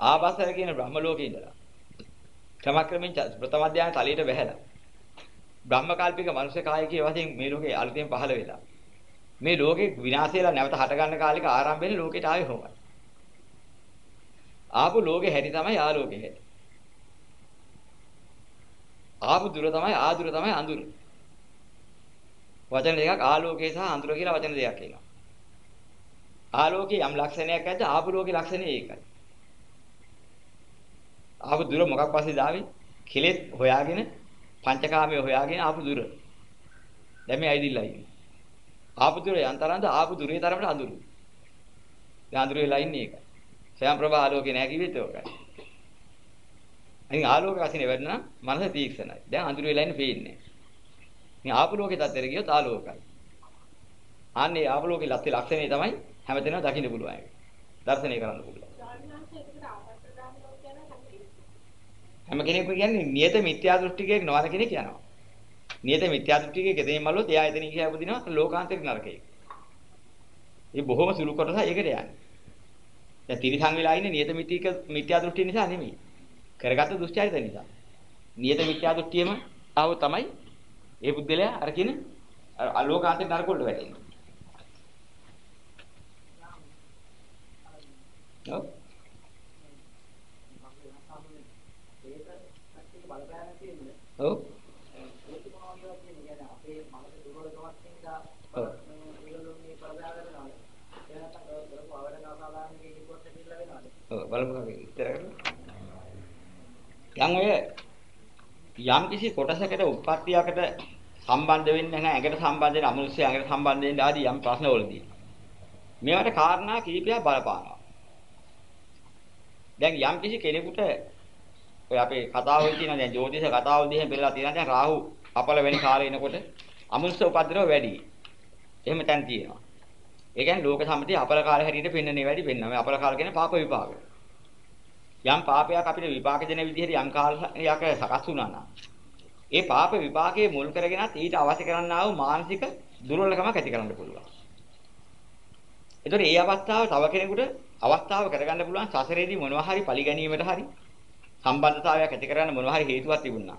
ආවාසය කියන බ්‍රහ්ම ලෝකේ ඉඳලා. ක්‍රමක්‍රමෙන් ප්‍රථම අධ්‍යාන තලයට බැහැලා. බ්‍රහ්ම කල්පික මනුෂ්‍ය කායිකයේ වශයෙන් මේ ලෝකේ අලුතෙන් පහළ වෙලා. මේ ලෝකේ විනාශ වෙලා නැවත හට ගන්න කාලෙක ආරම්භ වෙන ලෝකෙට ආවේ කොහොමද? ආපු ලෝකේ හැටි තමයි ආලෝකේ හැටි. ආපු දුර තමයි ආදුර තමයි අඳුර. වචන දෙකක් ආලෝකේ සහ අඳුර කියලා වචන දෙකක් එනවා. ආලෝකේ යම් ලක්ෂණයක් ඇද්ද ආපු ලෝකේ ලක්ෂණය ඒකයි. ආපු දුර මොකක් පස්සේ දාවේ? කෙලෙත් හොයාගෙන පංචකාමයේ හොයාගෙන ආපු දුර. දැන් මේ ඇයිදිලා ඉන්නේ. ආපු දුර යන්තරන්ද ආපු දුරේ තරමට අඳුරු. දැන් අඳුර වෙලා ඉන්නේ ඒකයි. සයම් ප්‍රභා ආලෝකේ නැහැ කිව්වෙත් ඕකයි. අනිත් ආලෝක වශයෙන් වැඩන මනස තීක්ෂණයි. දැන් අඳුර වෙලා ඉන්නේ පේන්නේ. මේ ආපු ලෝකේ තත්ත්වෙට ගියොත් ආලෝකයි. අනේ ආපු ලෝකේ ලක්ෂේ ලක්ෂණේ තමයි හැමතැනම දකින්න පුළුවන් ඒක. දර්ශනය කරන්න පුළුවන්. හැම කෙනෙක්ම කියන්නේ නියත මිත්‍යා දෘෂ්ටිකයෙක් නොවන කෙනෙක් යනවා. නියත මිත්‍යා දෘෂ්ටිකයෙක් එතනින් මල්ලොත් එයා එතනින් ගියා උපදිනවා ලෝකාන්තරික නරකේ. මේ බොහොම සුළු කොටස ඒකට යන්නේ. දැන් තිරිසන් වෙලා ඉන්නේ නියත මිත්‍යික මිත්‍යා දෘෂ්ටිය නිසා නෙමෙයි. කරගත්ත තන නිසා. නියත මිත්‍යා දෘෂ්ටියම ආව තමයි ඒ බුද්ධලයා අර කියන අලෝකාන්තේ නරක වලට වැටෙන්නේ. ඔව්. ඔව්. ඔව් බලමු විස්තර කරලා. යම් ඔය යම් කිසි කොටසකට උත්පත්තියකට සම්බන්ධ වෙන්නේ නැහැ ඇඟට සම්බන්ධ වෙන අමනුෂ්‍ය ඇඟට සම්බන්ධ වෙන ආදී යම් ප්‍රශ්නවලදී මේවට කාරණා කීපයක් බලපානවා. දැන් යම් කිසි කෙනෙකුට ඔය අපේ කතාවල් තියෙන දැන් ජ්‍යොතිෂ කතාවල්දී එහෙම බෙරලා තියෙනවා දැන් රාහු අපල වෙන කාලේ එනකොට අමනුෂ්‍ය උපද්‍රව වැඩි. එහෙම තැන් තියෙනවා. ඒ කියන්නේ ලෝක සම්මතිය අපල කාලේ හැටියට පෙන්වන්නේ වැඩි පෙන්වනවා. මේ අපල කාල කියන්නේ පාප විපාක. යම් පාපයක් අපිට විපාක දෙන විදිහට යම් කාලයක සකස් වුණා නම් ඒ පාප විපාකයේ මුල් කරගෙනත් ඊට අවශ්‍ය කරන්නා වූ මානසික දුර්වලකමක් ඇති කරන්න පුළුවන්. ඒතකොට මේ අවස්ථාව තව කෙනෙකුට අවස්ථාව කරගන්න පුළුවන් සසරේදී මොනවා හරි පරිගැනීමට හරි සම්බන්ධතාවයක් ඇති කරගන්න මොනවා හරි හේතුවක් තිබුණා.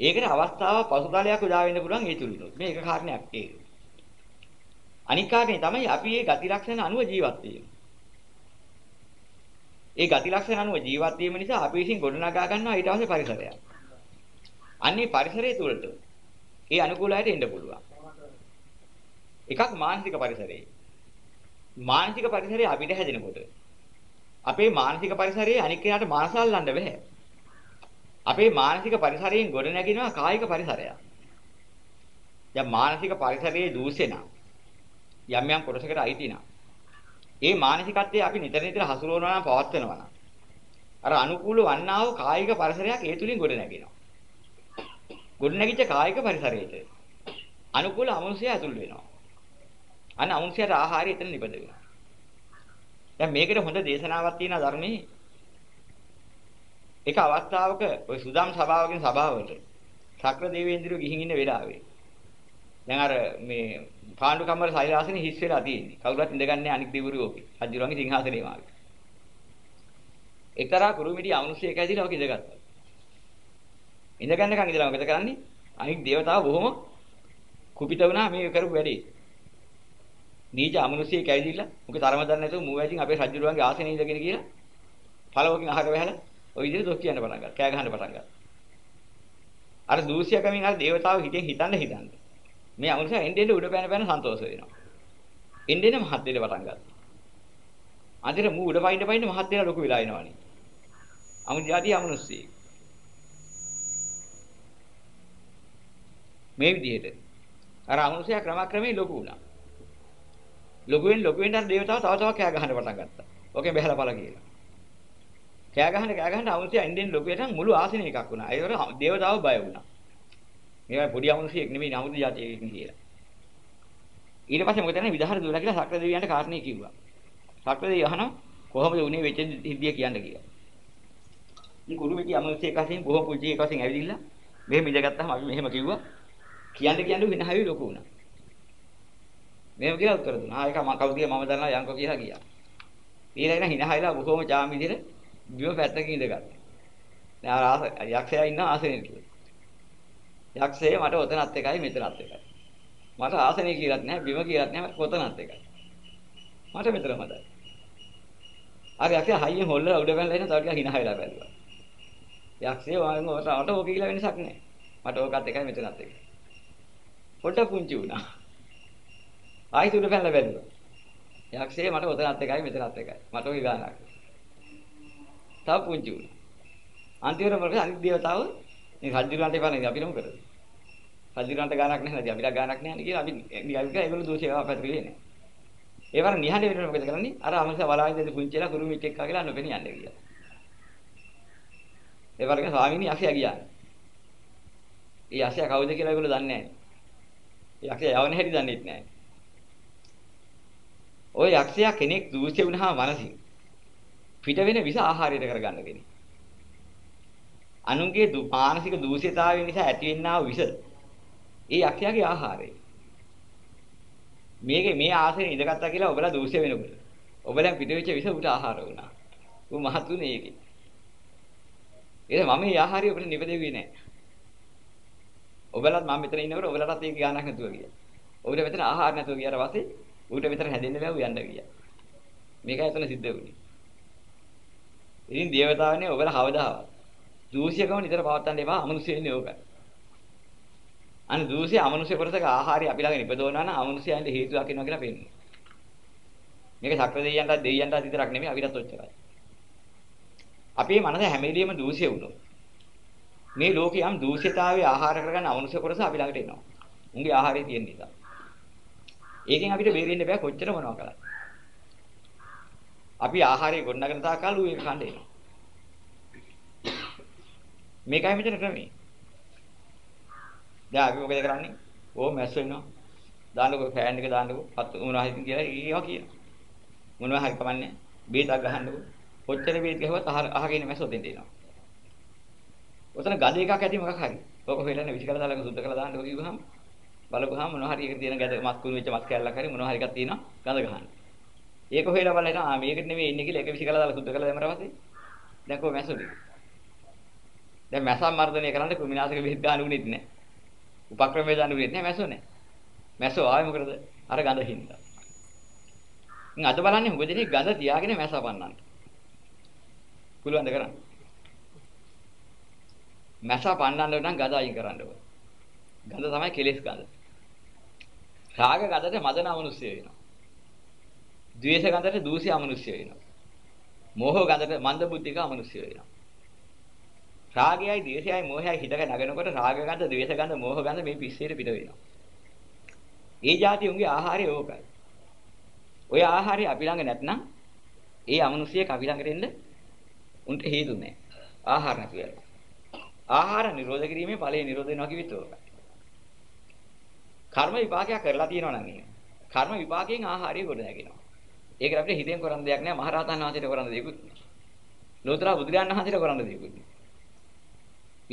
ඒකට අවස්ථාව පසුතලයක් උදා වෙන්න පුළුවන් ඒ තුලිනුත්. මේක කාරණයක් ඒක. අනික් කාරණේ තමයි අපි මේ ගති ලක්ෂණ අනුව ජීවත් වෙන්නේ. ඒ ගති ලක්ෂණ අනුව ජීවත් වීම නිසා අපි විසින් ගොඩනගා ගන්නවා ඊට අවශ්‍ය පරිසරයක්. අන්නේ පරිසරය තුළට ඒ අනුකූලයට එන්න පුළුවන්. එකක් මානසික පරිසරය. මානසික පරිසරය අපිට හැදෙනකොට අපේ මානසික පරිසරයේ අනික් කෙනාට මානසල්ලන්න බෑ. අපේ මානසික පරිසරයෙන් ගොඩ නැගිනවා කායික පරිසරයක්. දැන් මානසික පරිසරයේ දූෂ්‍ය නම් යම් යම් කොටසකට අයිති නම් ඒ මානසිකත්වයේ අපි නිතර නිතර හසුරවනවා නම් පවත්වනවා නම් අර අනුකූල වන්නා වූ කායික පරිසරයක් ඒ තුලින් ගොඩ නැගෙනවා. ගොඩ නැගිච්ච කායික පරිසරයට අනුකූල අමනුෂ්‍ය ඇතුල් වෙනවා. අන්න අමනුෂ්‍යයට ආහාරය එතන නිපද වෙනවා. දැන් මේකට හොඳ දේශනාවක් තියෙනවා ධර්මයේ. එක අවස්ථාවක ওই සුදම් සභාවකින් සභාවට සක්‍ර දේවේන්ද්‍රය ගිහින් ඉන්න වෙලාවේ දැන් අර මේ පාණ්ඩු කම්මර ශෛලාසනේ හිස් වෙලා තියෙන්නේ. කවුරුවත් ඉඳගන්නේ අනික් දෙවිවරුෝකේ. රජුරන්ගේ සිංහාසනේ වාගේ. එක්තරා කුරුමිටි අමනුෂ්‍යයෙක් ඇවිල්ලා ඔක ඉඳගත්තා. ඉඳගන්නකන් ඉඳලා මොකද කරන්නේ? අනික් దేవතාව බොහොම කුපිත වුණා මේ කරපු වැඩේ. නීච අමනුෂ්‍යයෙක් ඇවිල්ලා මොකද තරම දන්නේ නැතුව මූ වැඩින් අපේ රජුරන්ගේ ආසනේ ඉඳගෙන කියලා පළවකින් අහක වැහලා ඔය විදිහට දොස් කියන්න පටන් ගත්තා. කෑ ගහන්න පටන් ගත්තා. අර දූෂ්‍ය කමින් අර దేవතාව හිතෙන් හිතන්න හිතන්න මේ අමනුෂ්‍ය එන්නේ එන්නේ උඩ පැන පැන සන්තෝෂ වෙනවා. එන්නේ එන්නේ මහත් දෙල පටන් ගත්තා. අන්තිර මූ උඩ පයින්න පයින්න මහත් දෙල ලොකු වෙලා එනවනේ. අමු જાතිය අමනුෂ්‍යයෙක්. මේ විදිහට අර අමනුෂ්‍යයා ක්‍රමක්‍රමයෙන් ලොකු වුණා. ලොකු වෙන ලොකු වෙන අර දේවතාව තව තව කෑ ගහන්න පටන් ගත්තා. ඕකෙන් බහැලා පළ කියලා. කෑ ගහන්න කෑ ගහන්න අමනුෂ්‍යයා ඉන්දෙන් ලොකු වෙනන් මුළු ආසනෙ එකක් වුණා. ඒතර දේවතාව බය වුණා. මේවා පොඩි අමනුෂ්‍යයෙක් නෙමෙයි නමුදු જાතියෙක් කියලා. ඊට පස්සේ මොකද කරන්නේ විදහාර දුවලා කියලා සක්‍ර දෙවියන්ට කාරණේ කිව්වා. සක්‍ර දෙවියන් අහනවා කොහොමද උනේ වෙච්ච හිද්දිය කියන්න කියලා. මේ කුරු මිටි අමනුෂ්‍යයෙක් වශයෙන් බොහොම පුංචි එකක් වශයෙන් ඇවිදින්න මෙහෙම ඉඳගත්තාම අපි මෙහෙම කිව්වා. කියන්න කියන්න විනාහවි ලොකු වුණා. මේව කියලා උත්තර දුන්නා. ආ ඒක මම කවුද කියලා මම දන්නවා යන්කෝ කියලා ගියා. ඊළඟට හිනහයිලා බොහොම චාම් විදිහට බිම පැත්තකින් ඉඳගත්තා. දැන් ආස යක්ෂයා ඉන්න ආසනෙ කියලා. යක්ෂය මට ඔතනත් එකයි මෙතනත් එකයි. මට ආසනේ කියලාත් නැහැ, බිම කියලාත් නැහැ, කොතනත් එකයි. මට මෙතනමයි. අර යක්ෂය හයියෙන් හොල්ලලා උඩ පැනලා එන තව ටිකක් hina වෙලා බැලුවා. යක්ෂය වගේ මට ඕක කියලා වෙනසක් නැහැ. මට ඕකත් එකයි මෙතනත් එකයි. පොඩ පුංචි වුණා. ආයෙත් උඩ පැනලා බැලුවා. යක්ෂය මට ඔතනත් එකයි මෙතනත් එකයි. මට ඔය ගානක්. තව පුංචි වුණා. අන්තිමට මොකද අනිත් දේවතාවෝ මේ රජුරන්ට එපා නේද අපිට මොකද? රජුරන්ට ගානක් නැහැ නේද අපිට ගානක් නැහැ නේ කියලා අපි නිකන් ඒගොල්ලෝ දෝෂේවා පැතිරෙන්නේ නැහැ. ඒ වර නිහඬ වෙනකොට මොකද කරන්නේ? අර අමස බලාගෙන පුංචිලා කුරුමිට එක්ක කියලා නොපෙනී යන්නේ කියලා. ඒ වරක ස්වාමීනි යක්ෂයා ගියා. ඒ යක්ෂයා කවුද කියලා ඒගොල්ලෝ දන්නේ නැහැ. යක්ෂයා යවන හැටි දන්නේ නැහැ. ওই යක්ෂයා කෙනෙක් දූෂ්‍ය වුණාම මනසින් පිට වෙන විස ආහාරයට කරගන්න කෙනෙක්. අනුන්ගේ මානසික දූෂිතාවය නිසා ඇතිවෙනා වූ විස ඒ යක්ෂයාගේ ආහාරය. මේකේ මේ ආසනේ ඉඳගත්තා කියලා ඔබලා දූෂ්‍ය වෙනකොට. ඔබලන් පිටවෙච්ච විස උට ආහාර වුණා. ඌ මහතුනේ ඒකේ. එහෙනම් මම මේ ආහාරය ඔබට නිපදෙව්වේ නැහැ. ඔබලත් මම මෙතන ඉන්නකොට ඔබලටත් ඒක ගානක් නැතුව ගියා. ඔබට මෙතන ආහාර නැතුව ගියාට පස්සේ ඌට මෙතන හැදෙන්න බැව යන්න ගියා. මේකයි එතන සිද්ධ වුණේ. ඉතින් දේවතාවනේ ඔබලා කවදාවත් දූෂ්‍යකම නිතර පවත්තන්න එපා අමනුෂ්‍ය වෙන්නේ ඕකයි. අනේ දූෂ්‍ය අමනුෂ්‍ය කොටසක ආහාරය අපි ළඟ නිපදවනවා නම් අමනුෂ්‍යයන්ට හේතුවක් වෙනවා කියලා පෙන්නනවා. මේක ශක්‍ර දෙයියන්ට දෙයියන්ට විතරක් නෙමෙයි අපිටත් ඔච්චරයි. අපේ මනස හැම වෙලෙම දූෂ්‍ය වුණොත් මේ ලෝකේ යම් දූෂිතාවේ ආහාර කරගන්න අමනුෂ්‍ය කොටස අපි ළඟට එනවා. උන්ගේ ආහාරය තියෙන නිසා. ඒකෙන් අපිට බේරෙන්න බෑ කොච්චර මොනවා කළත්. අපි ආහාරය ගොඩනගන තාකල් ඌ ඒක කන්න එනවා. මේකයි මෙතන ක්‍රමේ. දැන් අපි මොකද කරන්නේ? ඕ මැස් වෙනවා. දාන්නකෝ ෆෑන් එක දාන්නකෝ. පත් මොනවා හරි කියලා ඒවා කියන. මොනවා හරි කමන්නේ. බේතක් ගහන්නකෝ. කොච්චර බේත් ගහුවත් අහගෙන මැස්සෝ දෙන්න එනවා. ඔතන ගඳ එකක් ඇති මොකක් හරි. ඕක හොයලා විසි කරලා දාලා සුද්ධ කරලා දාන්නකෝ කිව්වහම බලපුවාම මොනවා හරි එක තියෙන ගැද මස් කුණු වෙච්ච මස් කැල්ලක් හරි මොනවා හරි එකක් තියෙනවා ගඳ ගහන්න. ඒක හොයලා බලලා ආ මේකට නෙමෙයි ඉන්නේ කියලා ඒක විසි කරලා දාලා සුද්ධ කරලා දැම්මම පස්සේ දැන් කොහොම මැස්සෝ ටික. දැන් මැසම් මර්ධනය කරන්න කුමිනාශක බෙහෙත් ගන්න උනේත් නැහැ. උපක්‍රම වේදන්න උනේත් නැහැ මැස්සෝ නැහැ. මැස්සෝ ආවේ මොකටද? අර ගඳ හින්දා. ඉතින් අද බලන්නේ මොකද දෙනේ ගඳ තියාගෙන මැස්සා පන්නන්න. පුළුවන්ද කරන්න? මැස්සා පන්නන්න නම් ගඳ අයින් කරන්න ඕන. ගඳ තමයි කෙලෙස් ගඳ. රාග ගඳට මදන අමනුෂ්‍ය වෙනවා. ද්වේෂ ගඳට දූෂ්‍ය අමනුෂ්‍ය වෙනවා. මෝහ ගඳට මන්ද බුද්ධික අමනුෂ්‍ය වෙනවා. රාගයයි ද්වේෂයයි මෝහයයි හිතක නගනකොට රාග ගඳ, ද්වේෂ ගඳ, මෝහ ගඳ මේ පිස්සේට පිට වෙනවා. ඒ જાති උන්ගේ ආහාරය ඕකයි. ඔය ආහාරය අපි ළඟ නැත්නම් ඒ අමනුෂ්‍යයෙක් අපි ළඟට එන්න උන්ට හේතු නැහැ. ආහාර නැති වෙලා. ආහාර නිරෝධ කිරීමේ ඵලය නිරෝධ වෙනවා කිව්විත් ඕකයි. කර්ම විපාකයක් කරලා තියෙනවා නම් එහෙම. කර්ම විපාකයෙන් ආහාරය ගොඩ නැගෙනවා. ඒක අපිට හිතෙන් කරන්න දෙයක් නෑ මහරහතන් වහන්සේට කරන්න දෙයක්වත් නෑ. ලෝතර බුදුරජාණන් වහන්සේට කරන්න දෙයක්වත් නෑ.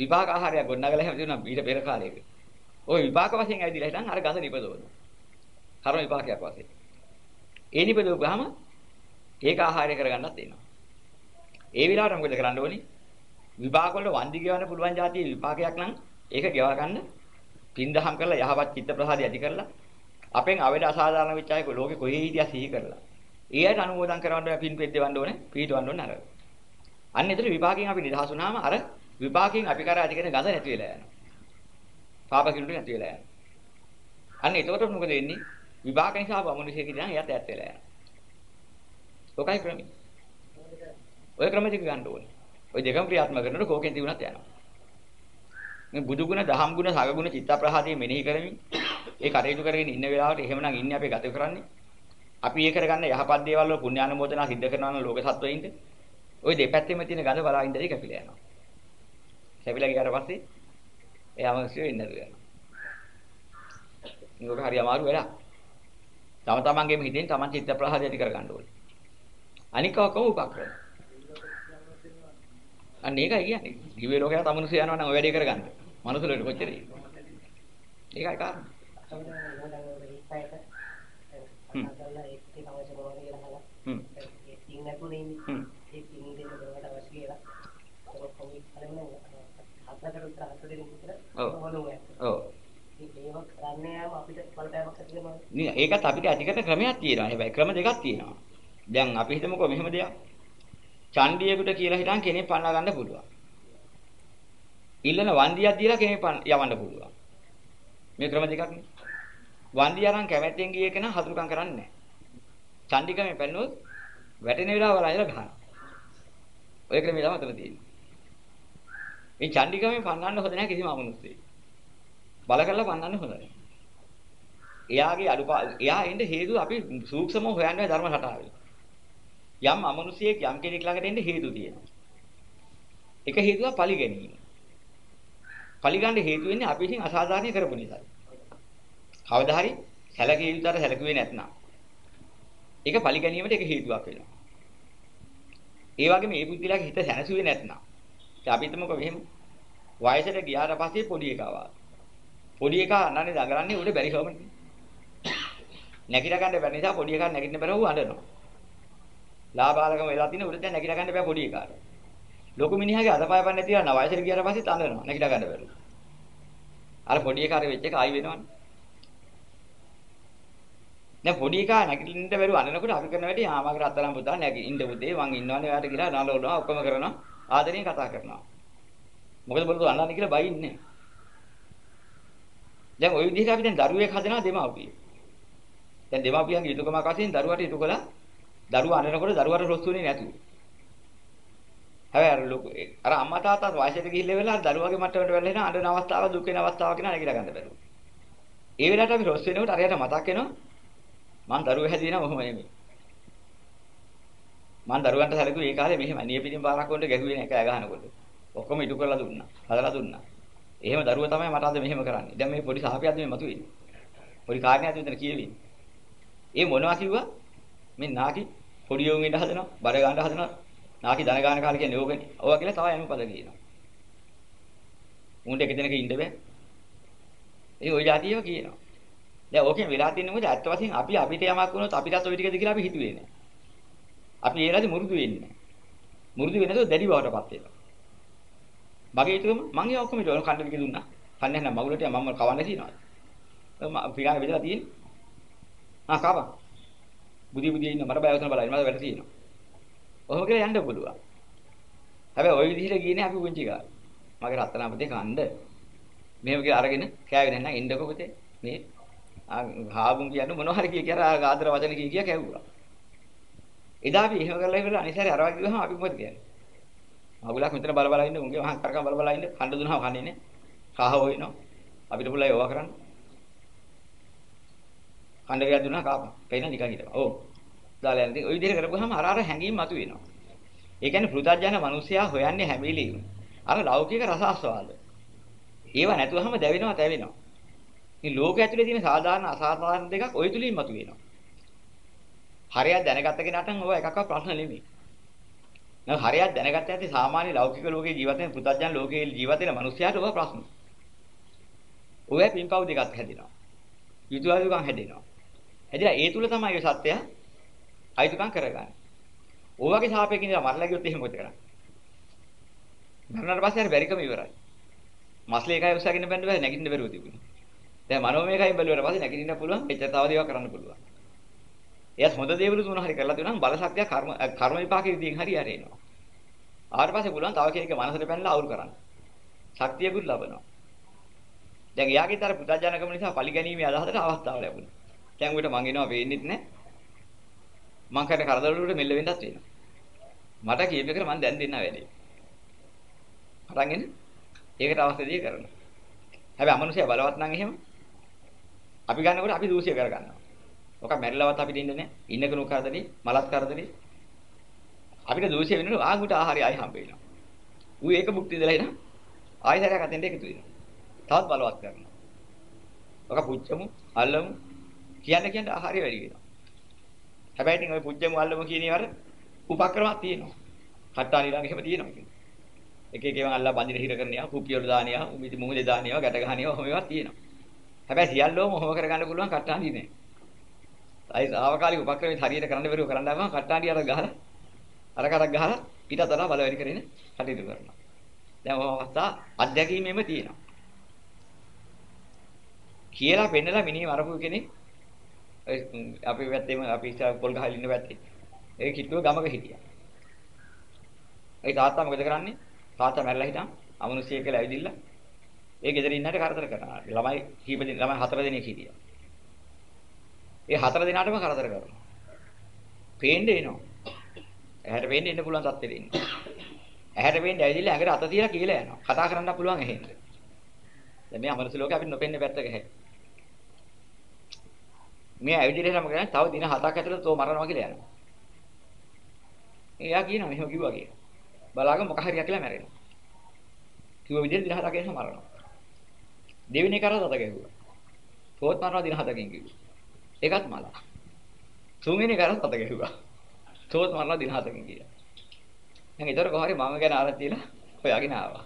විපාක ආහාරයක් ගොඩනගලා හැම තිබුණා ඊට පෙර කාලයක. ওই විපාක වශයෙන් ඇවිදලා හිටන් අර ගස නිපදවන. කර්ම විපාකයක් වශයෙන්. ඒ නිපදවපුවාම ඒක ආහාරය කරගන්නත් වෙනවා. ඒ විලාට මොකද කරන්න ඕනේ? විපාක වල වන්දි ගෙවන්න පුළුවන් જાතිය විපාකයක් නම් ඒක ගෙවා ගන්න පින්දහම් කරලා යහපත් චිත්ත ප්‍රසාදය ඇති කරලා අපෙන් අවේද අසාධාරණ වෙච්ච අය ලෝකෙ කොහේ හිටියා සිහි කරලා. ඒ අයට අනුමෝදන් කරවන්න පින් පෙද්දවන්න ඕනේ, පීඩවන්න ඕනේ අර. අන්න ඒතර විපාකයෙන් අපි නිදහස් වුණාම අර විපාකයෙන් අපි කරා ඇති කරන ගඳ නැති වෙලා යනවා. පාප කිරුට නැති වෙලා යනවා. අන්න එතකොට මොකද වෙන්නේ? විපාක නිසා වමුනිසේ කියන එයාට ඈත් වෙලා යනවා. ඔකයි ක්‍රමය. ඔය ක්‍රම දෙක ගන්න ඕනේ. ඔය දෙකම ක්‍රියාත්මක කරනකොට කෝකෙන් තිබුණත් යනවා. මේ බුදු ගුණ, දහම් ගුණ, සග ගුණ, චිත්ත ප්‍රහාදයේ මෙනෙහි කරමින් ඒ කටයුතු කරගෙන ඉන්න වෙලාවට එහෙමනම් ඉන්නේ අපි ගත කරන්නේ. අපි ඒ කරගන්න යහපත් දේවල් වල පුණ්‍යානුමෝදනා සිද්ධ කරනවා නම් ලෝක සත්වයින්ට ওই දෙපැත්තෙම තියෙන ගඳ බලා ඉඳලා කැපිලා යනවා. කැපිලා ගියාට පස්සේ එයාම සිය වෙන්න දුවනවා. මේක හරි අමාරු වැඩක්. තම තමන්ගේම හිතෙන් තමන් චිත්ත ප්‍රහාදය ඇති කරගන්න ඕනේ. අනික ඔක්කොම උපක්‍රම. අන්න ඒකයි කියන්නේ. දිව්‍ය ලෝකයට තමනුසය යනවා නම් ඔය වැඩේ කරගන්න. මනුස්ස ලෝකෙට කොච්චර ඒකයි කාරණා. අපිට මොනවද ඉස්සයිට හ්ම්. අදලා ඒක ටික අවශ්‍ය මොනවද කියලා අහලා හ්ම්. ඒ තින් නැතුනේ ඉන්නේ. හ්ම්. ඒ තින් දෙන්න මොනවද අවශ්‍ය කියලා. ඒක කොහොමද කරන්නේ? හතරකට උත්තර හතර දෙනෙක් විතර ඔව්. මොනවා. ඔව්. ඒක කරන්නේ යාම අපිට බලපෑමක් ඇති වෙනවා. නේ ඒකත් අපිට ඇතිකට ක්‍රමයක් තියෙනවා. හැබැයි ක්‍රම දෙකක් තියෙනවා. දැන් අපි හිතමුකෝ මෙහෙම දෙයක්. චණ්ඩියෙකුට කියලා හිටන් කෙනෙක් පන්න ගන්න පුළුවන්. ඉල්ලන වන්දියක් දීලා කෙනෙක් යවන්න පුළුවන්. මේ ක්‍රම දෙකක් නේ. වන්දිය අරන් කැමැත්තෙන් ගිය කෙනා හතුරුකම් කරන්නේ නැහැ. චණ්ඩිකමේ පැන්නොත් වැටෙන වෙලාව වල අයලා ගහනවා. ඔය ක්‍රමය තමයි අතන තියෙන්නේ. මේ චණ්ඩිකමේ පන්නන්න හොඳ නැහැ කිසිම අමනුස්සයෙක්. බල කරලා පන්නන්න හොඳ නැහැ. එයාගේ අඩුපා එයා එන්න හේතුව අපි සූක්ෂමව හොයන්නේ ධර්ම රටාවේ. යම් අමනුෂ්‍යයෙක් යම් කෙනෙක් ළඟට එන්න හේතු තියෙනවා. එක හේතුවක් පලි ගැනීම. පලි ගන්න හේතු වෙන්නේ අපි විසින් අසාධාරණ කරපු නිසා. කවදා හරි සැලකිය යුතුතර සැලකුවේ නැත්නම්. ඒක පලි ගැනීමට එක හේතුවක් වෙනවා. ඒ වගේම මේ බුද්ධිලාගේ හිත සැනසුවේ නැත්නම්. දැන් අපි හිතමුකෝ මෙහෙම වයසට ගියාට පස්සේ පොඩි එකා ආවා. පොඩි එකා අන්නන්නේ දඟලන්නේ උඩ බැරි කවමනේ. නැගිට ගන්න බැරි නිසා පොඩි එකා නැගිටින්න බැරව අඬනවා. ලාබාලකම වෙලා තියෙන උඩ දැන් නැගිට ගන්න බෑ පොඩි එකාට. ලොකු මිනිහාගේ අතපය පන්නේ නැති යනවා වයසට ගියාට පස්සේ තඳනවා නැගිට ගන්න බැරුව. අර පොඩි එකාට වෙච්ච එක ආයි වෙනවනේ. දැන් පොඩි එකා නැගිටින්න බැරුව අඬනකොට අපි කරන වැඩේ ආමාගේ රත්තරන් පුතා නැගි ඉන්න පුතේ මං ඉන්නවනේ ඔයාට කියලා නලවනවා ඔක්කොම කරනවා ආදරෙන් කතා කරනවා. මොකද බලද අඬන්නේ කියලා බයින්නේ. දැන් ওই විදිහට අපි දැන් දරුවෙක් හදනවා දෙමාපියෝ. දැන් දෙමාපියන්ගේ යුතුයකමක් වශයෙන් දරුවාට යුතු කළා දරුවා අඬනකොට දරුවාට රොස්සුනේ නැතුව. හැබැයි අර ලොකු අර අම්මා තාත්තා වයසට ගිහිල්ලා වෙලා දරුවාගේ මට්ටමට වෙලා එන අඬන අවස්ථාව දුක් වෙන අවස්ථාව කියන නැගිලා ගන්න බැරුව. ඒ වෙලාවට අපි රොස් වෙනකොට අරයට මතක් වෙනවා මං දරුවා හැදිනා ඔහොම නෙමෙයි. මම දරුවන්ට සැලකුවේ ඒ කාලේ මෙහෙම නියපිටින් පාරක් වොන්ට ගැහුවේ නෑ කෑ ගහනකොට. ඔක්කොම ඉටු කරලා දුන්නා. හදලා දුන්නා. එහෙම දරුවා තමයි මට අද මෙහෙම කරන්නේ. දැන් මේ පොඩි සාපයක්ද මේ මතුවේ. පොඩි කාරණයක් මෙතන කියවෙන්නේ. ඒ මොනවා කිව්වා? මේ නාකි පොඩි යෝන් ඉඳ හදනවා, බර ගන්න හදනවා. නාකි දන ගන්න කාලේ කියන්නේ ඕකනේ. ඕවා කියලා තව යමු පද කියනවා. උන්ට එක දිනක ඉන්න බෑ. ඒ ওই જાතියව කියනවා. දැන් ඕකෙන් වෙලා තින්නේ මොකද? අත්ත වශයෙන් අපි අපිට යමක් වුණොත් අපිටත් ওই ටිකද කියලා අපි හිතුවේ නෑ. අපි ඒ වෙලාවේ මුරුදු වෙන්නේ නෑ. මුරුදු වෙන්නේ නැතුව දැඩි බවටපත් වෙනවා. මගේ හිතුවම මං ඒ ඔක්කොම ඊට කන්න වික දුන්නා. කන්නේ නැහැ මගුලට මම කවන්න තියනවා. මම පිටානේ බෙදලා තියෙන්නේ. ආ කාපා. බුදි බුදි ඉන්න මට බය වුණා බලන්න මට වැඩ තියෙනවා. ඔහොම කියලා යන්න පුළුවන්. හැබැයි ওই විදිහට ගියේ අපි පුංචි කාලේ. මගේ රත්තරන් පුතේ කන්න. මෙහෙම කියලා අරගෙන කෑවේ නැත්නම් එන්නකො පුතේ. මේ ආ හාබුන් කියන්නේ මොනවා හරි කිය කියලා ආදර වචන කිය කිය කැවුවා. එදා අපි එහෙම කරලා ඉවරලා අනිසාරේ අරවා කිව්වහම අපි මොකද කියන්නේ? මගුලක් මෙතන බල බල ඉන්න උන්ගේ මහා කරකම් බල බල ඉන්න කන්න දුන්නාම කන්නේ නේ. කහ හොයනවා. අපිට පුළුවන් ඒවා කරන්න. කන්න ගියා දුන්නා කාපා. පේන නිකන් හිටපන්. ඕ. දාලා යන ඉතින් ওই විදිහට කරපුවාම අර අර හැංගීම් මතුවෙනවා. ඒ කියන්නේ පෘථජන මිනිසයා හොයන්නේ හැම වෙලෙම අර ලෞකික රස ආස්වාද. ඒව නැතුවම දැවෙනවා තැවෙනවා. මේ ලෝකය ඇතුලේ තියෙන සාධාරණ අසාධාරණ දෙකක් ওই තුලින් මතුවෙනවා. හරියට දැනගත්ත කෙනාට ඔය එකක්වත් ප්‍රශ්න නෙමෙයි. නේද හරියට දැනගත්ත ඇති සාමාන්‍ය ලෞකික ලෝකේ ජීවත් වෙන පෘථජන ලෝකේ ජීවත් වෙන මිනිසයාට ඔය ප්‍රශ්න. ඔය පින්පව් දෙකක් හැදෙනවා. යුතුයදුකම් හැදෙනවා. හැදිලා ඒ තුල තමයි ඔය සත්‍යය අයිතුකම් කරගන්නේ. ඕවගේ සාපේකින් ඉඳලා මරලා ගියොත් එහෙම මොකද කරන්නේ? මරණයට පස්සේ හරි බැරිකම ඉවරයි. මස්ලේ එකයි උස්සගෙන බැන්න බෑ නැගිටින්න බැරුව තිබුණේ. දැන් මනෝමය එකයි බැලුවට පස්සේ නැගිටින්න පුළුවන්. එච්චර තව දේවල් කරන්න පුළුවන්. එයාත් හොඳ දේවලු තුන හරි කරලා තියෙනවා නම් බල ශක්තිය කර්ම කර්ම විපාකෙ විදිහෙන් හරි ඇරෙනවා. ආවට පස්සේ පුළුවන් තව කෙනෙක්ගේ මනසට පැනලා අවුල් කරන්න. ශක්තියකුත් ලබනවා. දැන් එයාගේ තර පුතජනකම නිසා පරිගැනීමේ අදහසට අවස්ථාව ලැබුණා. දැන් උඩට මං එනවා වෙන්නේත් නැහැ. මං කරන කරදර වලට මෙල්ල වෙන්නත් වෙනවා. මට කියප එකට මං දැන් දෙන්න වැඩි. පටන් එන්න ඒකට අවශ්‍ය දේ කරනවා. හැබැයි අමනුෂ්‍ය බලවත් නම් එහෙම අපි ගන්නකොට අපි දූෂ්‍ය කරගන්නවා. ඔක මැරිලවත් අපිට ඉන්නේ නැහැ. ඉන්න කෙනෙක් කරදරේ, මලත් කරදරේ. අපිට දූෂ්‍ය වෙනකොට ආගුට ආහාරය ආයි හම්බ වෙනවා. ඌ ඒක මුක්ති දෙලා එන ආයි සැරයක් අතෙන්ට එකතු වෙනවා. තවත් බලවත් කරනවා. ඔක පුච්චමු, අල්ලමු කියන්න කියන්න ආහාරය වැඩි වෙනවා. හැබැයි ඉතින් ওই පුච්චමු අල්ලමු කියන ඒවාට උපක්‍රමයක් තියෙනවා. කට්ටාලි ළඟ එහෙම තියෙනවා ඉතින්. එක එක ඒවා අල්ලා බඳින හිර කරනවා, කුප්පිය වල දානවා, උමිති මුහුදේ දානවා, ගැට ගහනවා, ඔහොම ඒවා තියෙනවා. හැබැයි සියල්ලෝම ඔහොම කරගන්න පුළුවන් කට්ටාන්ඩි නෑ. අයි ආවකාලික උපක්‍රමෙත් හරියට කරන්න බැරුව කරන්න ආවම කට්ටාන්ඩි අර ගහලා අර කරක් ගහලා ඊට අතලා බලවැඩි කරගෙන කටයුතු කරනවා. දැන් ඔය අවස්ථා අත්දැකීමෙම තියෙනවා. කියලා පෙන්නලා මිනිහ මරපු කෙනෙක් අපි පැත්තේම අපි ඉස්සර පොල් ගහලා ඉන්න පැත්තේ. ඒ කිට්ටුව ගමක හිටියා. ඒ තාත්තා මොකද කරන්නේ? තාත්තා මැරලා හිටන් අමනුෂ්‍යයෙක් කියලා ඇවිදින්න. ඒ ගෙදර ඉන්නට කරදර කරනවා. ළමයි කීප දෙනෙක් ළමයි හතර දෙනෙක් හිටියා. ඒ හතර දෙනාටම කරදර කරනවා. පේන්නේ එනවා. ඇහැට පේන්නේ ඉන්න පුළුවන් තත්ත්වෙට ඉන්නේ. ඇහැට පේන්නේ ඇවිදින්න ඇඟට අත තියලා කියලා යනවා. කතා කරන්න පුළුවන් ඇහෙන්න. දැන් මේ අමනුෂ්‍ය ලෝකේ අපිට නොපෙන්නේ පැත්තක හැ. මේ ඇවිදින්න නම් කියන්නේ තව දින හතක් ඇතුළත තෝ මරනවා කියලා යනවා. එයා කියනවා මෙහෙම කිව්වා කියලා. බලාගෙන මොක හරියක් කියලා මැරෙනවා. කිව්ව විදිහට දින හතක් එනවා මරනවා. දෙවෙනි එක අරතත ගැහුවා. තෝත් මරනවා දින හතකින් කිව්වා. ඒකත් මලා. තුන්වෙනි එක අරතත ගැහුවා. තෝත් මරනවා දින හතකින් කියලා. දැන් ඒතර කොහරි මම ගැන අරන් තියලා හොයාගෙන ආවා.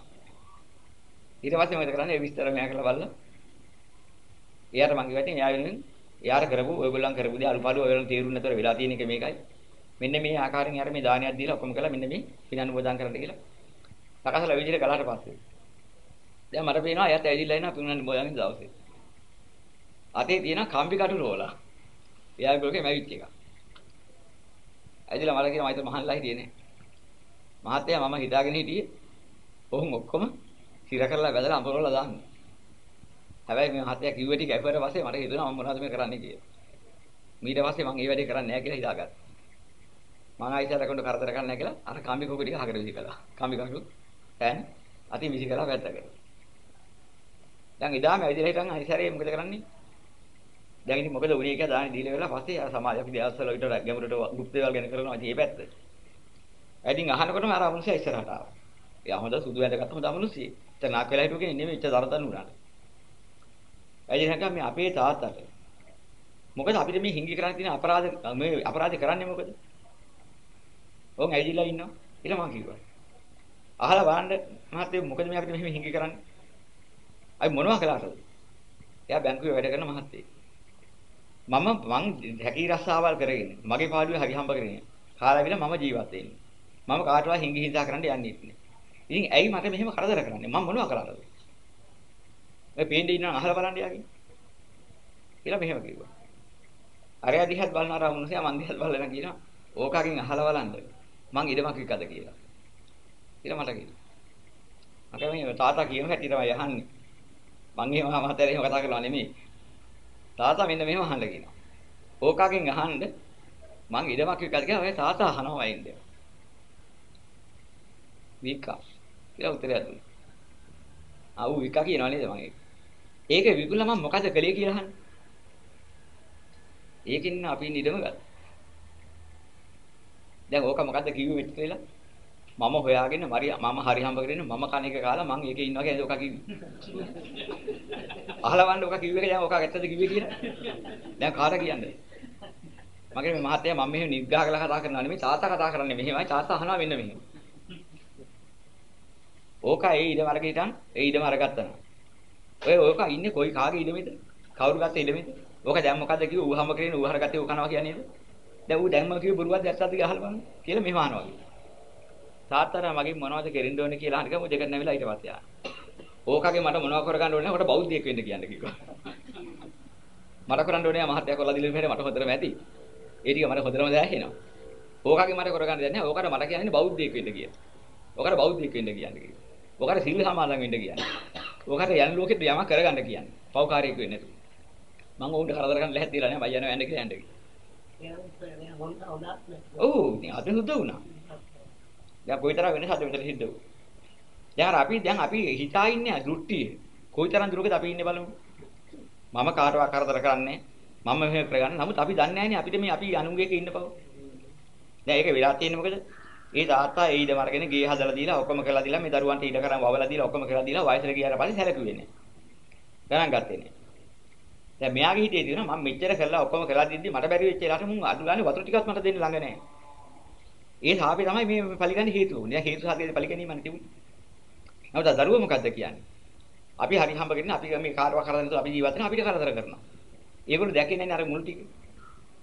ඊට පස්සේ මොකද කරන්නේ? ඒ විස්තර මෙයා කරලා බලලා. එයාට මං කිව්වා ඉතින් එයා වෙනුවෙන් එයාට කරපු ඔයගොල්ලන් කරපු දේ අලුපාලු ඔයගොල්ලන් තේරුන්නේ නැතර වෙලා තියෙන එක මේකයි. මෙන්න මේ ආකාරයෙන් යාර මේ දානයක් දීලා ඔක්කොම කළා මෙන්න මේ පින් අනුමෝදන් කරන්න කියලා. සකසලා විදිහට කළාට පස්සේ. දැන් මට පේනවා එයාත් ඇවිල්ලා ඉන්නවා පින් අනුමෝදන් දවසේ. අතේ තියෙන කම්බි කටු රෝලා. එයා ගොල්ගේ මැවිච් එක. ඇවිල්ලා මට කියනවා මයිත මහල්ලා හිටියේ නේ. මහත්තයා මම හිතාගෙන හිටියේ ඔහුන් ඔක්කොම සිර කරලා වැදලා අඹරවලා දාන්න. හැබැයි මේ මහත්තයා කිව්ව ටික ඇහුවට පස්සේ මට හිතුණා මම මොනවද මේ කරන්නේ කියලා. ඊට පස්සේ මම ඒ වැඩේ කරන්නේ නැහැ කියලා හිතාගත්තා. මම ආයිසර කොට කරදර කරන්නේ නැහැ කියලා අර කම්බි කෝක ටික අහකට විසි කළා. කම්බි කටු ඈන් අතින් විසි කළා පැත්තකට. දැන් ඉදාම ඇවිදලා හිටන් ආයිසරේ මොකද කරන්නේ? දැන් ඉතින් මොකද උනේ කියලා දාන්නේ දීලා වෙලා පස්සේ ආ සමාජ අපි දවස්වල විතර ගැඹුරට ගුප්ත දේවල් ගැන කරනවා ඉතින් මේ පැත්ත. ඉතින් අහනකොටම අර අමනුෂ්‍ය ඉස්සරහට ආවා. එයා හොඳ සුදු ඇඳගත්ත හොඳ අමනුෂ්‍යෙක්. ඉතින් නාක් වෙලා හිටු කෙනෙක් නෙමෙයි ඉච්ච දරතන් උනාට. ඇයි නැත්නම් මේ අපේ තාත්තට මොකද අපිට මේ හිංගි කරන්න තියෙන අපරාධ මේ අපරාධ කරන්නේ මොකද? ඕන් ඇවිදලා ඉන්නවා. ඊට මම කිව්වා. අහලා බලන්න මහත්තයෝ මොකද මේ අපිට මෙහෙම හිංගි කරන්නේ? අයි මොනවා කළාටද? එයා බැංකුවේ වැඩ කරන මහත්තයෙක්. මම මං හැකි රස්සාවල් කරගෙන මගේ පාඩුවේ හරි හම්බ කරගෙන කාලාවිල මම ජීවත් වෙන්නේ. මම කාටවත් හිංගි හිංසා කරන්න යන්නේ නැහැ. ඉතින් ඇයි මට මෙහෙම කරදර කරන්නේ? මම මොනවා කළාද? ඔය පේන්නේ ඉන්න අහලා බලන්න යාගේ. කියලා මෙහෙම කිව්වා. අරයා දිහත් බලන අර මුනසයා මං දිහත් බලලා කියනවා ඕකාගෙන් අහලා බලන්න. මං ඉඩමක් විකද කියලා. ඊට මට කිව්වා. මට මේ තාතා කියන හැටි තමයි අහන්නේ. මං එහෙම මහත්තයා එහෙම කතා කරලා නෙමෙයි. තාතා මෙන්න මෙහෙම අහන්න කියනවා. ඕකාගෙන් අහන්න මං ඉඩමක් විකද කියලා ඔය තාතා අහනවා වයින්ද. විකා. කියලා උත්තරයක් දුන්නා. ආ ඌ විකා කියනවා නේද මම ඒක. ඒක විකුණලා මම මොකද කළේ කියලා අහන්නේ. ඒකින් අපි නිදම ගත්තා. දැන් ඕක මොකද්ද කිව්වේ මෙච්චර වෙලා? මම හොයාගෙන මරි මම හරි හම්බ කරගෙන මම කණ එක කාලා මං ඒකේ ඉන්නවා කියලා ඕක කිව්වේ. අහලා වන්න ඕක කිව්වේ කියලා ඕක ඇත්තද කිව්වේ කියලා. දැන් කාට කියන්නේ? මගේ මේ මහත්තයා මම මෙහෙම නිග්‍රහ කරලා කතා කරනවා නෙමෙයි තාත්තා කතා කරන්නේ මෙහෙමයි තාත්තා අහනවා මෙන්න මෙහෙම. ඕක ඒ ඉඩම අරගෙන හිටන් ඒ ඉඩම අරගත්තා නා. ඔය ඕක ඉන්නේ කොයි කාගේ ඉඩමෙද? කවුරු ගත්ත ඉඩමෙද? ඕක දැන් මොකද්ද කිව්ව ඌ හැම කරගෙන ඌ හරගත්තේ ඌ කනවා කියන්නේ නේද? දැන් ඌ දැන්ම කිව්ව බොරුවක්ද ඇත්තද කියලා අහලා බලන්න කියලා මෙහෙම අහනවා. තාත්තලා මගෙන් මොනවද කෙරෙන්න ඕනේ කියලා අහනකම ඌ දෙකට නැවිලා ඊට පස්සේ ආවා. ඕකගේ මට මොනව කරගන්න ඕනේ නැහැ. මට බෞද්ධයෙක් වෙන්න කියන්න කිව්වා. මට කරන්න ඕනේ මහත්ය කොල්ලා දිලින් මෙහෙර මට හොඳටම ඇති. ඒ ටික මට හොඳටම දැනෙනවා. ඕකගේ මට කරගන්න දෙයක් නැහැ. ඕකට මට කියන්නේ බෞද්ධයෙක් වෙන්න කියලා. ඕකට බෞද්ධයෙක් වෙන්න කියන්නේ කිව්වා. ඕකට සිල් සමාදන් වෙන්න කියන්නේ. ඕකට යන ලෝකෙත් යමක් කරගන්න කියන්නේ. පෞකාරයෙක් වෙන්න නැතුව. මම උන්ට කරදර කරන්න ලැහැත්තිලා නෑ බයයන් යන්න කියලා යන්න කිව්වා. ඔව් ඉතින් අද හුද වුණා. දැන් කොයිතරම් වෙනසද මෙතන සිද්ධ වුනේ. දැන් අර අපි දැන් අපි හිතා ඉන්නේ දෘෂ්ටියේ. කොයිතරම් දුරකද අපි ඉන්නේ බලමු. මම කාටවත් කරදර කරන්නේ මම මෙහෙම කරගන්න. නමුත් අපි දන්නේ නැහැනේ අපිට මේ අපි අනුගේක ඉන්න බව. දැන් ඒක වෙලා තියෙන්නේ මොකද? ඒ තාත්තා ඒ ඉඩම අරගෙන ගේ හදලා දීලා ඔක්කොම කරලා දීලා මේ දරුවන්ට ඉඩ කරන් වවලා දීලා ඔක්කොම කරලා දීලා වයසට ගියාට පස්සේ සැලකුවේ නෑ. ගණන් ගත්තේ නෑ. දැන් මෙයාගේ හිතේ තියෙනවා මම මෙච්චර කරලා ඔක්කොම කරලා දීද්දි මට බැරි වෙච්ච එලාට මුන් අඩු ගානේ වතුර ටිකක් මට දෙන්න ළඟ නෑ. ඒ සාපේ තමයි මේ පරිගන්නේ හේතුව. දැන් හේතු සාධකයේ පරිගැනීම නැතිවුනේ. නමුත් දරුවෝ මොකද්ද කියන්නේ? අපි හරි හම්බ අපි මේ කාර්යව කරදර නැතුව අපි ජීවත් වෙනවා අපිට කරදර කරනවා. ඒගොල්ලෝ දැකේ නැහැ අර මුල් ටික.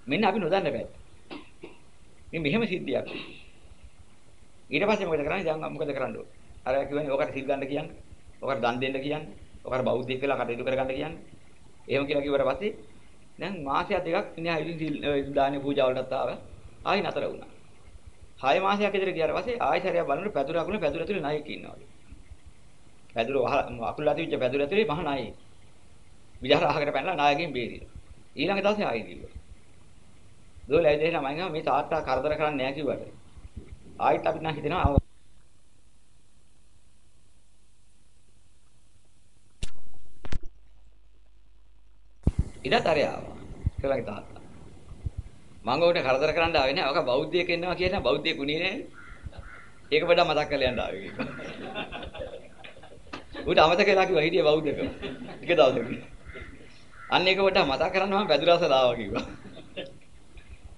මෙන්න අපි නොදන්න බෑ. මේ මෙහෙම සිද්ධියක්. ඊට පස්සේ මොකද කරන්නේ? දැන් මොකද කරන්න ඕන? අර කිව්වනේ ඔකට සිල් ගන්න කියන්නේ. ඔකට දන් දෙන්න කියන්නේ. ඔකට බෞද්ධයෙක් වෙලා කටයුතු කරගන්න කියන්නේ. එහෙම කියලා කිව්වට පස්සේ දැන් මාසයක් දෙකක් ඉන්නේ ඉතින් සිල් දාන පූජා වලටත් ආවා. ආයි නතර වුණා. හය මාසයක් විතර ගියාට පස්සේ ආයි සැරයක් බලනකොට පැදුර අකුල පැදුර ඇතුලේ නායක ඉන්නවලු. පැදුර අකුල ඇතුලේ පැදුර ඇතුලේ මහ නායක. විදහාර අහකට පැනලා නායකයෙන් බේරිලා. ඊළඟ දවසේ ආයි දීලා. දෝල ඇවිදලා මම ගම මේ තාත්තා කරදර කරන්නේ නැහැ කිව්වට. ආයිත් අපිට නම් හිතෙනවා ඉඩත් අරය ආවා. ඒලගේ තාත්තා. මම උන්ට කරදර කරන්න ආවේ නෑ. ඔක බෞද්ධයෙක් ඉන්නවා කියන බෞද්ධයෙක් උනේ නෑ. ඒක වඩා මතක් කරලා යන්න ආවේ ඒක. උට අමතක වෙලා කිව්වා හිටියේ බෞද්ධකම. ටික දවසක. අන්න ඒක වඩා මතක් කරන්න මම පැදුරස දාවා කිව්වා.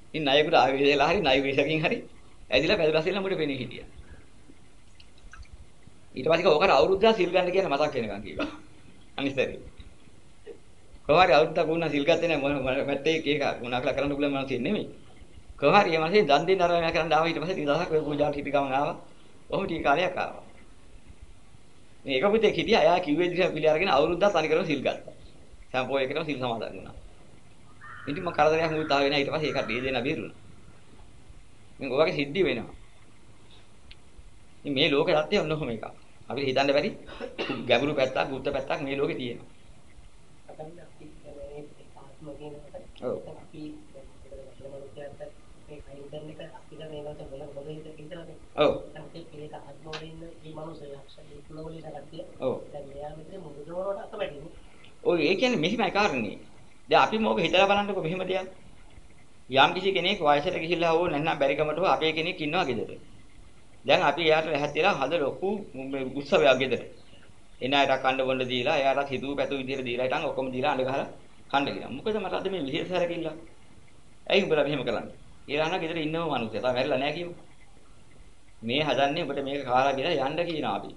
ඉතින් ණයකට ආවේදලා හරි ණය වේශකින් හරි ඇදිලා පැදුරසෙල්ලා මුඩ පෙනී හිටියා. ඊට පස්සේ ඕකට අවුරුද්දක් සිල් ගන්න කියන මතක් වෙනකන් කිව්වා. අනිසරේ. කොහොමරි අවුරුද්දක් වුණා සිල් ගත්තේ නැහැ මැට්ටේ ඒක මොනවාකලා කරන්න පුළුවන් මනස නෙමෙයි. කොහොමරි මේ මාසේ දන් දෙන්න අරගෙන කරන්න ආවා ඊට පස්සේ දවසක් ඔය පූජාවට හිටි ගමන් ආවා. ඔහොම ටික කාලයක් ආවා. මේ එක පුතේ හිටියා එයා කිව්වේ දිහා පිළි අරගෙන අවුරුද්දක් තනිකරම සිල් ගත්තා. සම්පෝ එකටම සිල් සමාදන් වුණා. ඉතින් මම කරදරයක් මුත් ආවේ නැහැ ඊට පස්සේ ඒකට දී දෙන්න බැරිුණා. මේ ඔයගේ සිද්ධි වෙනවා. ඉතින් මේ ලෝකේ සත්‍ය ඔන්න ඔහොම එකක්. අපිට හිතන්න බැරි ගැඹුරු පැත්තක්, ගුප්ත පැත්තක් මේ ලෝකේ තියෙනවා. ඔව්. අපි මේ කයින් කරන එක අපිට මේකට බල බල හිතනනේ. ඔව්. අපි පිළික ආත්මවලින් මේ මනුස්සය ඔව්. දෝරවට අකමැතිනේ. ඔය ඒ කියන්නේ මෙහිමයි කාරණේ. දැන් අපි මොකද හිතලා බලන්නකො මෙහෙම දෙයක්. යම් කිසි කෙනෙක් වයසට ගිහිල්ලා හෝ නැත්නම් බැරිකමට හෝ අපේ කෙනෙක් ඉන්නවා ගෙදර. දැන් අපි එයාට රැහැතිලා හද ලොකු උත්සවයක් ගෙදර. එන අයට කන්න බොන්න දීලා එයාට හිතුව පැතු විදියට දීලා හිටන් ඔක්කොම දීලා අඬ ගහලා කන්න ගියා. මොකද මට අද මේ විශේෂ හැරකිල්ල. ඇයි උඹලා මෙහෙම කරන්නේ? ඊළඟ ගෙදර ඉන්නව මිනිස්සු. තා මැරිලා නැහැ කියමු. මේ හදන්නේ ඔබට මේක කාලා ගිහලා යන්න කියනවා අපි.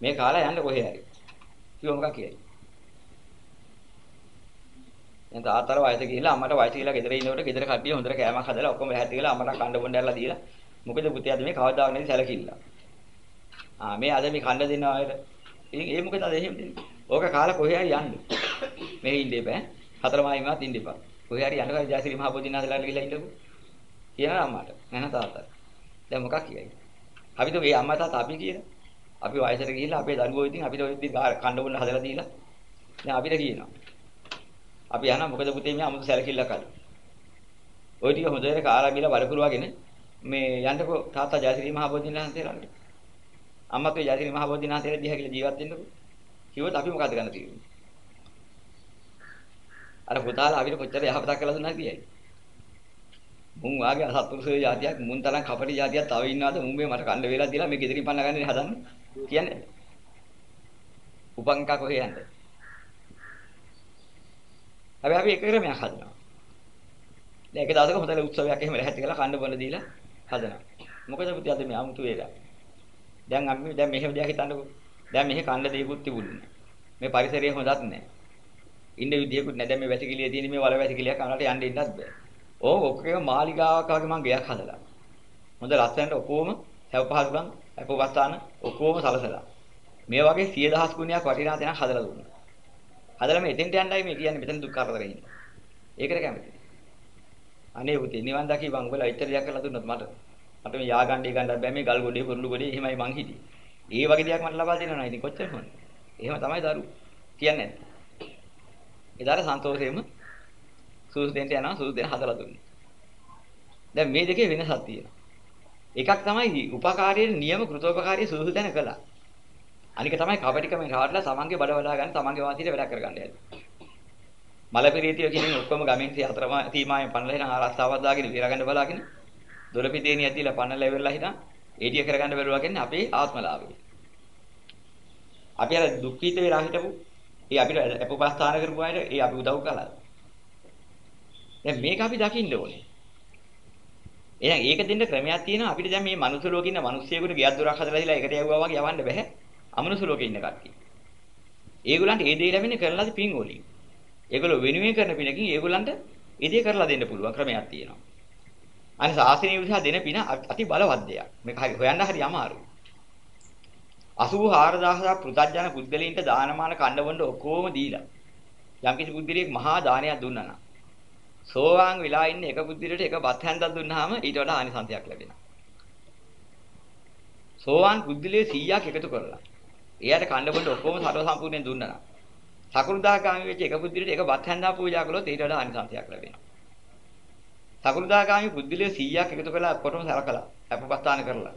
මේ කාලා යන්න කොහේ හරි. කිව්ව මොකක් කියයි? දැන් තාත්තර වයස ගිහිල්ලා අම්මට වයස ගිහිල්ලා ගෙදර ඉන්නකොට ගෙදර කට්ටිය හොඳට කෑමක් හදලා ඔක්කොම ඇහැත් ගිහලා අම්මට කන්න බොන්න ඇරලා දීලා මොකද පුතේ අද මේ කවදාවත් නැති සැලකිල්ල. ආ මේ අද මේ කන්න දෙනවා අයට. ඉතින් ඒ මොකද අද එහෙම දෙන්නේ? ඕක කාලා කොහේ හරි යන්න. මෙහෙ ඉන්න එපා. හතරමහයිමවත් ඉන්න එපා. කොහේ හරි යනවා ජයසිරි මහ බෝධිනාථලාට ගිහලා ඉන්නකො. කියනවා අම්මාට. නැහ තාත්තට. දැන් මොකක් කියයි? අපිට මේ අම්මා තාත්තා අපි කියන. අපි වයසට ගිහිල්ලා අපේ දරුවෝ ඉතින් අපිට ඔය ඉතින් කන්න බොන්න හදලා දීලා. දැන් අපිට කියනවා. අපි යනවා මොකද පුතේ මේ අමුතු සැලකිල්ලක් අද. ඔය ටික හොඳට කාලා බීලා බලපුරවාගෙන මේ යන්නකො තාත්තා ජයසිරි මහ බෝධිනාථලාට. අම්මත් ඔය ජයසිරි මහ බෝධිනාථලා දිහා කියලා ජීවත් වෙන්නකො. කිව්වොත් අපි මොකද්ද ගන්න තියෙන්නේ? අර පුතාලා අපිට කොච්චර යහපතක් කළා දුන්නා කියයි. මුන් වාගේ අසත්පුරුෂය જાතියක් මුන් තරම් කපටි જાතියක් තව ඉන්නවද මුන් මේ මට කන්න වෙලා දීලා මේ ගෙදරින් පන්න ගන්න හදන්නේ කියන්නේ. උපංකා කොහේ යන්නේ? අපි අපි එක ක්‍රමයක් හදනවා. දැන් එක දවසක හොඳට උත්සවයක් එහෙම රැහැත් කරලා කන්න බොන්න දීලා හදනවා. මොකද පුතේ අද මේ 아무තු වේලා. දැන් අපි දැන් මෙහෙම දෙයක් හිතන්නකෝ. දැන් මෙහෙ කන්න දෙයක්වත් තිබුණේ නැහැ. මේ පරිසරය හොඳත් නැහැ. ඉන්න විදියකුත් නැහැ. දැන් මේ වැසිකිළිය තියෙන මේ වල වැසිකිළියක් අනලට යන්න ඉන්නත් බෑ. ඕක ඔක්කොම මාලිගාවක් වගේ මම ගයක් හදලා. හොඳ ලස්සනට ඔක්කොම හැව පහසුකම් අපවස්ථාන ඔක්කොම සලසලා. මේ වගේ 10000 ගුණයක් වටිනා තැනක් හදලා දුන්නා. හදලා මේ එතෙන්ට යන්නයි මේ කියන්නේ මෙතන දුක් කරදරේ ඉන්නේ. ඒකට කැමති. අනේ පුතේ නිවන් දකි මං උඹලා ඉතර දෙයක් කරලා දුන්නොත් මට මට මේ යා ගන්න ගන්න බෑ මේ ගල් ගොඩේ කුරුළු ගොඩේ එහෙමයි මං හිටියේ. ඒ වගේ දෙයක් මට ලබා දෙනවා ඉතින් කොච්චර හොඳ. එහෙම තමයි දරු කියන්නේ. එදාට සන්තෝෂයෙන්ම සූස් දෙන්න යනවා සූස් දෙන්න හදලා දුන්නා. දැන් මේ දෙකේ වෙනසක් තියෙනවා. එකක් තමයි උපකාරයේ නියම කෘතෝපකාරී සූස් දෙන කළා. අනික තමයි කපටිකමෙන් රාවටලා තමන්ගේ බඩ වඩා ගන්න තමන්ගේ වාසියට වැඩ කරගන්න යන්නේ. මලපිරියතිය කියන්නේ ඔක්කොම ගමෙන් හතර තීමාවෙන් පන්නලා හිටන් ආරස්සාවක් දාගෙන විරගන්න බලාගෙන දොරපිතේනිය ඇතිලා පන්නලා ඉවරලා හිටන් ඒටිය කරගන්න බැරුවා කියන්නේ අපේ ආත්මලාභය. අපි අර දුක්ඛිත වෙලා හිටපු ඒ අපිට අපපස්ථාන කරපු අයට ඒ අපි උදව් කළා. දැන් මේක අපි දකින්න ඕනේ. එහෙනම් ඒක දෙන්න ක්‍රමයක් තියෙනවා අපිට දැන් මේ මනුස්ස ලෝකේ ඉන්න මිනිස්සුයෙකුට ගියක් දොරක් හදලා දීලා එකට යවුවා වගේ යවන්න බෑ. අමනුස්ස ලෝකේ ඉන්න කට්ටිය. ඒගොල්ලන්ට ඒ දේ ලැබෙන්නේ කරලාද පින් වලින්. ඒගොල්ලෝ වෙනුවෙන් කරන පිනකින් ඒගොල්ලන්ට ඒ දේ කරලා දෙන්න පුළුවන් ක්‍රමයක් තියෙනවා. අනිත් ශාසනීය විදිහ දෙන පින අති බලවත් දෙයක්. මේක හරි හොයන්න හරි අමාරුයි. 84000ක් පෘථජන පුද්ගලයින්ට දානමාන කණ්ඩවන්න ඔක්කොම දීලා. යම්කිසි පුද්ගලයෙක් මහා දානයක් දුන්නා නම් සෝවාන් වෙලා ඉන්න එක පුද්ගලයට එක බත් හැන්දක් දුන්නාම ඊට වඩා ආනිසංසයක් ලැබෙනවා. සෝවාන් පුද්ගලයේ 100ක් එකතු කරලා එයාට කණ්ඩවන්න ඔක්කොම සර්ව සම්පූර්ණයෙන් දුන්නා නම් සකෘදාගාමී වෙච්ච එක පුද්ගලයට එක බත් හැන්දා පූජා කළොත් ඊට වඩා ආනිසංසයක් ලැබෙනවා. සකෘදාගාමී පුද්ගලයේ 100ක් එකතු කරලා ඔක්කොටම සලකලා අපපස්ථාන කරලා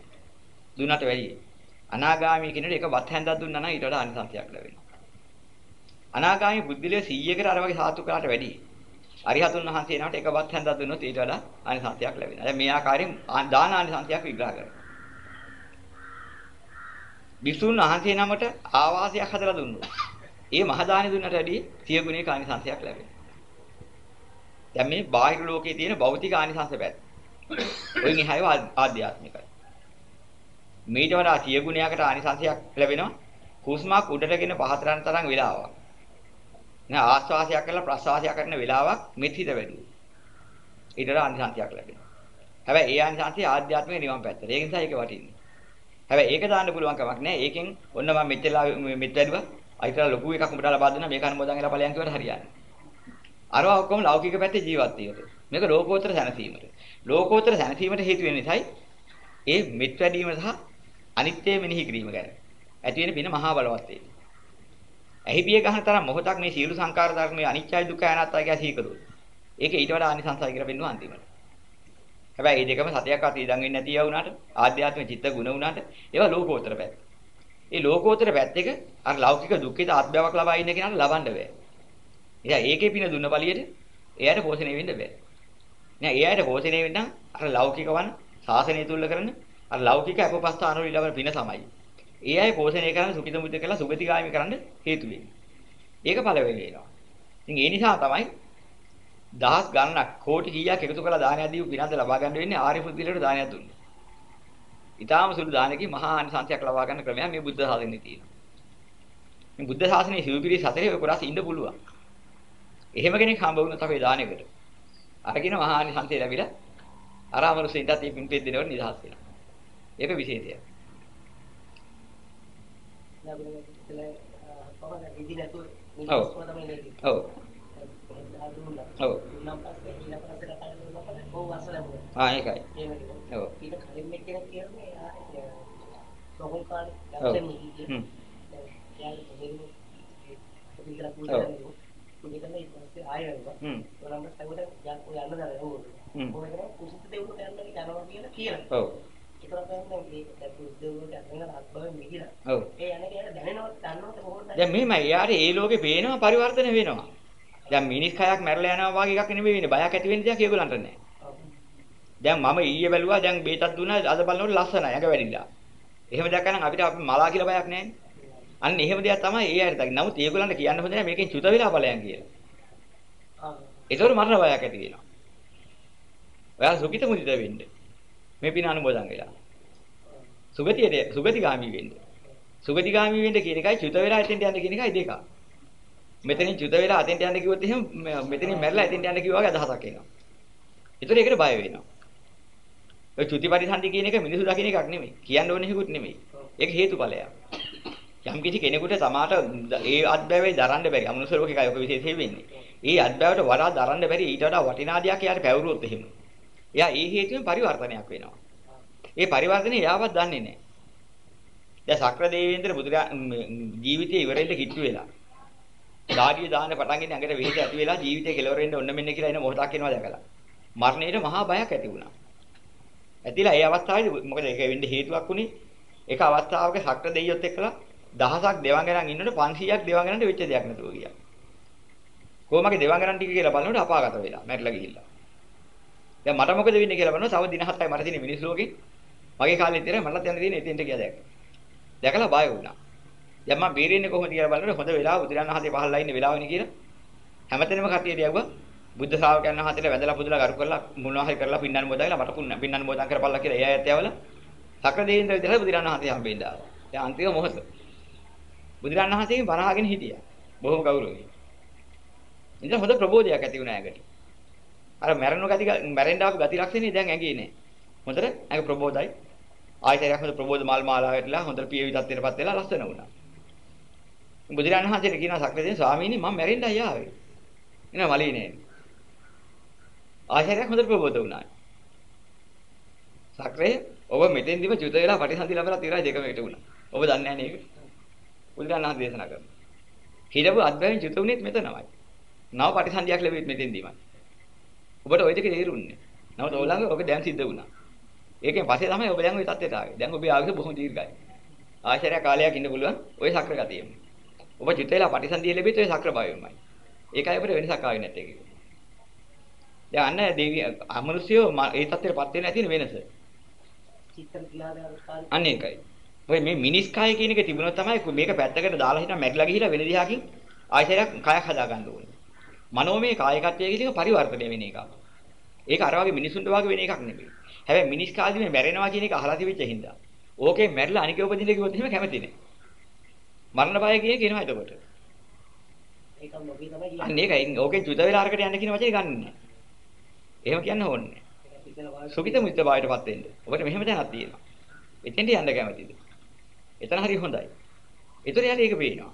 දුන්නට වැඩියි. අනාගාමී කෙනෙකුට එක වත් හැන්දක් දුන්නා නම් ඊට වඩා අනිසංසයක් ලැබෙනවා. අනාගාමී බුද්ධිලිය 100කට අර වගේ සාතු කරාට වැඩි. අරිහතුන් වහන්සේ නමට එක වත් හැන්දක් දුන්නොත් ඊට වඩා අනිසංසයක් ලැබෙනවා. දැන් මේ ආකාරයෙන් දාන අනිසංසයක් විග්‍රහ කරනවා. විසුණු වහන්සේ නමට ආවාසයක් හදලා දුන්නොත් ඒ මහදානි දුන්නට වැඩි සිය ගුණයක අනිසංසයක් ලැබෙනවා. දැන් මේ බාහිර ලෝකයේ තියෙන භෞතික ආනිසංස පැත්ත. ඔයින් එහාව ආධ්‍යාත්මිකයි. මීට වඩා සිය ගුණයකට ආනිසංසයක් ලැබෙනවා. හුස්මක් උඩටගෙන පහතරන් තරම් වෙලාවක්. නෑ ආස්වාසයක් කරලා ප්‍රස්වාසයක් කරන වෙලාවක් මෙත් හිත වැඩිවෙයි. ඊට වඩා ආනිසංසයක් ලැබෙනවා. හැබැයි ඒ ආනිසංසය ආධ්‍යාත්මික නිවන් පැත්තට. ඒක නිසා ඒක වටින්නේ. හැබැයි ඒක දාන්න පුළුවන් කමක් නෑ. ඒකෙන් ඔන්න මම මෙච්චරලා මෙත් වැඩිවා. අයිතලා ලොකු එකක් උඹට ලබා දුන්නා මේක අනුමෝදන් වෙලා ඵලයන් කියවට හරියන්නේ. අරවා ඔක්කොම ලෞකික පැත්තේ ජීවත් වීමට. මේක ලෝකෝත්තර සැනසීමට. ලෝකෝත්තර සැනසීමට හේතු වෙන නිසායි ඒ මෙත් වැඩිම සහ අනිත්‍ය මෙනෙහි කිරීම ගැන. ඇති වෙන පින මහා බලවත් වේ. ඇහිපිය ගන්න තරම් මොහොතක් මේ සීල සංකාර ධර්මයේ අනිත්‍යයි දුක්ඛයි අනාත්තයි කියලා සීකරුවොත්. ඒක ඊට වඩා ආනිසංසයි කියලා පෙන්වනවා අන්තිමට. හැබැයි මේ දෙකම සතයක් අත ඉඳන් වෙන්නේ නැතිව වුණාට ආධ්‍යාත්මික චිත්ත ගුණ වුණාට ඒවා ලෝකෝත්තර පැත්ත. ඒ ලෝකෝත්තර පැත්ත එක අර ලෞකික දුක්ඛිත ආත්මයක් ලබා ඉන්න කෙනාට ලබන්න බෑ. එයා ඒකේ පින දුන්න බලියට එයාට පෝෂණය වෙන්න බෑ. නෑ එයාට පෝෂණය වෙන්න අර ලෞකික වන් සාසනය තුල කරන අර ලෞකික අපපස්ථාන වල ලබන පින තමයි. ඒ අය පෝෂණය කරන සුඛිත මුදිත කළා සුගතිගාමි කරන්න හේතු වෙන්නේ. ඒක පළවෙනි වෙනවා. ඉතින් ඒ නිසා තමයි දහස් ගණනක් කෝටි කීයක් එකතු කරලා දානයක් දීපු පිනන්ද ලබා ගන්න වෙන්නේ ආර්ය පුද්ගලයාට දානයක් දුන්නේ. ඊටාම සුළු දානකින් මහා ආනිසංසයක් ලබා ගන්න ක්‍රමයක් මේ බුද්ධ ශාසනයේ තියෙනවා. මේ බුද්ධ ශාසනයේ සිව්පිරි සතරේ ඔය කොටස් ඉන්න පුළුවන්. එහෙම කෙනෙක් හම්බ වුණොත් අපේ දානෙකට. අරගෙන මහා ආනිසංසය ලැබිලා අර අමරුසෙන්ටත් මේ පින් පෙත් දෙනවට නිදහස් වෙනවා. ඒක විශේෂයක්. ඔව්. ඔව්. ආ ඒකයි. ඔව්. ඊට කලින් මේ කෙනෙක් කියන්නේ ආ සෝහන් කාලේ ඔව්. දැක්කම ඉන්නේ. ඔව්. ඊට පස්සේ ආයෙ වෙනවා. හ්ම්. ඔයාලම සයිවට යන්න ඕක. හ්ම්. කොහොමද කුසිත දෙවුනට යන්න යනවා කියලා කියලා. ඔව්. දැන් මෙහෙමයි යාට ඒ ලෝකේ පේනවා පරිවර්තන වෙනවා. දැන් මිනිස් කයක් මැරලා යනවා වගේ එකක් නෙමෙයි වෙන්නේ. බයක් ඇති වෙන්න දෙයක් ඒගොල්ලන්ට නැහැ. දැන් මම ඊයේ බැලුවා දැන් බේතක් දුන්නා අද බලනකොට ලස්සනයි ඇඟ වැඩිලා. එහෙම දැක්කනම් අපිට අපි මලා කියලා බයක් නැහැ. අන්න එහෙම දෙයක් තමයි ඒ අයට දකින්න. නමුත් ඒගොල්ලන්ට කියන්න හොඳ නැහැ මේකෙන් චුත වෙලා ඵලයන් කියලා. ආ. ඒතකොට මරණ බයක් ඇති වෙනවා. ඔයාලා සුඛිත මුදිත වෙන්න. මේ පින අනුමෝදන් වෙලා. සුගතියට සුගතිගාමි වෙන්න. සුගතිගාමි වෙන්න කියන එකයි චුත වෙලා එතෙන්ට යන්න කියන එකයි දෙක. මෙතනින් චුත වෙලා අතෙන්ට යන්න කිව්වොත් එහෙම මෙතනින් මැරලා එතෙන්ට යන්න කිව්වා වගේ අදහසක් එනවා. ඒතර ඒකට බය වෙනවා. ඔය චුති පරිසන්දි කියන එක මිනිසු දකින්න එකක් නෙමෙයි. කියන්න ඕනේ හිකුත් නෙමෙයි. ඒක හේතුඵලයක්. යම් කිසි කෙනෙකුට තමාට ඒ අත්බැවේ දරන්න බැරි. අමනුෂ්‍ය ලෝකේ ඔක විශේෂයෙන් වෙන්නේ. ඒ අත්බැවට වඩා දරන්න බැරි ඊට වඩා වටිනා දෙයක් එයාට පැවරුවොත් එහෙම. එයා ඒ හේතුවෙන් පරිවර්තනයක් වෙනවා. ඒ පරිවර්තනේ යාවත් දන්නේ නැහැ. දැන් සක්‍ර දේවේන්ද්‍ර බුදුරා ජීවිතේ ඉවරෙන්න කිට්ටු වෙලා. දාඩිය දාන්න පටන් ගෙන ඇඟට වෙහෙස ඇති වෙලා ජීවිතේ කෙලවර වෙන්න ඔන්න මෙන්න කියලා එන මොහොතක් එනවා දැකලා. මරණයට මහා බයක් ඇති වුණා. ඇතිලා ඒ අවස්ථාවේදී මොකද ඒක වෙන්න හේතුවක් උනේ එක අවස්ථාවක සක්‍ර දෙයියොත් එක්කලා දහසක් දෙවංගනන් ඉන්නකොට 500ක් දෙවංගනන්ට වෙච්ච දෙයක් නැතුව ගියා. කොහොමගේ දෙවංගනන් ටික කියලා බලනකොට අපාගත වෙලා මැරිලා ගිහිල්ලා. දැන් මට මොකද වෙන්නේ කියලා බලනවා තව දින හතයි මට තියෙන මිනිස් ලෝකේ. මගේ කාලේ ඉතින් මටත් යන්න තියෙන එතෙන්ට ගියා දැක්ක. දැකලා බය වුණා. දැන් මම බේරෙන්නේ කොහොමද කියලා බලනකොට හොඳ වෙලාව බුදුරණන් හතේ පහළලා ඉන්න වෙලාවනේ කියලා. හැමතැනම කටියට යවුවා. බුද්ධ ශ්‍රාවකයන් වහන්සේලා වැඳලා පුදුලා ගරු කරලා මොනවා හරි කරලා පින්නන් මොදගලා මට පුන්න පින්නන් මොදන් කරපල්ලා කියලා එයා ඇත් යවලා සක්‍ර දෙවියන් විදිහට බුදුරණන් හතේ හම්බෙන්න ආවා. දැන් අන්තිම මොහොත. බුදුරණන් වහන්සේගෙන් බණ හිටියා. බොහොම ගෞරවයෙන්. ඉතින් හොඳ ප්‍රබෝධයක් ඇති වුණා ඇඟට. අර මැරෙන ගති මැරෙන්න ආපු ගති ලක්ෂණේ දැන් ඇඟේ නෑ. හොඳට ඇඟ ප්‍රබෝධයි. ආයතනයක් හොඳ ප්‍රබෝධ මල් මාලාවටලා හොඳට පිය විදත්තේටපත් වෙලා ලස්සන වුණා. බුදුරණන් වහන්සේට කියනවා සක්‍රදේව ස්වාමීනි මම මැරෙන්නයි ආවේ. එනවා මලී නෑ. ආයතනයක් හොඳට ප්‍රබෝධ වුණා. සක්‍රේ ඔබ මෙතෙන්දිම චුත වෙලා පටිසන්ධි ලැබලා තිරයි දෙකම එකට වුණා. ඔබ දන්නේ නැහැ නේද? බුදුරජාණන් වහන්සේ දේශනා කරනවා. හිරව අද්භවයෙන් චුත වුණේත් මෙතනමයි. නව පටිසන්ධියක් ලැබෙයිත් මෙතෙන්දීමයි. ඔබට ওই දෙක තේරුන්නේ. නමුත් ඔයගොල්ලන්ගේ ඔබ දැන් සිද්ධ වුණා. ඒකෙන් පස්සේ තමයි ඔබ දැන් ওই තත්ත්වයට ආවේ. දැන් ඔබේ ආගම බොහොම දීර්ඝයි. ආශ්‍රය කාලයක් ඉන්න පුළුවන් ওই සක්‍ර ගතියෙම. ඔබ චුත වෙලා පටිසන්ධිය ලැබෙයිත් ওই සක්‍ර භාවයෙමයි. ඒකයි අපිට වෙනසක් ආවේ නැත්තේ කිව්වේ. දැන් අන්න දෙවි අමනුෂ්‍යෝ ඒ තත්ත්වයටපත් වෙලා තියෙන වෙනස. චිත්ත ක්ලාදාර කාලේ අනේකයි. ඔය මේ මිනිස් කාය කියන එක තිබුණොත් තමයි මේක පැත්තකට දාලා හිටන් මැරිලා ගිහිලා වෙන දිහාකින් ආයතනයක් කයක් හදා ගන්න ඕනේ. මනෝමය කායකත්වයේ කියන පරිවර්තනය වෙන එකක්. ඒක අර වගේ මිනිසුන්ට වගේ වෙන එකක් නෙමෙයි. හැබැයි මිනිස් කාලේ මේ මැරෙනවා කියන එක අහලා තිබෙච්ච හින්දා. ඕකේ මැරිලා අනික උපදින්න කිව්වොත් එහෙම කැමති නෑ. මරණ බය කියේ කියනවා එතකොට. ඒක නොකිය තමයි කියන්නේ. අන්න ඒකයි. ඕකෙන් චුත වෙලා අරකට යන්න කියන වචනේ ගන්න නෑ. එහෙම කියන්න ඕනේ නෑ. සුඛිත මුත්ත බායටපත් වෙන්න. ඔබට මෙහෙම දැනක් තියෙනවා. එතෙන්ට යන්න කැමතිද? එතන හරි හොඳයි. ඒතර යාලේ ඒක පේනවා.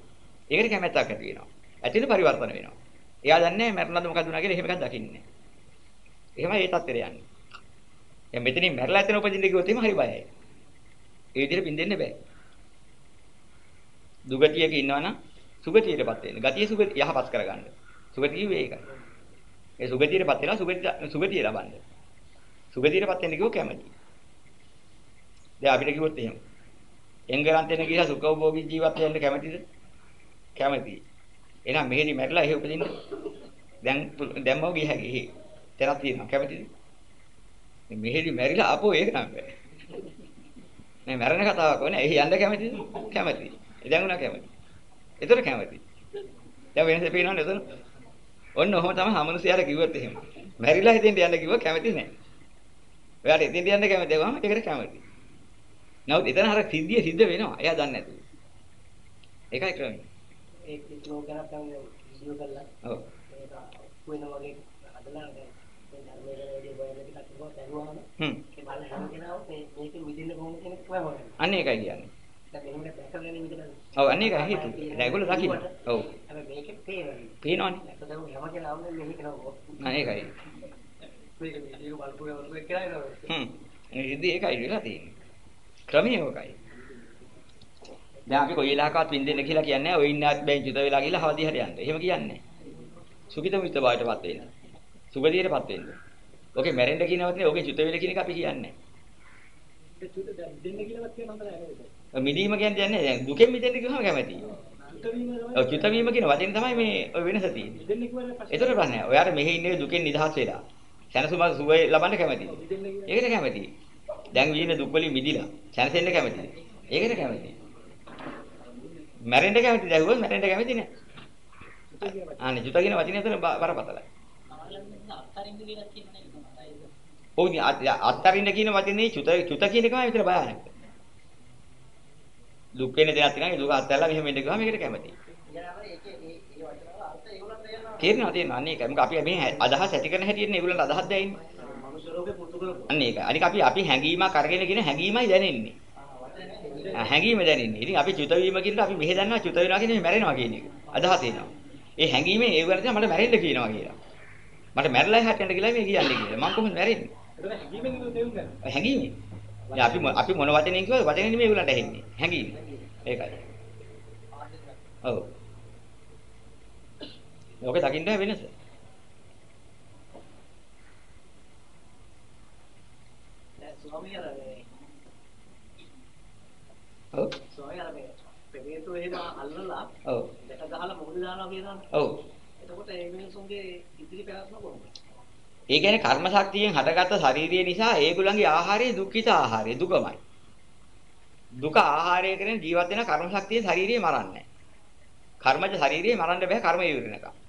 ඒකට කැමැත්තක් ඇති වෙනවා. ඇතින් පරිවර්තන වෙනවා. එයා දන්නේ මැරෙනවද මොකද උනා කියලා එහෙම එකක් දකින්නේ. එහෙමයි ඒ තත්ත්වෙට යන්නේ. දැන් මෙතනින් මැරලා එතන උපදින්න කිව්වොත් එහෙම හරි බයයි. ඒ විදිහට බින්දෙන්න බෑ. දුගතියක ඉන්නවනම් සුගතියටපත් වෙන්න. ගතිය සුගතිය යහපත් කරගන්න. සුගතිය කිව්වේ ඒකයි. ඒ සුගතියටපත් වෙලා සුගතිය සුගතිය ලබන්න. සුගතියටපත් වෙන්න කිව්ව කැමති. දැන් අපිට කිව්වොත් එහෙම. එංගලන්තෙන් ගිහලා සුඛෝභෝගී ජීවත් වෙන්න කැමතිද? කැමතියි. එහෙනම් මෙහෙදි මැරිලා එහෙ උපදින්න. දැන් දැම්මව ගිය හැකි. එහෙ. තරක් තියෙනවා. කැමතිද? මේ මෙහෙදි මැරිලා අපෝ ඒක නම් බෑ. මේ මැරෙන කතාවක් වනේ. එහෙ යන්න කැමතිද? කැමතියි. දැන් උනා කැමති. ඒතර කැමති. දැන් වෙනස පේනවද එතන? ඔන්න ඔහොම තමයි හමනුසියාට කිව්වොත් එහෙම. මැරිලා හිතෙන්ට යන්න කිව්ව කැමති නෑ. ඔයාට එතෙන්ට යන්න කැමති වගම ඒකට කැමති. නමුත් එතන අර සිද්ධිය සිද්ධ වෙනවා. එයා දන්නේ නැතුව. ඒකයි ක්‍රමය. ඒ කිසිම කෙනෙක් නම් විසියෝ කරලා ඔව්. ඒක වෙන වගේ අදලා දැන්. ඒ මේක තමයි. අන්න ඒකයි කියන්නේ. ඔව් අන්න ඒකයි හේතුව. ඒගොල්ලෝ දකින්න. ඔව්. හැබැයි මේකේ පේනවා. පේනවනේ. නැත්නම් හැම කෙනාම මෙහෙ කෙනාව. අන්න ඒකයි. මේක වීඩියෝ බලපු ගමන් ඒක නේද? හ්ම්. මේ සිද්ධි ඒකයි වෙලා තියෙන්නේ. ක්‍රමය ඕකයි. දැන් අපි කොයි වෙලාවකවත් වින්දෙන්න කියලා කියන්නේ ඔය ඉන්න බෙන් චුත වෙලා ගිහලා හවදී හරි යන්න. එහෙම කියන්නේ. සුඛිත මිත්‍ර බායටපත් වෙන්න. සුගතියටපත් වෙන්න. ඕකේ මැරෙන්න කියනවත් නේ ඕකේ චුත වෙල කියන එක අපි කියන්නේ. චුත දැන් දෙන්න කියලාවත් කියන මම නෑ නේද? මිදීම කියන්නේ දැන් දැන් දුකෙන් මිදෙන්න කිව්වම කැමතියි. ඔව් චුත වීම කියන වචනේ තමයි මේ ඔය වෙනස තියෙන්නේ. දෙන්න කිව්වනේ පස්සේ. ඒතර ප්‍රශ්නය. ඔයාට මෙහි ඉන්නේ දුකෙන් නිදහස් වෙලා. සැනසුම සුවය ලබන්න කැමතියි. ඒකට කැමතියි. දැන් විඳින දුක් වලින් මිදිලා සැනසෙන්න කැමතියි. ඒකට කැමතියි. මැරෙන්න කැමතිද? ඇහුවොත් මැරෙන්න කැමති නෑ. චුත කියන වචනේ. අනේ චුත කියන වචනේ අතර බ- බරපතලයි. ඔව් ඉතින් අත්- අත්තරින්න කියන වචනේ චුත චුත කියන එකමයි විතර භයානක. දුක් වෙන දෙයක් තියෙනවා. ඒ දුක අත්හැරලා මෙහෙම වෙන්න ගියාම මේකට කැමතියි. තේරෙනවා තේරෙනවා. අන්න ඒකයි. මොකද අපි මේ අදහස් ඇති කරන හැටියෙන්නේ ඒගොල්ලන්ට අදහස් දැනෙන්නේ. අන්න ඒකයි. අනික අපි අපි හැඟීමක් අරගෙන කියන හැඟීමයි දැනෙන්නේ. හැඟීම දැනෙන්නේ. ඉතින් අපි චුත වීම කියනකොට අපි මෙහෙ දන්නවා චුත වෙනවා කියන්නේ මැරෙනවා කියන එක. අදහස එනවා. ඒ හැඟීමෙන් ඒ වගේ මට මැරෙන්න කියනවා කියලා. මට මැරලා හැටෙන්න කියලා මේ කියන්නේ කියලා. මම කොහොමද මැරෙන්නේ? ඒක කිව්ව තේරුම් ගන්න. හැඟීමෙන්. අපි අපි මොන වචනෙන් කිව්වද වචනේ නෙමෙයි ඒගොල්ලන්ට ඇහෙන්නේ. හැඟීම. ඒකයි. ඔව්. ඔක දකින්න වෙනස. දැන් ස්වාමී අර මේ ඔව්. ස්වාමී අර මේ පෙරේතු එහෙම අල්ලලා ඔව්. දෙක ගහලා මොකද දානවා කියනවනේ. ඔව්. එතකොට ඒ මිනිසුන්ගේ ඉදිරි පැවැත්ම කොහොමද? ඒ කියන්නේ කර්ම ශක්තියෙන් හටගත්ත ශාරීරිය නිසා ඒගොල්ලන්ගේ ආහාරය දුක්ඛිත ආහාරය දුකමයි. දුක ආහාරය කරගෙන ජීවත් වෙන කර්ම ශක්තිය ශාරීරිය මරන්නේ කර්මජ ශාරීරිය මරන්න බෑ කර්ම ඉවරනකම්.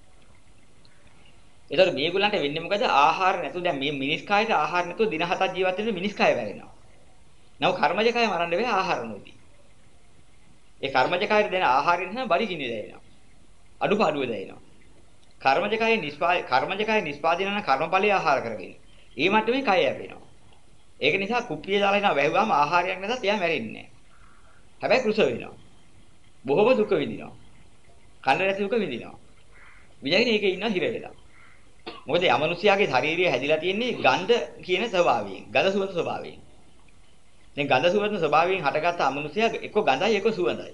ඒතර මේගොල්ලන්ට වෙන්නේ මොකද ආහාර නැතුව දැන් මේ මිනිස් කායයට ආහාර නැතුව දින හතක් ජීවත් වෙන මිනිස් කාය වැරෙනවා. නව කර්මජ කාය මරන්න බෑ ආහාර නොදී. ඒ කර්මජ කායයට දෙන ආහාරය නිසා බඩගිනි දැනෙනවා. අඩුපාඩුව දැනෙනවා. කර්මජ කායේ නිස්පා කර්මජ කායේ නිස්පාදින යන කර්මඵලයේ ආහාර කරගෙන. ඒ මට්ටමේ කය යැපෙනවා. ඒක නිසා කුප්පිය දාලා එනවා වැහුවාම ආහාරයක් නැතත් එයා මැරෙන්නේ නැහැ. හැබැයි කෘෂ වෙනවා. බොහොම දුක විඳිනවා. කන්න නැති දුක විඳිනවා. විඳගෙන ඒකේ ඉන්නවා හිර වෙලා. මොකද යමනුෂයාගේ ශාරීරිය හැදිලා තියෙන්නේ ගන්ධ කියන ස්වභාවයෙන්, ගඳ සුවඳ ස්වභාවයෙන්. දැන් ගඳ සුවඳ ස්වභාවයෙන් හටගත්ත අමනුෂයා එක්ක ගඳයි එක්ක සුවඳයි.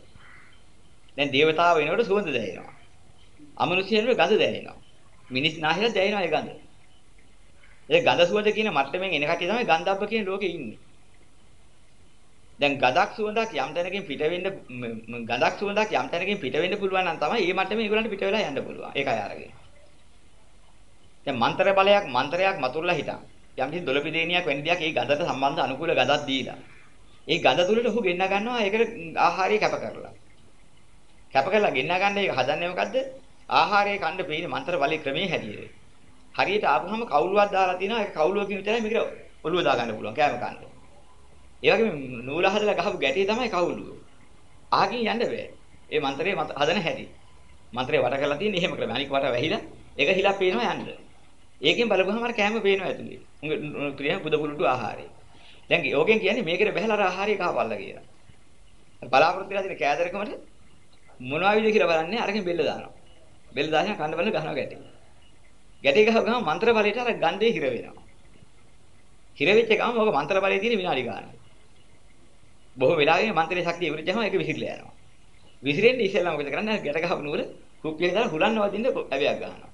දැන් දේවතාව වෙනකොට සුවඳ දැනෙනවා. අමනුෂ්‍යයෙන්ම ගඳ දැනෙනවා. මිනිස් නාහිර දැනෙනවා ඒ ගඳ. ඒ ගඳ සුවඳ කියන මට්ටමින් එන කටිය තමයි ගන්ධබ්බ කියන ලෝකේ ඉන්නේ. දැන් ගඳක් සුවඳක් යම් තැනකින් පිට වෙන්න ගඳක් සුවඳක් යම් තැනකින් පිට වෙන්න පුළුවන් නම් තමයි මේ මට්ටමේ ඒගොල්ලන්ට පිට වෙලා යන්න පුළුවන්. ඒකයි අරගෙන. දැන් මන්ත්‍ර බලයක් මන්ත්‍රයක් මතුරුලා හිටන්. යම් කිසි දොළපිදේනියක් වෙන දෙයක් ඒ ගඳට සම්බන්ධ අනුකූල ගඳක් දීලා. ඒ ගඳ තුලට ඔහු ගෙන්න ගන්නවා ඒකට ආහාරය කැප කරලා. කැප කරලා ගෙන්න ගන්න එක හදන්නේ මොකද්ද? ආහාරයේ කන්න පේන මන්ත්‍ර බලයේ ක්‍රමයේ හැටියට. හරියට ආපුවම කවුළුවක් දාලා තිනවා ඒක කවුළුවකින් විතරයි මේකට ඔළුව දා ගන්න පුළුවන් කෑම කන්න. ඒ වගේම නූල හදලා ගහපු ගැටේ තමයි කවුළුව. අහකින් යන්න බෑ. ඒ මන්ත්‍රයේ හදන හැටි. මන්ත්‍රේ වට කරලා තියෙන්නේ එහෙම ක්‍රම. අනික වට වැහිලා ඒක හිලා පේනවා යන්න. ඒකෙන් බලපුවම අර කෑම පේනවා ඇතුලේ. උංග ප්‍රිය පුද පුරුටු ආහාරය. දැන් යෝගෙන් කියන්නේ මේකට බහැලා අර ආහාරය කහපල්ලා කියලා. බලාපොරොත්තු වෙලා තියෙන කෑදරකමට මොනවා විදිහද කියලා බලන්නේ අරගෙන බෙල්ල දානවා. බෙල්ල දාගෙන කන්න බලන ගහනවා ගැටේ. ගැටේ ගහව ගම මන්ත්‍ර බලයට අර ගන්ධේ හිර වෙනවා. හිර වෙච්ච ගම මොකද මන්ත්‍ර බලයේ තියෙන විනාඩි ගානක්. බොහෝ වෙලාවෙම මන්ත්‍රයේ ශක්තිය ඉවරච්චාම ඒක විසිරලා යනවා. විසිරෙන්නේ ඉස්සෙල්ලා මොකද කරන්නේ? ගැට ගහපු නුවර කුප්පිය දාලා හුලන්න වදින්න ඇවයක් ගන්නවා.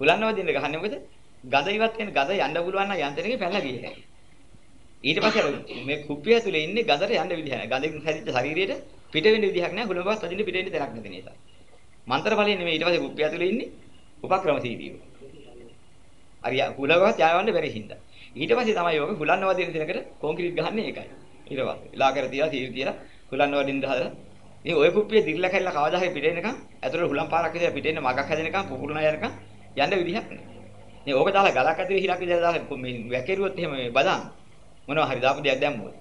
හුලන්න වදින්න ගහන්නේ මොකද? ගඳ ඉවත් වෙන ගඳ යන්න පුළුවන් නම් යන්ත්‍රණයක පැනලා ගියේ හැකියි. ඊට පස්සේ අර මේ කුප්පිය ඇතුලේ ඉන්නේ ගඳට යන්න විදිහ නැහැ. ගඳෙන් හැදිච්ච ශරීරයට පිට වෙන්න විදිහක් නැහැ. හුලපවත් වදින්න පිට වෙන්න තැනක් නැති නිසා. මන්ත්‍ර බලයෙන් නෙමෙයි ඊට පස්සේ කුප්පිය ඇතුලේ ඉන්නේ උපක්‍රමශීලීව. හරි හුලපවත් යාවන්න බැරි හින්දා. ඊට පස්සේ තමයි යෝග හුලන්න වදින තැනකට කොන්ක්‍රීට් ගහන්නේ ඒකයි. ඊට පස්සේ ලා කර තියලා සීල් තියලා හුලන්න වදින්න හදලා මේ ඔය කුප්පිය දිර්ලා කැල්ලා කවදා හරි පිට එනකම් ඇතුළේ හුලම් පාරක් විතර පිට එන්න මගක් හැදෙනකම් පුපුරන යනකම් යන්න විදිහක් නෑ. මේ ඕක දාලා ගලක් ඇතුලේ හිලක් විතර දාලා මේ වැකේරුවොත් එහෙම මේ බදාන මොනවා හරි දාපු දෙයක් දැම්මොත්.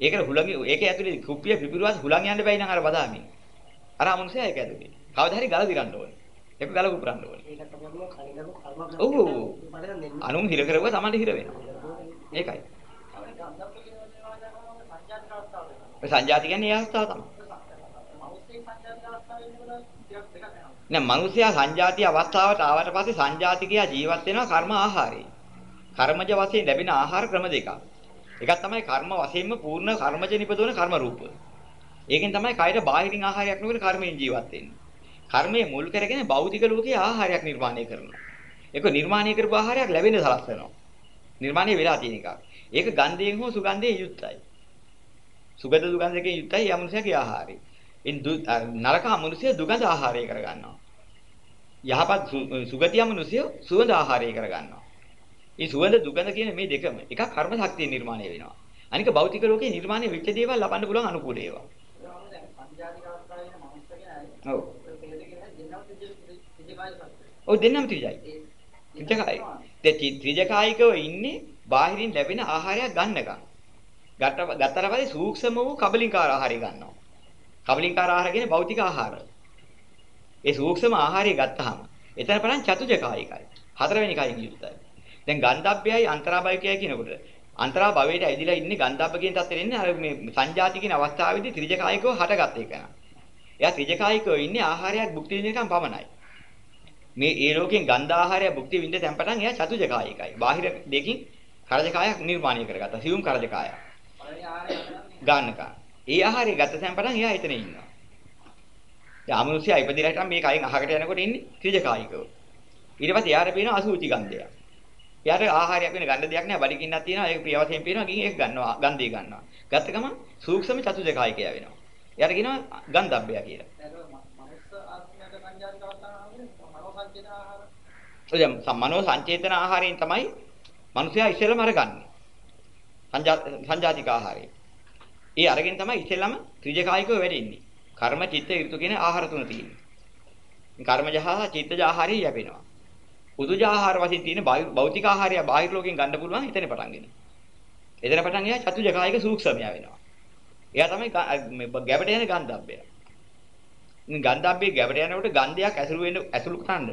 ඒකට හුලඟේ ඒකේ ඇතුලේ කුප්පිය පිපිරුවත් හුලං යන්න බැයි නම් අර බදාමින්. අර අමනුෂයා ඒක ඇතුලේ. කවදා හරි ගල දිරන්න ඕනේ. ඒක ගල පුපුරන්න ඕනේ. ඒකට තමයි කලින්ම කර්ම ඔව්. අනුන් හිර කරුවා Tamanට හිර වෙනවා. ඒකයි. සංජාති කියන්නේ ඒ අවස්ථාව තමයි. නෑ මිනිසයා සංජාති අවස්ථාවට ආවට පස්සේ සංජාතිකයා ජීවත් වෙනවා කර්ම ආහාරේ. කර්මජ වශයෙන් ලැබෙන ආහාර ක්‍රම දෙකක්. එකක් තමයි කර්ම වශයෙන්ම පූර්ණ කර්මජ නිපදවන කර්ම රූප. ඒකෙන් තමයි කයර බාහිරින් ආහාරයක් නොගෙන කර්මයෙන් ජීවත් වෙන්නේ. කර්මයේ මුල් කරගෙන භෞතික ලෝකයේ ආහාරයක් නිර්මාණය කරනවා. ඒක නිර්මාණය කරපු ආහාරයක් ලැබෙන්න සලස්වනවා. නිර්මාණය වෙලා තියෙන එකක්. ඒක ගන්ධයෙන් හෝ සුගන්ධයෙන් යුක්තයි. සුගඳ දුගන්ධයෙන් යුක්තයි යමුසයාගේ ආහාරය. ඉන් නරක අමනුෂ්‍ය දුගඳ ආහාරය කරගන්නවා. යහපත් සුගතිය අමනුෂ්‍ය සුවඳ ආහාරය කරගන්නවා. මේ සුවඳ දුගඳ කියන මේ දෙකම එකක් කර්ම ශක්තිය නිර්මාණය වෙනවා. අනික භෞතික ලෝකේ නිර්මාණය වෙච්ච දේවල් ලබන්න පුළුවන් අනුකූල ඒවා. ඔව්. ඔව් දෙන්නම ත්‍රිජයි. ත්‍රිජකයි. ඒ ත්‍රිජකායිකව ඉන්නේ බාහිරින් ලැබෙන ආහාරයක් ගන්නකම්. ගත්ත ගත්තට පස්සේ සූක්ෂම වූ කබලින්කාර ආහාරය ගන්නවා. කබලින්කාර ආහාර කියන්නේ භෞතික ආහාර. ඒ සූක්ෂම ආහාරය ගත්තාම එතන පටන් චතුජකායිකයි. හතරවෙනි කයින් යුක්තයි. දැන් ගන්ධබ්බයයි අන්තරාභයකයයි කියනකොට අන්තරා භවයට ඇදිලා ඉන්නේ ගන්ධබ්බ කියන තත්ත්වෙ ඉන්නේ අර මේ සංජාති කියන අවස්ථාවේදී ත්‍රිජකායිකව හටගත් එක. එයා ත්‍රිජකායිකව ඉන්නේ ආහාරයක් භුක්ති විඳිනකම් පමණයි. මේ ඒ ලෝකෙන් ගන්ධ ආහාරය භුක්ති විඳ තැන් පටන් එයා චතුජකායිකයි. බාහිර දෙකින් කරජකායක් නිර්මාණය කරගත්තා. සියුම් කරජකායක්. ගන්නකම්. ඒ ආහාරය ගත්ත තැන් පටන් එයා එතන ඉන්නවා. දැන් අමනුෂ්‍යයා ඉපදිලා හිටන් මේ කයින් අහකට යනකොට ඉන්නේ ත්‍රිජකායිකව. ඊට පස්සේ එයාට පේනවා අසුචි ගන්ධය. එයාට ආහාරයක් වෙන ගන්න දෙයක් නෑ බඩගින්නක් තියෙනවා ඒක ප්‍රිය වශයෙන් පේනවා ගිහින් ඒක ගන්නවා ගන්ධය ගන්නවා. ගත්ත ගමන් සූක්ෂම චතුජකායිකය වෙනවා. එයාට කියනවා ගන්ධබ්බය කියලා. ඔය මනෝ සංචේතන ආහාරයෙන් තමයි මිනිසයා ඉස්සෙල්ලම අරගන්නේ. සංජාතික ආහාරය. ඒ අරගෙන තමයි ඉස්සෙල්ලම ත්‍රිජකායිකව වැඩෙන්නේ. කර්ම චිත්ත ඍතු කියන ආහාර තුන තියෙන්නේ. කර්මජ හා චිත්තජ ආහාරය යැපෙනවා. උතුජ ආහාර වශයෙන් තියෙන භෞතික ආහාරය බාහිර ලෝකෙන් ගන්න පුළුවන් එතන පටන්ගෙන. එතන පටන් එයා චතුජකායික සූක්ෂමයා වෙනවා. එයා තමයි ග- මේ ගැබට යන ගන්ධබ්බය. ඉතින් ගන්ධබ්බේ ගැබට යනකොට ගන්ධයක් ඇසුරු වෙන්න ඇසුරු කරන්න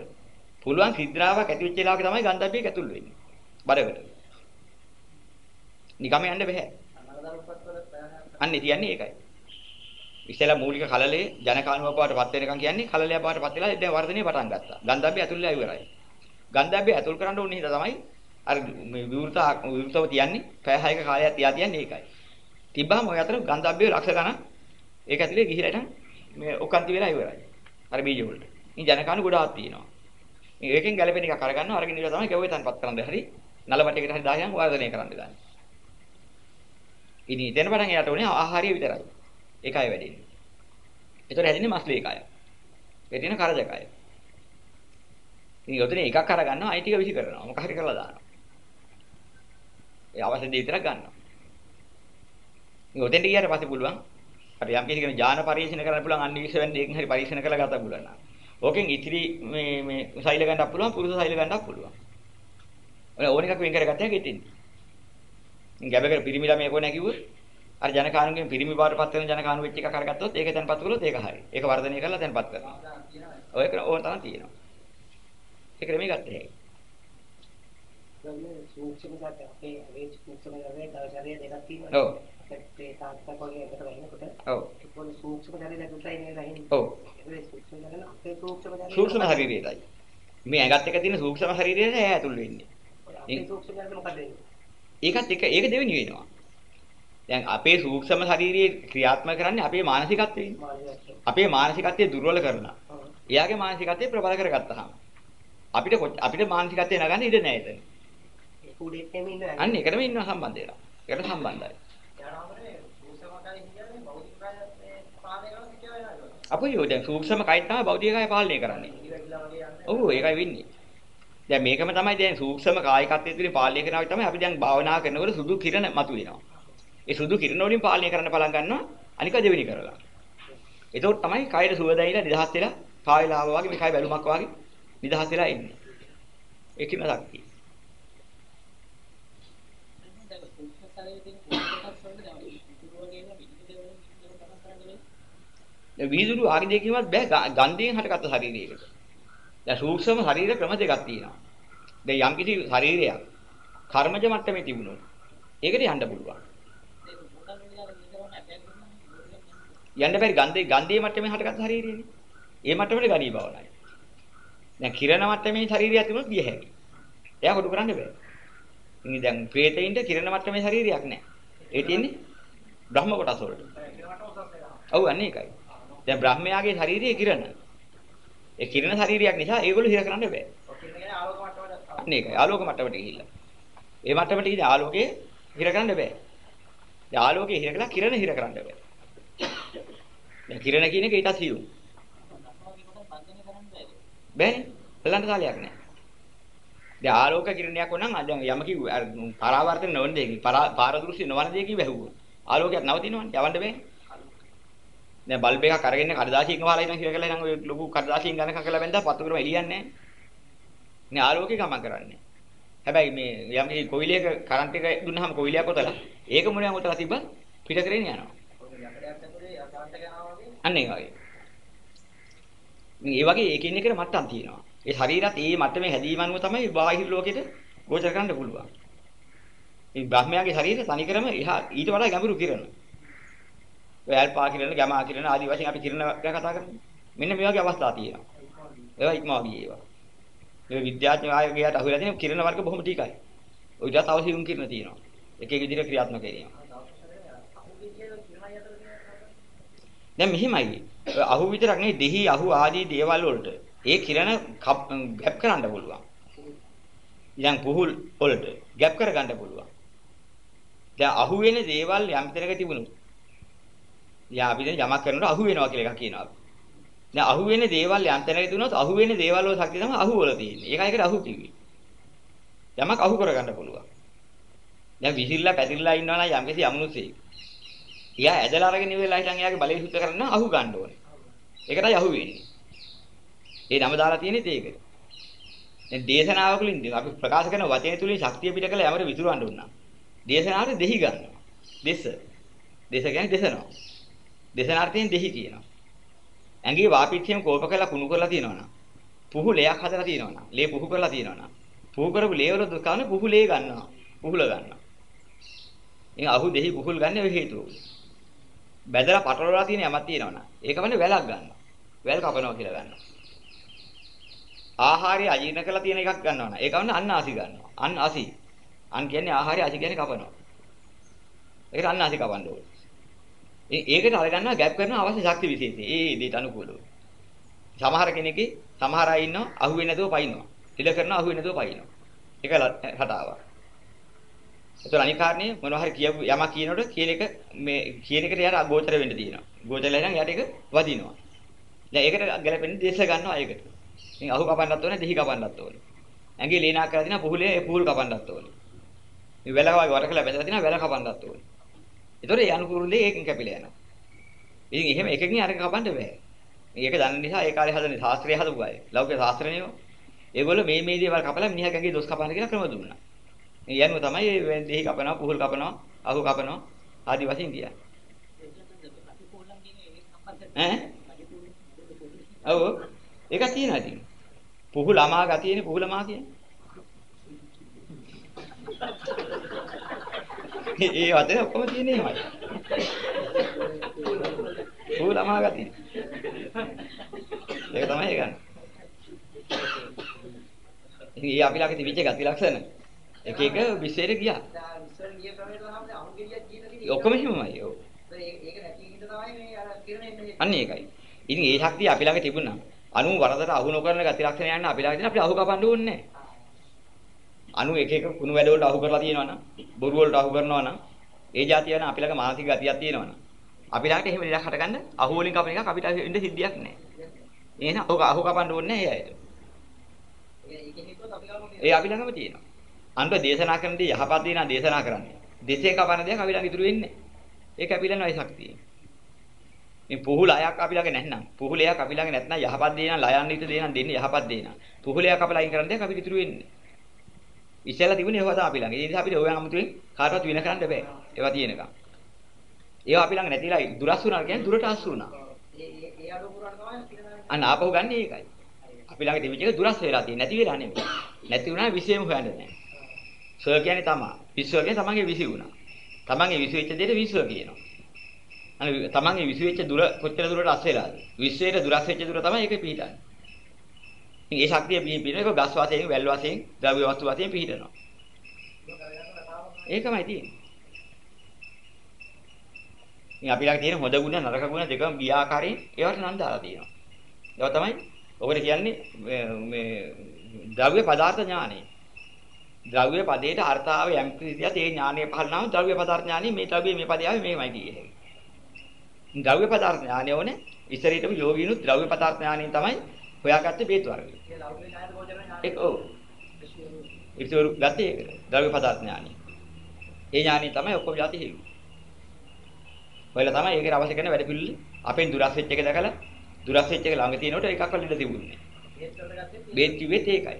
පුළුවන් සිද්ධාවක් ඇති වෙච්ච වෙලාවක තමයි ගන්ධබ්බේ ඇතුල් වෙන්නේ. බරකට. නිකම් යන්න බෑ. අන්න කියන්නේ ඒකයි. ඉස්සෙල්ලා මූලික කලලේ ජනකානුව බවටපත් වෙනකන් කියන්නේ කලලය බවටපත් වෙලා දැන් වර්ධනය පටන් ගත්තා. ගන්ධබ්බේ ඇතුල්ලා ඉවරයි. ගන්ධබ්බේ ඇතුල් කරන්න ඕනේ හින්දා තමයි අර මේ විවෘත විවෘතව තියන්නේ පැය 6ක කාලයක් තියා තියන්නේ ඒකයි. තිබ්බහම ඔය අතර ගන්ධබ්බේ ලක්ෂ ගණන් ඒක ඇතුලේ ගිහිලා ඉතින් මේ ඔක්කාන්ති වෙලා ඉවරයි. අර බීජ වලට. ඉතින් ජනකානු ගොඩාක් තියෙනවා. මේ ඒකෙන් ගැලපෙන එකක් අරගන්නවා අරගෙන ඉවර තමයි කෙවුවේ තන්පත් කරන්න හරි නලබටයකට හරි දායන් වර්ධනය කරන්න දාන්නේ. ඉතින් එතන පටන් එයාට උනේ ආහාරය විතරයි. ඒකයි වැඩින්නේ. ඒතර හැදෙන්නේ මස්ලේ කය. වැඩින කරජකය. ඉතින් ඔතන එකක් අරගන්නවා අයි ටික විසි කරනවා. මොකක් හරි කරලා දානවා. ඒ අවශ්‍ය දේ විතරක් ගන්නවා. ඉතින් ඔතෙන්ට ගියාට පස්සේ පුළුවන් අර යම් කිසි කෙනෙක් ඥාන පරිශීලන කරන්න පුළුවන් අනිවිෂ වෙන්න ඒකෙන් හරි පරිශීලන කරලා ගත පුළුවන් නම්. ඕකෙන් ඉතිරි මේ මේ සෛල ගන්නත් පුළුවන් පුරුෂ සෛල ගන්නත් පුළුවන්. ඔය ඕන එකක් වෙන් කරගත්තා ගෙතින්නේ. ඉතින් ගැබකට පිරිමි ළමයි කොහොනේ කිව්වොත් අර ජනකානුගෙන් පිරිමි බාටපත් වෙන ජනකානු වෙච්ච එකක් අරගත්තොත් ඒක තැන්පත් කළොත් ඒක හරි. ඒක වර්ධනය කරලා තැන්පත් කරනවා. ඔය එක ඕන තරම් තියෙනවා. ඒක නෙමෙයි ගත්තේ හැකි. සූක්ෂම සත්‍ය අපේ අපේ සූක්ෂම ශරීරය ශරීරය දෙකක් තියෙනවා. ඔව්. ඒ තාත්තක් වගේ එකට වහිනකොට ඔව්. ඒකෝනේ සූක්ෂම ශරීරය දුටයි නේ වහින්නේ. ඔව්. ඒ සූක්ෂම ශරීරය අපේ සූක්ෂම ශරීරය. සූක්ෂම ශරීරයයි. මේ ඇඟත් එක තියෙන සූක්ෂම ශරීරයට ඇතුල් වෙන්නේ. අපේ සූක්ෂම ශරීරය මොකද වෙන්නේ? ඒකත් එක ඒක දෙවෙනි වෙනවා. දැන් අපේ සූක්ෂම ශරීරයේ ක්‍රියාත්මක කරන්නේ අපේ මානසිකත්වයෙන්. මානසික. අපේ මානසිකත්වය දුර්වල කරනවා. එයාගේ මානසිකත්වය ප්‍රබල කරගත්තාම අපිට අපිට මානසිකත්වය නගන්න ඉඩ නැහැ එතන. අන්න ඒකටම ඉන්නවා සම්බන්ධ වෙලා. ඒකට සම්බන්ධයි. අපෝ යෝ දැන් සූක්ෂම කයි තමයි භෞතික කය පාලනය කරන්නේ. ඔව් ඒකයි වෙන්නේ. දැන් මේකම තමයි දැන් සූක්ෂම කායිකත්වයේ තුලින් පාලනය කරනවා තමයි අපි දැන් භාවනා කරනකොට සුදු කිරණ මතුවෙනවා. ඒ සුදු කිරණ වලින් පාලනය කරන්න පටන් ගන්නවා අනික දෙවෙනි කරලා. එතකොට තමයි කයර සුව දැයිලා නිදහස් වෙලා කායලාව වගේ මේ කය බැලුමක් වගේ නිදහස් වෙලා ඉන්නේ. ඒකින ශක්තිය. දැන් වීදුරු ආගි දෙකීමත් බෑ ගන්ධයෙන් හටගත්ත ශරීරයකට. දැන් සූක්ෂම ශරීර ක්‍රම දෙකක් තියෙනවා. දැන් යම් කිසි ශරීරයක් කර්මජ මට්ටමේ තිබුණොත් ඒකට යන්න පුළුවන්. යන්න බැරි ගන්ධේ ගන්ධයේ මට්ටමේ හටගත්ත ශරීරයනේ. ඒ මට්ටමට ගණී බවලයි. දැන් කිරණ මට්ටමේ ශරීරයක් තිබුණොත් ගිය හැකියි. එයා කොටු කරන්න බෑ. ඉතින් දැන් ප්‍රේතයින්ට කිරණ මට්ටමේ ශරීරයක් නැහැ. ඒ තියෙන්නේ බ්‍රහ්ම කොටස වලට. ඔව් අන්න ඒකයි. දැන් බ්‍රහ්මයාගේ ශරීරයේ කිරණ. ඒ කිරණ ශරීරයක් නිසා ඒගොල්ලෝ හිර කරන්න බෑ. අන්න ඒකයි. ආලෝක මට්ටමට ගිහිල්ලා. ඒ මට්ටමට ගිහින් ආලෝකේ හිර කරන්න බෑ. දැන් ආලෝකේ හිර කළා කිරණ හිර කරන්න බෑ. දැන් කිරණ කියන එක ඊටත් සියුම්. බෑනේ. බලන්න කාලයක් නැහැ. දැන් ආලෝක කිරණයක් වුණනම් අද යම කිව්ව අර පරාවර්තන නොවන දෙයකින් පාරදෘශ්‍ය නොවන දෙයකින් වැහුවොත් ආලෝකයක් නවතිනවනේ යවන්න බෑනේ. දැන් බල්බ් එකක් අරගෙන කඩදාසියකින් වහලා ඉන්න කියලා කියලා නම් ඔය ලොකු කඩදාසියෙන් ගණකම් කරලා බැලඳා පත්තු කරම එළියන්නේ නැහැ. නේ ආලෝකේ ගමන් කරන්නේ. හැබැයි මේ යම් මේ කොයිලයක කරන්ට් එක දුන්නාම කොයිලයක් ඔතලා ඒක මොනියන් ඔතලා තිබ්බ පිට කරගෙන යනවා. අන්න ඒ වගේ. මේ වගේ එකින් එකට මට්ටම් තියෙනවා. ඒ ශරීරات ඒ මට්ටමේ හැදීම අනුව තමයි බාහිර ලෝකෙට ගෝචර කරන්න පුළුවන්. මේ බ්‍රහ්මයාගේ ශරීරය තනිකරම එහා ඊට වඩා ගැඹුරු කිරණ. ඔය ඇල්පා කිරණ, ගැමා කිරණ ආදී වශයෙන් අපි කිරණ ගැන කතා කරන්නේ. මෙන්න මේ වගේ අවස්ථා තියෙනවා. ඒවා ඉක්මවා ගියේ ඒවා. මේ විද්‍යාඥයෝ ආයෝගයට අහුවෙලා තියෙන කිරණ වර්ග බොහොම ටිකයි. ඔයිට තව සියුම් කිරණ තියෙනවා. එක එක විදිහට ක්‍රියාත්මක වෙනවා. දැන් මෙහිමයි. ඔය අහු විතරක් නෙවෙයි දෙහි අහු ආදී දේවල් වලට ඒ කිරණ ගැප් කරන්න පුළුවන්. ඉතින් පුහුල් වලට ගැප් කරගන්න පුළුවන්. දැන් අහු වෙන දේවල් යම් තැනක තිබුණොත් යා අපි දැන් යමක් කරනකොට අහු වෙනවා කියලා එකක් කියනවා. දැන් අහු වෙන දේවල් යම් තැනක තිබුණොත් අහු වෙන දේවල් වල ශක්තිය තමයි අහු වල තියෙන්නේ. ඒකයි ඒකට අහු කිව්වේ. යමක් අහු කරගන්න පුළුවන්. දැන් විසිරලා පැතිරලා ඉන්නවා නම් යම්කිසි අමනුෂ්‍යෙක්. එයා ඇදලා අරගෙන ඉවරලා හිටන් එයාගේ බලය සුද්ධ කරන්න අහු ගන්න ඕනේ. ඒකටයි අහු වෙන්නේ. ඒ නම දාලා තියෙන්නේ ඒකට. දැන් දේශනාවකලින් අපි ප්‍රකාශ කරන වචනේ තුලින් ශක්තිය පිට කළ යමර විතුරවන්න උනා. දේශනාවට දෙහි ගන්නවා. දෙස. දේශ කියන්නේ දේශනවා. දේශනාර්ථයෙන් දෙහි කියනවා. ඇඟේ වාපිච්චියම කෝප කරලා කුණු කරලා තියෙනවනම් පුහු ලේයක් හදලා තියෙනවනම් ලේ පුහු කරලා තියෙනවනම් පුහු කරපු ලේ වල දුකන පුහු ලේ ගන්නවා. පුහුල ගන්නවා. ඉතින් අහු දෙහි පුහුල් ගන්න ඔය හේතුව. බැදලා පටලවලා තියෙන යමක් තියෙනවනම් ඒක වනේ වැලක් ගන්නවා. වැල් කපනවා කියලා ගන්නවා. ආහාරය අජීර්ණ කරලා තියෙන එකක් ගන්නවා නේ. ඒක වනේ අන්න ආසි ගන්නවා. අන්න ආසි. අන් කියන්නේ ආහාරය ආසි කියන්නේ කපනවා. ඒකට අන්න ආසි කපන්න ඕනේ. ඒකට අරගන්නවා ගැප් කරන අවශ්‍ය ශක්ති විශේෂය. ඒ දෙයට අනුකූලව. සමහර කෙනෙක්ගේ සමහර අය ඉන්නවා අහුවෙන්නේ නැතුව පයින්නවා. තිල කරනවා අහුවෙන්නේ නැතුව පයින්නවා. ඒක රටාවක්. ඒතර අනිත් කාරණේ මොනවා හරි කියපු යමක් කියනකොට කියන එක මේ කියන එකට යාර ගෝචර වෙන්න තියෙනවා. ගෝචරලා නම් යාට ඒක වදිනවා. දැන් ඒකට ගැලපෙන්නේ දේශ ගන්නවා ඒකට. ඉතින් අහු කපන්නත් ඕනේ, දිහි කපන්නත් ඕනේ. ඇඟේ ලීනා කරලා දිනා පුහුලේ ඒ පුහුල් කපන්නත් ඕනේ. මේ වැල වගේ වරකලා බැඳලා දිනා වැල කපන්නත් ඕනේ. ඒතොර ඒ අනුකූලදී ඒකෙන් කැපිලා යනවා. ඉතින් එහෙම එකකින් අරක කපන්න බෑ. මේක දන්න නිසා ඒ කාලේ හදන ශාස්ත්‍රය හදපු අය. ලෞකික ශාස්ත්‍රණියෝ. ඒගොල්ලෝ මේ මේ දේවල් කපලා මිනිහාගේ දොස් කපන්න කියලා ක්‍රම දුන්නා. මේ යනුව තමයි මේ දෙහි කපනවා, පුහුල් කපනවා, අහු කපනවා ආදි වශයෙන් කියන්නේ. ඈ? ඔව්. ඒක තියෙනවා ඉතින්. පුහු ළමා ගතියනේ පුහු ළමා කියන්නේ. ඒ වචනේ ඔක්කොම තියෙන්නේ එහෙමයි. පුහු ළමා ගතිය. ඒක තමයි ඒ ගන්න. ඉතින් ඒ අපි ළඟ තිබිච්ච ගති ලක්ෂණ එක එක විශ්වයට ගියා. ඉස්සර ගිය ක්‍රමයට තමයි අහු ගෙඩියක් කියන දේ. ඔක්කොම එහෙමයි. ඔව්. ඒක නැති හින්දා තමයි මේ අර කිරණ එන්නේ. අන්න ඒකයි. ඉතින් ඒ ශක්තිය අපි ළඟ තිබුණා. අනු වරදට අහු නොකරන ගති ලක්ෂණ යන්න අපි ළඟ තියෙන අපි අහු කපන්න ඕනේ නැහැ. අනු එක එක කුණු වැඩ වලට අහු කරලා තියෙනවනම් බොරු වලට අහු කරනවා නම් ඒ જાතිය වෙන අපි ළඟ මානසික ගතියක් තියෙනවනම් අපි ළඟට එහෙම දෙයක් හටගන්න අහු වලින් කපන එකක් අපිට ඉන්න සිද්ධියක් නැහැ. එහෙනම් අහු අහු කපන්න ඕනේ නැහැ ඒ අයට. ඒකෙන් හිතුවත් අපි ගාව ඒ අපි ළඟම තියෙනවා. අන්ත දේශනා කරන දේ යහපත් දේ නා දේශනා කරන්නේ. දෙසේ කපන දෙයක් අපි ළඟ ඉතුරු වෙන්නේ. ඒක අපි ළඟයි ශක්තිය. මේ පුහුල අයක් අපි ළඟ නැත්නම් පුහුලයක් අපි ළඟ නැත්නම් යහපත් දේ නම් ලයන්න ඉත දේ නම් දෙන්නේ යහපත් දේ නම් පුහුලයක් අපලා අයින් කරන දෙයක් අපිට ඉතුරු වෙන්නේ. ඉස්සෙල්ලා තිබුණේ ඒවා තමයි අපි ළඟ. ඒ නිසා අපිට ඕයන් අමුතුවෙන් කාටවත් වින කරන්න බෑ. ඒවා තියෙනකම්. ඒවා අපි ළඟ නැතිලා දුරස් වුණා කියන්නේ දුරට අස් වුණා. ඒ ඒ ඒ අඩු පුරාණ තමයි කිරණ අන්න ආපහු ගන්න ඒකයි. අපි ළඟ තිබිච්ච එක දුරස් වෙලා තියෙන්නේ නැති වෙලා නෙමෙයි. නැති වුණා විශ්වයම හොයන්න නැහැ. සර් කියන්නේ තමා. විශ්ව කියන්නේ තමන්ගේ විසි වුණා. තමන්ගේ විසි වෙච්ච දෙයට විශ්ව කියනවා. අනේ තමන්ගේ විසි වෙච්ච දුර කොච්චර දුරට අස් වෙලාද? විශ්වයට දුරස් වෙච්ච දුර තමයි ඒක පිහිටන්නේ. ඉතින් ඒ ශක්තිය පිහිටින එක ගස් වාතයෙන්, වැල් වාතයෙන්, ද්‍රව්‍ය වස්තු වාතයෙන් පිහිටනවා. ඒකමයි තියෙන්නේ. ඉතින් අපි ළඟ තියෙන හොඳ ගුණ නරක ගුණ දෙකම ගිය ආකාරයෙන් ඒවට නම් දාලා තියෙනවා. ඒවා තමයි ඔකට කියන්නේ මේ ද්‍රව්‍ය පදාර්ථ ඥානෙ. ද්‍රව්‍ය පදයට අර්ථාව යම් කිසියක් ඒ ඥානය පහළනම ද්‍රව්‍ය පදාර්ථ ඥානෙ මේ ද්‍රව්‍ය මේ පදේ ආවේ මේමයි කියේ. ද්‍රව්‍ය පදාර්ථ ඥානය ඕනේ ඉස්සරීටම යෝගීනුත් ද්‍රව්‍ය පදාර්ථ ඥානෙන් තමයි හොයාගත්තේ බේත් වර්ගය. ඒක ඔව්. ඉතිවරු ගත්තේ ඒක. ද්‍රව්‍ය පදාර්ථ ඥානෙ. ඒ ඥානෙ තමයි ඔක්කොම જાති හේතු. ඔයලා තමයි ඒකට අවශ්‍ය කරන වැඩ පිළිවෙල අපෙන් දුරස් වෙච්ච එක දැකලා දුරස් වෙච්ච එක ළඟ තියෙනකොට එකක් වල ඉඳ තිබුණේ. බේත් කිව්වෙත් ඒකයි.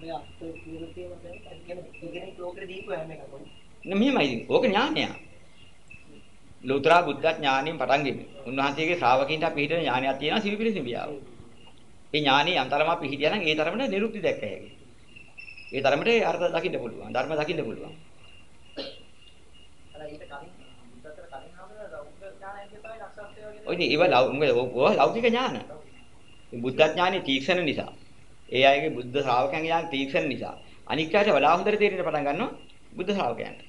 මේ අත් කියන තේම දැන් කියන්නේ ඉගෙන ලෝකෙ දීපු හැම එකක්ම නේ මෙහෙමයි ඉතින්. ඕක ඥානය. ලෝතර බුද්ධ ඥානෙන් පටන් ගෙන. උන්වහන්සේගේ ශ්‍රාවකින්ට අපි හිතන ඥානයක් තියෙනවා සිවිපිලි සිඹියාව. ඒ ඥානෙ යම්තරම අපි හිතියා නම් ඒ තරමට නිරුක්ති දැක්ක හැකියි. ඒ තරමට අර්ථ දකින්න පුළුවන්. ධර්ම දකින්න පුළුවන්. අර ඊට කලින් උත්තර කලින් ආවම ලෞකික ඥානයෙන් තමයි ලක්ෂණය වගේ ඔය ඉතින් ඒවා ලෞකික ඥාන. බුද්ධ ඥානෙ තීක්ෂණ නිසා. ඒ අයගේ බුද්ධ ශ්‍රාවකයන්ගේ ඥාන තීක්ෂණ නිසා. අනික් අයට වඩා හොඳට තේරෙන්න පටන් ගන්නවා බුද්ධ ශ්‍රාවකයන්ට.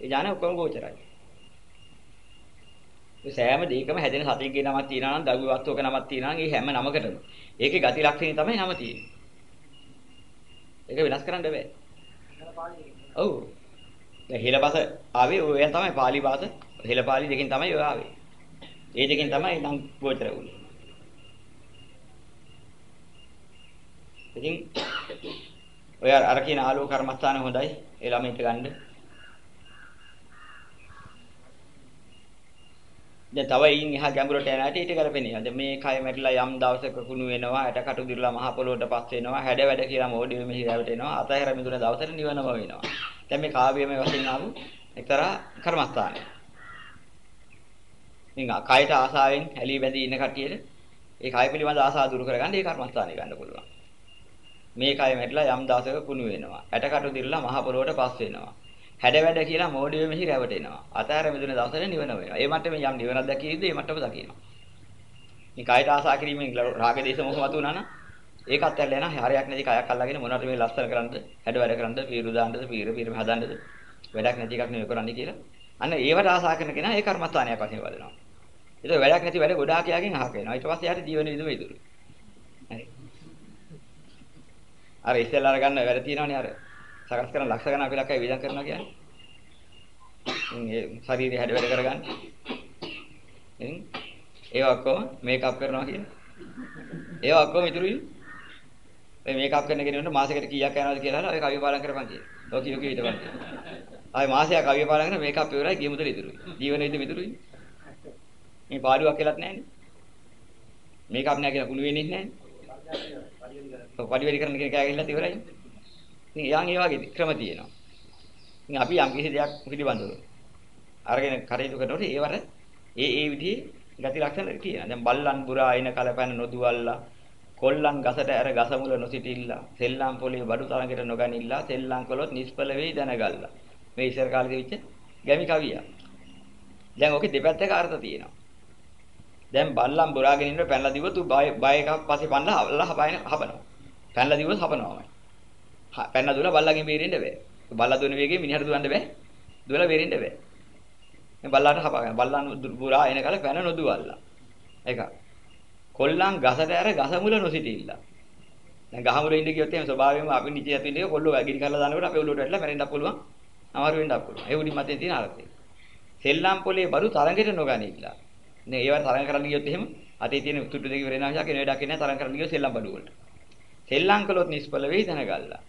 ඒ ඥාන ඔක්කොම ගෝචරයි. ඒ සෑම දෙයකම හැදෙන සතියකේ නමක් තියෙනවා නම් දවි වස්තුවක නමක් තියෙනවා නම් ඒ හැම නමකටම ඒකේ ගති ලක්ෂණ තමයි නම තියෙන්නේ. ඒක වෙනස් කරන්න බෑ. නේද පාළියේ ඔව්. දැන් හෙළපස ආවේ ඔයයන් තමයි pāli භාෂ හෙළ pāli දෙකෙන් තමයි ඔය ආවේ. ඒ දෙකෙන් තමයි නම් ගෝචර වුනේ. ඉතින් ඔය අර අර කියන ආලෝක කර්මස්ථාන හොඳයි. ඒ ළමයින්ට ගන්න. දැන් තව ඊයින් එහා ගැඹුරට යන ඇට ඊට කරපෙන්නේ. දැන් මේ කය මැරිලා යම් දවසක කුණු වෙනවා, ඇට කටු දිරලා මහ පොළොවට පස් වෙනවා, හැඩ වැඩ කියලා මොඩිය මෙහි රැවටෙනවා. අතහැර මිදුන දවසට නිවනම වෙනවා. දැන් මේ කාව්‍යමය වශයෙන් ආපු එක්තරා කර්මස්ථානයක්. ඉතින් කයට ආසාවෙන් ඇලී බැඳී ඉන්න කට්ටියට ඒ කය පිළිබඳ ආසාව දුරු කරගන්න ඒ කර්මස්ථානෙ ගන්න පුළුවන්. මේ කය මැරිලා යම් දවසක කුණු වෙනවා. ඇටකටු දිරලා මහ පොළොවට පස් වෙනවා. හැඩ වැඩ කියලා මෝඩිය මෙහි රැවටෙනවා. අතහැර මිදුන දවසට නිවන වෙනවා. ඒ මට්ටමේ යම් නිවනක් දැකීද ඒ මට්ටම දකිනවා. මේ කයට ආසා කිරීමෙන් රාග දේශ මොහ මතු වුණා නම් ඒකත් ඇල්ල යනවා. හරයක් නැති කයක් අල්ලගෙන මොනවට මේ ලස්සන කරන්නද, හැඩ වැඩ කරන්නද, පීරු දාන්නද, පීර පීර හදන්නද, වැඩක් නැති එකක් නෙවෙයි කරන්නේ කියලා. අන්න ඒවට ආසා කරන කෙනා ඒ කර්මස්ථානයක් වශයෙන් වදනවා. ඒක වැඩක් නැති වැඩ ගොඩාක් යාගෙන් අහක වෙනවා. ඊට පස්සේ යාට ජීවන විදුම ඉදුරු. හරි. අර ඉස්සෙල්ලා අරගන්න වැඩ තියෙනවනේ අර සකස් කරන ලක්ෂ ගණන් අපි ලක්කයි විදන් කරනවා කියන්නේ. ඒ ශරීරය හැඩ වැඩ කරගන්න. ඉතින් ඒ ඔක්කොම මේකප් කරනවා කියන්නේ. ඒ ඔක්කොම ඉතුරුයි. ඔය මේකප් කරන කෙනෙකුට මාසෙකට කීයක් යනවද කියලා අහලා ඔය කවිය පාලන කරපන් කියන. ඔය කියෝ කිය ඊටපස්සේ. ආයි මාසයක් කවිය පාලන කරන මේකප් ඉවරයි ගිය මුදල ඉතුරුයි. ජීවන විදිහ ඉතුරුයි. මේ පාඩුවක් කියලාත් නැහැනේ. මේකප් නෑ කියලා කුණු වෙන්නේ නැහැනේ. ඔය පරිවැඩි කරන කෙනෙක් කෑගිල්ලත් ඉවරයි. ඉතින් යාන් ඒ වගේ ක්‍රම තියෙනවා. ඉතින් අපි යම් කිසි දෙයක් පිළිබඳව අරගෙන කටයුතු කරනකොට ඒවර ඒ ඒ විදිහේ ගති ලක්ෂණ තියෙනවා. දැන් බල්ලන් බුරා අයින කලපැන නොදුවල්ලා කොල්ලන් ගසට ඇර ගස මුල නොසිටිල්ලා සෙල්ලම් පොලේ බඩු තරඟට නොගනිල්ලා සෙල්ලම් කළොත් නිෂ්ඵල වෙයි දැනගල්ලා. මේ ඉස්සර කාලේ තිබිච්ච ගැමි කවිය. දැන් ඔකේ දෙපැත්තක අර්ථ තියෙනවා. දැන් බල්ලන් බුරාගෙන ඉන්න පැනලා දිව තු බය බය එකක් පස්සේ පන්නලා අල්ලා හබන හබනවා. පැනලා දිව හබනවාමයි. පැනලා දුවලා බල්ලගෙන් බේරෙන්න බෑ. බල්ලා දුවන වේගෙන් මිනිහට දුවන්න බෑ. දුවලා බේරෙන්න බෑ. මේ බල්ලාට හපගෙන බල්ලන් බුරා එන කල පැන නොදුවල්ලා. ඒක. කොල්ලන් ගසට ඇර ගස මුල නොසිටිල්ලා. දැන් ගහ මුල ඉඳ කියොත් එහෙනම් ස්වභාවයෙන්ම අපි නිචේ යතු ඉන්නේ කොල්ලෝ ගිනි කරලා දානකොට අපේ ඔළුවට වැටලා මැරෙන්නත් පුළුවන්. අමාරු වෙන්නත් පුළුවන්. ඒ උඩින් මතෙන් තියෙන අර්ථය. සෙල්ලම් පොලේ බඩු තරඟට නොගනිilla. නේ ඒවට තරඟ කරන්න ගියොත් එහෙම අතේ තියෙන තුට්ටු දෙක ඉවර වෙනවා නිසා කෙනෙක් ඩක් ඉන්නේ තරඟ කරන්න ගියොත් සෙල්ලම් බඩු වලට. සෙල්ලම් කළොත් නිෂ්ඵල වෙයි දැනගල්ලා.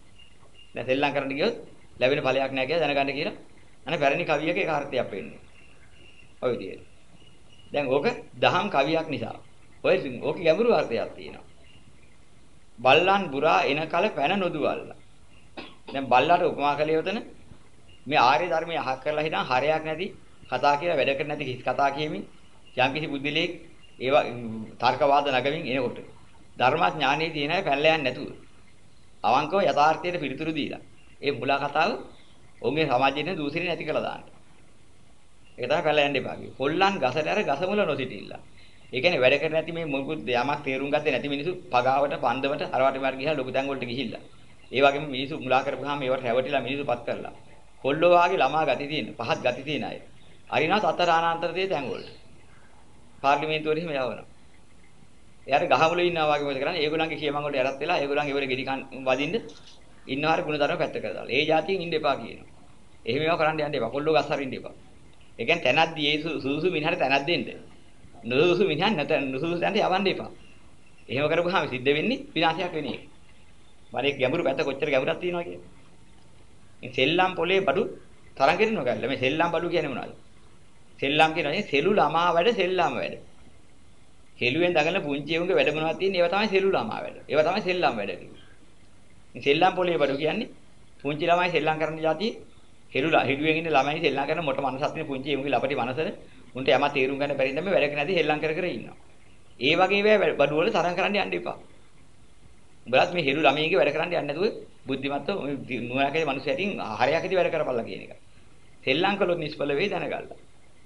දැන් සෙල්ලම් කරන්න ගියොත් ලැබෙන ඵලයක් නැහැ කියලා දැනගන්න කියලා අනේ පැරණි කවියක ඒක අර්ථයක් වෙන්නේ. ඔය විදිහට. දැන් ඕක දහම් කවියක් නිසා. ඔය ඕකේ ගැඹුරු අර්ථයක් තියෙනවා. බල්ලන් බුරා එන කල පැන නොදුවල්ලා. දැන් බල්ලාට උපමා කළේ උතන මේ ආර්ය ධර්මයේ අහක් කරලා හිටන් හරයක් නැති කතා කියලා වැඩ කර නැති කිසි කතා කියමින් යම්කිසි බුද්ධිලෙක් ඒවා තර්කවාද නගමින් එනකොට ධර්මඥානයේ තියෙන අය පැනලා යන්නේ නැතුව අවංකව යථාර්ථයට පිළිතුරු දීලා ඒ මුලා කතාව ඔවුන්ගේ සමාජයේ දූෂණය නැති කළා දාන්න. ඒක තමයි පැනලා යන්න එපා කිව්වේ. කොල්ලන් ගසට අර ගස මුල නොසිටිilla. ඒ කියන්නේ වැඩ කර නැති මේ මොකුත් යමක් තේරුම් ගත්තේ නැති මිනිස්සු පගාවට පන්දමට අරවට මාර ගිහලා ලොකු තැන් වලට ගිහිල්ලා. ඒ වගේම මිනිස්සු මුලා කරපුවාම ඒවට රැවටිලා මිනිස්සු පත් කරලා. කොල්ලෝ වාගේ ළමා ගති තියෙන, පහත් ගති තියෙන අය. අරිනා සතරානාන්තරයේ තැන් වලට. පාර්ලිමේන්තුවේදී එහෙම යවනවා. එයාට ගහමුල ඉන්නවා වගේ මොකද කරන්නේ? ඒගොල්ලන්ගේ කියමන් වලට යරත් වෙලා ඒගොල්ලන්ගේ ඉවර ගෙඩි කන් වදින්න ඉන්නවාර ගුණධර්ම පැත්තකට දාලා. ඒ જાතියෙන් ඉන්න එපා කියනවා. එහෙම ඒවා කරන්න යන්න එපා. කොල්ලෝ ගස් හරින්න එපා. ඒ කියන්නේ තැනක් දී ඒ සුසුසු මිනිහට තැනක් දෙන්න. නුසුසු මිනිහන් නැත නුසුසු තැනට යවන්න එපා. එහෙම කරපුවාම සිද්ධ වෙන්නේ විනාශයක් වෙන එක. බලේ ගැඹුරු පැත්ත කොච්චර ගැඹුරක් තියෙනවා කියන්නේ. මේ සෙල්ලම් පොලේ බඩු තරම් කෙරෙනවා ගල්ල. මේ සෙල්ලම් බඩු කියන්නේ මොනවද? සෙල්ලම් කියන්නේ සෙලු ළමා වැඩ සෙල්ලම් වැඩ. හෙළුවෙන් දඟලන පුංචි උන්ගේ වැඩ මොනවද තියෙන්නේ? ඒවා තමයි සෙලු ළමා වැඩ. ඒවා තමයි සෙල්ලම් වැඩ කියන්නේ. මේ සෙල්ලම් පොලේ බඩු කියන්නේ පුංචි ළමයි සෙල්ලම් කරන જાතිය හෙළුලා හෙළුවෙන් ඉන්න ළමයි සෙල්ලම් කරන මොට මනසක් තියෙන පුංචි උන්ගේ ලපටි මනසද උන්ට යම තේරුම් ගන්න බැරි නම් වැඩක නැති හෙල්ලම් කර කර ඉන්නවා. ඒ වගේ වේ බඩු වල තරම් කරන්න යන්න එපා. උඹලත් මේ හෙළු ළමයිගේ වැඩ කරන්න යන්නේ නැතුව බුද්ධිමත්ව නුවණකේ මිනිස්සුන්ටින් හරයකදී වැඩ කරපල්ලා කියන එක. සෙල්ලම් කළොත් නිෂ්ඵල වෙයි දැනගන්න.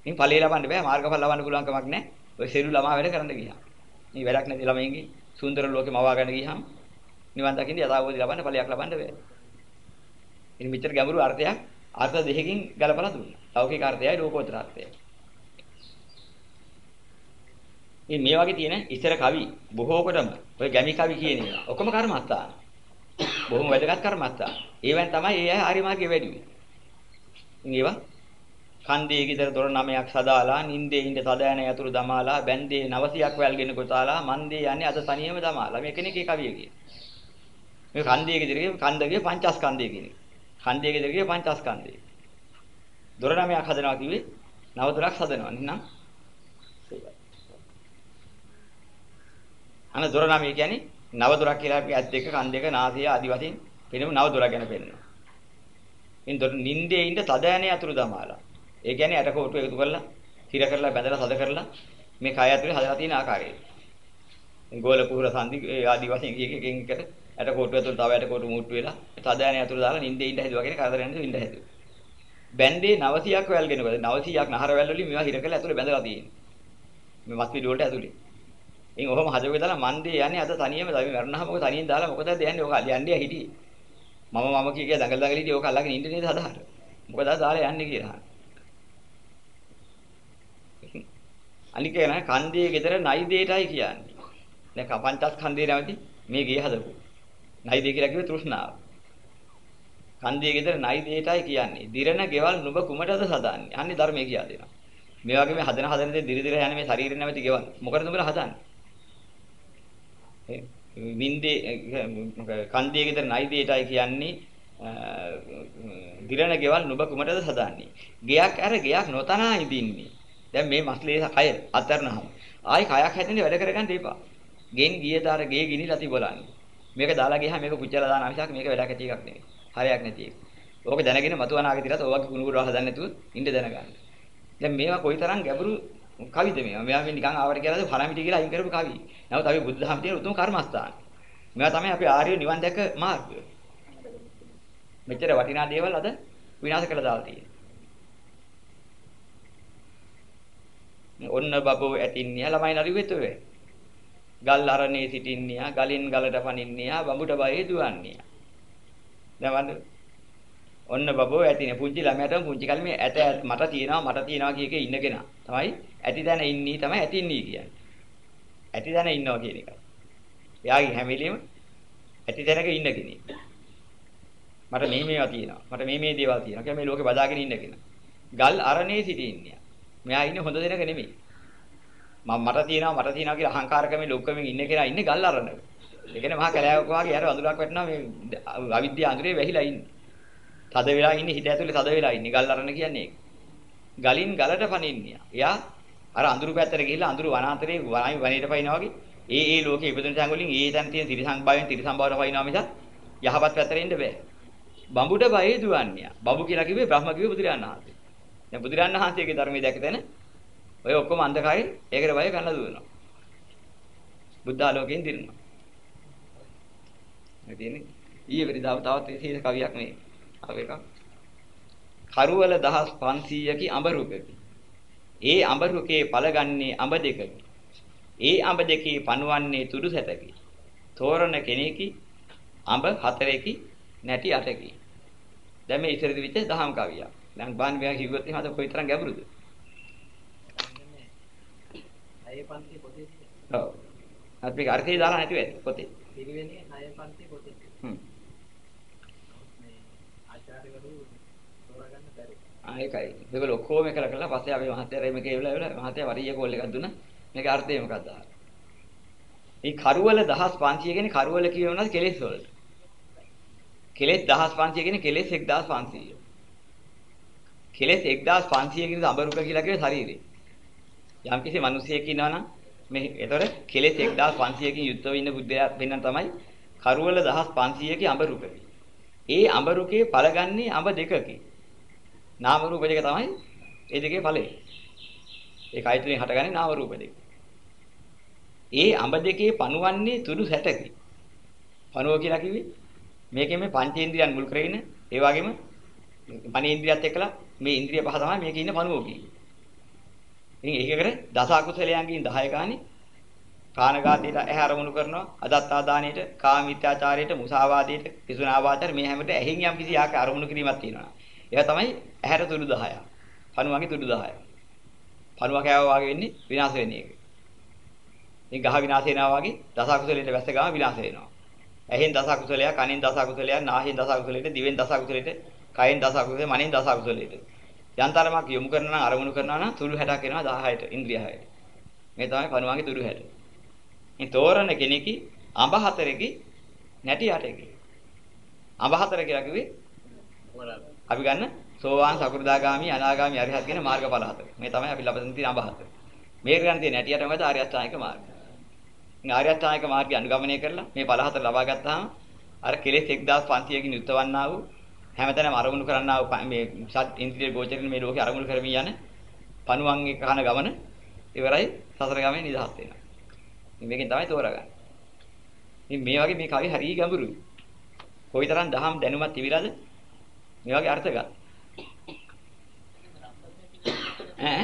ඉතින් ඵලයේ ලබන්න බෑ මාර්ගඵල ලබන්න පුළුවන් කමක් නැහැ. ඔය සෙළු ළමා වැඩ කරන්න ගියාම. මේ වැඩක් නැති ළමයින්ගේ සුන්දර ලෝකෙම අවවා ගන්න ගියාම නිවන් දකින්න යථාබෝධි ලබන්න ඵලයක් ලබන්න බෑ. ඉතින් මෙච්චර ගැඹුරු අර්ථයක් අර්ථ දෙකකින් ගලපලා දුන්නා. ලෞකික අර්ථයයි ලෝකෝත්තර අර්ථයයි. මේ මේ වගේ තියෙන ඉතර කවි බොහෝ කොටම ඔය ගැමි කවි කියන ඒවා ඔක්කොම කර්මස්ථාන. බොහොම වැදගත් කර්මස්ථාන. ඒවෙන් තමයි ඒ අය ආරි මාර්ගේ වැඩි වෙන්නේ. ඒවා කන්දේ ගෙදර දොර නමයක් සදාලා නින්දේ ඉඳ තද යන යතුරු දමාලා බැන්දේ 900ක් වැල්ගෙන ගොතාලා මන්දේ යන්නේ අද තනියම දමාලා මේ කෙනෙක්ගේ කවිය කියන්නේ. මේ කන්දේ ගෙදරගේ කන්දගේ පංචස්කන්ධය කියන්නේ. කන්දේ ගෙදරගේ පංචස්කන්ධය. දොර නමයක් හදනවා කිව්වේ නව දොරක් හදනවා. එහෙනම් අන දොර නම කියන්නේ නව දොරක් කියලා අපි ඇත් දෙක කන් දෙක නාසය ආදි වශයෙන් පෙනෙම නව දොරක් ගැන පෙන්නනවා. ඉන්දොට නින්දේ ඉන්න තද ඇනේ අතුරු දමාලා. ඒ කියන්නේ ඇට කොටු එකතු කරලා, හිර කරලා බැඳලා තද කරලා මේ කය ඇතුලේ හදලා තියෙන ආකාරය. ගෝල කුහර සංදි ආදි වශයෙන් එක එකකින් එකට ඇට කොටු ඇතුළේ තව ඇට කොටු මුට්ටු වෙලා තද ඇනේ ඇතුළේ දාලා නින්දේ ඉන්න හැදුවා කියන කරදරෙන් ඉන්න හැදුවා. බැන්ඩේ 900ක් වැල්ගෙනකොට 900ක් නහර වැල් වලින් මේවා හිර කරලා ඇතුලේ බැඳලා තියෙන්නේ. මේ මස් පිඩු වලට ඇතුලේ. ඉතින් ඔහොම හදවගේ දාලා මන්දේ යන්නේ අද තනියම දැන් මරණහම මොකද තනියෙන් දාලා මොකද යන්නේ ඔක යන්නේ හිටියේ. මම මම කිය කිය දඟල දඟල හිටියේ ඕක අල්ලගෙන ඉන්නේ නේද හදාහට. මොකද අද දාලා යන්නේ කියලා. අනික නෑ කන්දේ ගෙදර නයි දෙයටයි කියන්නේ. දැන් කපංචස් කන්දේ නැවති මේ ගේ හදපු. නයි දෙය කියලා කිව්වේ තෘෂ්ණාව. කන්දේ ගෙදර නයි දෙයටයි කියන්නේ. දිරණ ගෙවල් නුඹ කුමටද සදාන්නේ? අන්නේ ධර්මයේ කියා දෙනවා. මේ වගේ මේ හදන හදන දේ දිරි දිර යන්නේ මේ ශරීරේ නැවති ගෙවල්. මොකටද උඹලා හදන්නේ? වින්දේ කන්දේ ගෙදර නයි දෙයටයි කියන්නේ දිරණ ගෙවල් නුඹ කුමටද සදාන්නේ? ගෙයක් අර ගෙයක් නොතනා ඉඳින්නේ. දැන් මේ මස්ලේ කය අතරනහම ආයි කයක් හැදෙන්න වැඩ කරගන්න දෙපා. ගෙන් ගිය දාර ගේ ගිනිලා තිබලන්නේ. මේක දාලා ගියාම මේක පුච්චලා දාන අවිසක් මේක වැඩක් ඇති එකක් නෙවෙයි. හරයක් නැති එක. ඕක දැනගෙන මතු අනාගතේ ඉරත් ඕවගේ කුණු කුඩු හදන්න නැතුව ඉන්න දැනගන්න. දැන් මේවා කොයිතරම් ගැඹුරු කවිද මේවා. මේවා මේ නිකන් ආවට කියලාද හරමිටි කියලා අයින් කරපු කවි. නමුත් අපි බුද්ධ ධර්ම තියෙන උතුම් කර්මස්ථාන. මේවා තමයි අපි ආර්ය නිවන් දැක මාර්ගය. මෙච්චර වටිනා දේවල් අද විනාශ කළා දාලා තියෙන්නේ. ඔන්න බබෝ ඇතින්නියා ළමයි නරිවෙත වේ. ගල් අරණේ සිටින්නියා ගලින් ගලට පනින්නියා බඹුට බයේ දුවන්නියා. දැන් ඔන්න බබෝ ඇතිනේ පුංචි ළමයාට පුංචි කල් මේ ඇට මට තියනවා මට තියනවා කිය එක ඉන්න කෙනා තමයි ඇති දැන ඉන්නී තමයි ඇතින්නී කියන්නේ. ඇති දැන ඉන්නවා කියන එක. එයාගේ හැම වෙලෙම ඇති දැනක ඉන්න කෙනෙක්. මට මේ මේවා තියෙනවා. මට මේ මේ දේවල් තියෙනවා. කියන්නේ මේ ලෝකේ බදාගෙන ඉන්න කෙනා. ගල් අරණේ සිටින්නේ. මෙයා ඉන්නේ හොඳ දෙනක නෙමෙයි. මම මට තියනවා මට තියනවා කියලා අහංකාරකමේ ලොක්කමෙන් ඉන්න කෙනා ඉන්නේ ගල් අරණක. ඒ කියන්නේ මහා කැලෑවක වගේ අර වඳුරක් වැටෙනවා මේ අවිද්‍යාව අඳුරේ වැහිලා ඉන්නේ. තද වෙලා ඉන්නේ හිත ඇතුලේ තද වෙලා ඉන්නේ. ගල් අරණ කියන්නේ ඒක. ගලින් ගලට පනින්නේ. එයා අර අඳුරු පැත්තට ගිහිල්ලා අඳුරු වනාන්තරේ වනයි වනයේට පනිනවා වගේ ඒ ඒ ලෝකේ ඉපදුන තැන් වලින් ඒ තැන් තියෙන තිරිසං භාවයෙන් තිරිසං භාවයට පනිනවා මිසක් යහපත් පැත්තට එන්න බෑ. බඹුට බයේ දුවන්නේ. බඹු කියලා කිව්වේ බ්‍රහ්ම කිව්වේ බුදුරජාණන් වහන්සේ. දැන් බුදුරජාණන් වහන්සේගේ ධර්මයේ දැකතන ඔය ඔක්කොම අන්ධකාරයි ඒකට බය කරන්න දුවනවා. බුද්ධ ආලෝකයෙන් දිනනවා. මේ තියෙන්නේ ඊයේ වෙරිදාව තවත් විශේෂ කවියක් මේ. අව එකක්. කරුවල 1500කි අඹ රුකකි. ඒ අඹ රුකේ පළගන්නේ අඹ දෙකකි. ඒ අඹ දෙකේ පණවන්නේ තුඩු සැතකි. තෝරන කෙනෙකි අඹ හතරකි නැටි අටකි. දැන් මේ ඉතිරි විච දහම් කවියක්. බාන් මෙයා කිව්වොත් එහෙනම් අද කොයිතරම් ගැඹුරුද? අය පන්ති පොතේ ඔව්. අපි අර්ථය දාලා නැති වෙයි පොතේ. පිළිවෙලේ අය පන්ති පොතේ හ්ම්. මේ ආචාර්යවරු තෝරගන්න බැරි. ආ ඒකයි. මේක ඔක්කොම එකලා කළා පස්සේ අපි මහත්තයා මේක එවලා එවලා මහත්තයා වරිය කෝල් එකක් දුන්නා. මේක අර්ථය මොකක්ද. මේ කරුවල 1500 කියන්නේ කරුවල කියවනවාද කෙලෙස් වලට. කෙලෙස් 1500 කියන්නේ කෙලෙස් 1500. කෙලෙස් 1500 කියන අඹරුක කියලා කියන්නේ ශරීරේ. යම් කිසි මිනිසියෙක් ඉන්නවනම් මේ ඒතර කෙලෙස් 1500කින් යුක්ත වෙන්න බුද්ධයා වෙන්න තමයි කරුවල 1500කින් අඹරුක. ඒ අඹරුකේ පළගන්නේ අඹ දෙකකින්. නාම රූප දෙක තමයි ඒ දෙකේ ඵලය. ඒ කය තුලින් හටගන්නේ නාම රූප දෙක. ඒ අඹ දෙකේ පණුවන්නේ තුඩු සැටකි. පණුව කියලා කිව්වේ මේකේ මේ පංචේන්ද්‍රියන් මුල් කරගෙන ඒ වගේම මනේන්ද්‍රියත් එක්කලා මේ ඉන්ද්‍රිය පහ තමයි මේකේ ඉන්න පණුව කියන්නේ. ඉතින් ඒකකට දස අකුසලයන්ගෙන් 10 ගානේ කානගාතීට ඇහැ අරමුණු කරනවා අදත්තා දාණයට කාමීත්‍යාචාරයට මුසාවාදයට කිසුනාවාදයට මේ හැමත ඇහෙන් යම් කිසි ආකාර අරමුණු කිරීමක් තියෙනවා. ඒක තමයි ඇහැට තුඩු 10ක්. පණුවගේ තුඩු 10ක්. පණුව කෑවා වගේ වෙන්නේ විනාශ වෙන්නේ ඒක. ඉතින් ගහ විනාශ වෙනවා වගේ දස අකුසලයට වැස්ස ගාම විනාශ වෙනවා. ඇහෙන් දස අකුසලයක්, කනෙන් දස අකුසලයක්, නාහෙන් දස අකුසලයට, දිවෙන් දස අකුසලයට, කයෙන් දස අකුසලයට, මනෙන් දස අකුසලයට. යන්තරමක් යොමු කරනවා නම් අරමුණු කරනවා නම් තුරු 60ක් එනවා 16ට ඉන්ද්‍රිය 6ට. මේ තමයි පණුවන්ගේ තුරු 60. මේ තෝරන කෙනෙකි අඹ හතරකි නැටි අටකි. අඹ හතර කියලා කිව්වේ අපි ගන්න සෝවාන් සකෘදාගාමි අනාගාමි අරිහත් කියන මාර්ගඵල හතර. මේ තමයි අපි ලබන තියෙන අඹ හතර. මේක ගන්න තියෙන නැටි අට මොකද ආර්ය අෂ්ටාංගික මාර්ගය. මේ ආර්ය අෂ්ටාංගික මාර්ගය අනුගමනය කරලා මේ ඵල හතර ලබා ගත්තාම අර කෙලෙස් 1500කින් යුක්තවන්නා වූ හැමතැනම අරමුණු කරන්නා වූ ප- මේ සත් ඉන්ද්‍රිය ගෝචරින් මේ ලෝකේ අරමුණු කරමින් යන පණුවන් එක කන ගමන ඉවරයි සසර ගමනේ නිදහස් වෙනවා. ඉතින් මේකෙන් තමයි තෝරගන්නේ. ඉතින් මේ වගේ මේ කවි හරිය ගැඹුරුයි. කොයිතරම් දහම් දැනුමක් තිබිලාද? මේ වගේ අර්ථ ගන්න. ඈ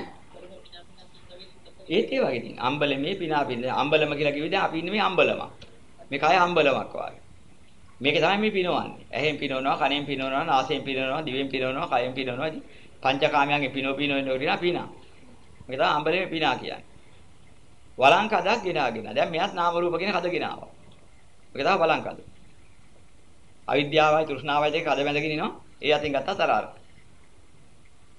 ඒත් ඒ වගේ ඉතින් අම්බලමේ පිනා පින්න අම්බලම කියලා කිව්වේ දැන් අපි ඉන්නේ මේ අම්බලමක්. මේ කය අම්බලමක් වගේ. මේක තමයි මේ පිනවන්නේ. ඇහෙන් පිනවනවා, කනෙන් පිනවනවා, නාසයෙන් පිනවනවා, දිවෙන් පිනවනවා, කයෙන් පිනවනවා. ඉතින් පංචකාමයන්ගේ පිනෝ පිනෝ වෙනවා පිනා. මේක තමයි අම්බලමේ පිනා කියන්නේ. වලංක හදක් ගෙනාගෙන. දැන් මෙයත් නාම රූප කියන හදගෙන ආවා. මේක තමයි වලංක හද. අවිද්‍යාවයි තෘෂ්ණාවයි දෙක හද බැඳගෙන ඉනවා. ඒ අතින් ගත්තා තරාර.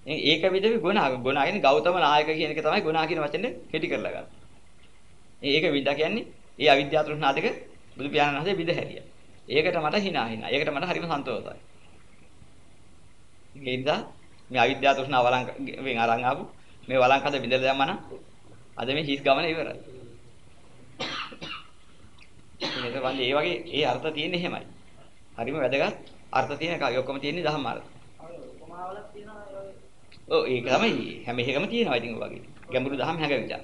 ඒක විදිහේ ගුණා ගුණා කියන්නේ ගෞතම නායක කියන එක තමයි ගුණා කියන වචනේ කෙටි කරලා ගන්න. ඒක විද්‍යා කියන්නේ ඒ අවිද්‍යාව තෘෂ්ණා දෙක බුදු පියාණන් වහන්සේ විද හැරියා. ඒකට මට hina hina. ඒකට මට හරිම සන්තෝෂයි. ඒ නිසා මේ අවිද්‍යාව තෘෂ්ණා වලංක වෙන් අරන් ආපු මේ වලංක හද බින්දලා දැම්මනම් අද මේ හිස් ගමන ඉවරයි. මේක වන්දේ ඒ වගේ ඒ අර්ථ තියෙන්නේ එහෙමයි. හරිම වැදගත් අර්ථ තියෙන එකයි. ඔක්කොම තියෙන්නේ දහම් අර්ථ. ඔව් ඒක තමයි හැම එකම තියෙනවා ඉතින් ඔය වගේ. ගැඹුරු දහම් හැඟවිලා.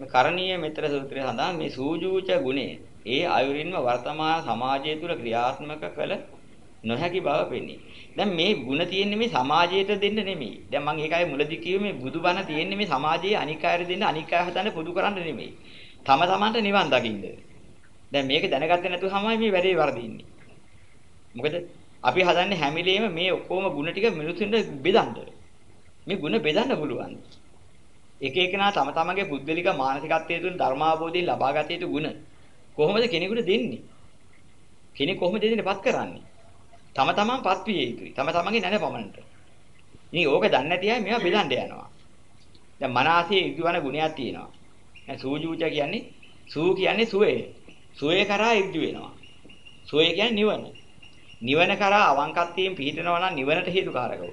මේ කරණීය මෙතර සූත්‍රය සඳහන් මේ සූජූච ගුණය ඒ අයුරින්ම වර්තමාන සමාජය තුළ ක්‍රියාත්මක කළ නොහැකි බව පෙනේ. දැන් මේ ಗುಣ තියෙන්නේ මේ සමාජයට දෙන්න නෙමෙයි. දැන් මම ඒකයි මුලදි කිව්වේ මේ බුදුබණ තියෙන්නේ මේ සමාජයේ අනික් අයට දෙන්න අනික් අය හදන්න පොදු කරන්න නෙමෙයි. තම තමන්ට නිවන් දකින්න. දැන් මේක දැනගත්තේ නැතුවමයි මේ වැඩේ වර්ධින්නේ. මොකද අපි හදන්නේ හැමිලේම මේ ඔක්කොම ಗುಣ ටික මිනිසුන්ට බෙදන්න. මේ ಗುಣ බෙදන්න පුළුවන්. එක එකනා තම තමන්ගේ පුද්ගලික මානසිකත්වයේ තුල ධර්මාභෝධයෙන් ලබාගත යුතු ಗುಣ කොහොමද කෙනෙකුට දෙන්නේ? කෙනෙක් කොහොමද දෙන්නේපත් කරන්නේ? තම තමන් පත් විය යුතුයි. තම තමන්ගේ නැන පමණට. ඉතින් ඕක දන්නේ නැති අය මේවා බෙදන්න යනවා. දැන් මනසේ ඉදුවන ගුණයක් තියෙනවා. දැන් සූජූච කියන්නේ සූ කියන්නේ සුවේ. සුවේ කරා ඉද්දු වෙනවා. සුවේ කියන්නේ නිවන. නිවන කරා අවංකත්වයෙන් පිහිටනවා නම් නිවනට හේතුකාරකව.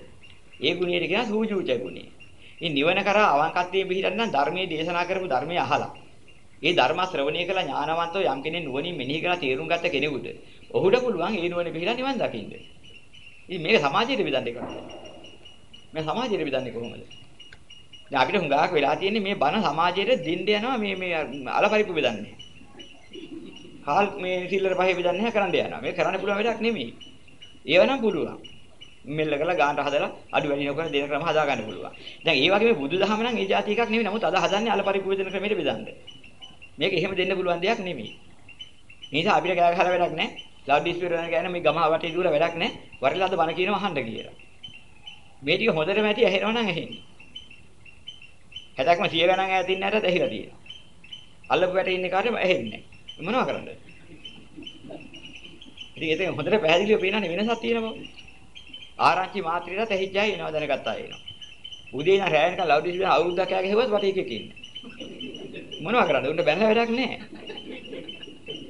ඒ ගුණයට කියන සූජූච ගුණය. මේ නිවන කරා අවංකත්වයෙන් පිහිටන්න නම් ධර්මයේ දේශනා කරපු ධර්මයේ අහලා. ඒ ධර්ම ශ්‍රවණය කළ ඥානවන්තෝ යම් කෙනෙක් නුවණින් මෙනෙහි කරලා තේරුම් ගත්ත කෙනෙකුට ඔහුට පුළුවන් ඒ නුවණ පිළිලා නිවන් දකින්න. ඉතින් මේක සමාජයට බෙදන්නේ කොහොමද? මේ සමාජයට බෙදන්නේ කොහොමද? දැන් අපිට හුඟක් වෙලා තියෙන්නේ මේ බණ සමාජයට දෙන්න යනවා මේ මේ අලපරිප්පු බෙදන්නේ. කාල් මේ සිල්ලර පහේ බෙදන්නේ නැහැ කරන්න යනවා. මේක කරන්න පුළුවන් වැඩක් නෙමෙයි. ඒව නම් පුළුවන්. මෙල්ල කරලා ගානට හදලා අඩු වැඩි නොකර දෙන ක්‍රම හදා ගන්න පුළුවන්. දැන් ඒ වගේම බුදුදහම නම් ඒ જાති එකක් නෙමෙයි. නමුත් අද හදන්නේ අලපරිප්පු බෙදන ක්‍රමයට බෙදන්න. මේක එහෙම දෙන්න පුළුවන් දෙයක් නෙමෙයි. මේ නිසා අපිට කෑ ගහලා වැඩක් නැහැ. ලවුඩ් ස්පීකර් එකෙන් කියන්නේ මේ ගම වටේ දුර වැඩක් නැහැ. වරිලාද බන කියනවා අහන්න කියලා. මේ ටික හොඳටම ඇති ඇහෙනවා නම් ඇහෙන්නේ. හැදක්ම 100 ගණන් ඈතින් නැටත් ඇහිලා තියෙනවා. අල්ලපු වැටේ ඉන්න කාටම ඇහෙන්නේ නැහැ. මොනව කරන්නද? ඉතින් ඒක හොඳට පැහැදිලිව පේනනේ වෙනසක් තියෙනවා. ආරංචි මාත්‍රියට ඇහිච්චයි එනවා දැනගත්තා එනවා. උදේ ඉඳන් රැය වෙනකන් ලවුඩ් ස්පීකර් අවුරුද්දක් යාගේ හෙව්වත් වටේ එකක ඉන්නේ. මොනව කරන්නද? උන්ට බැලලා වැඩක් නැහැ.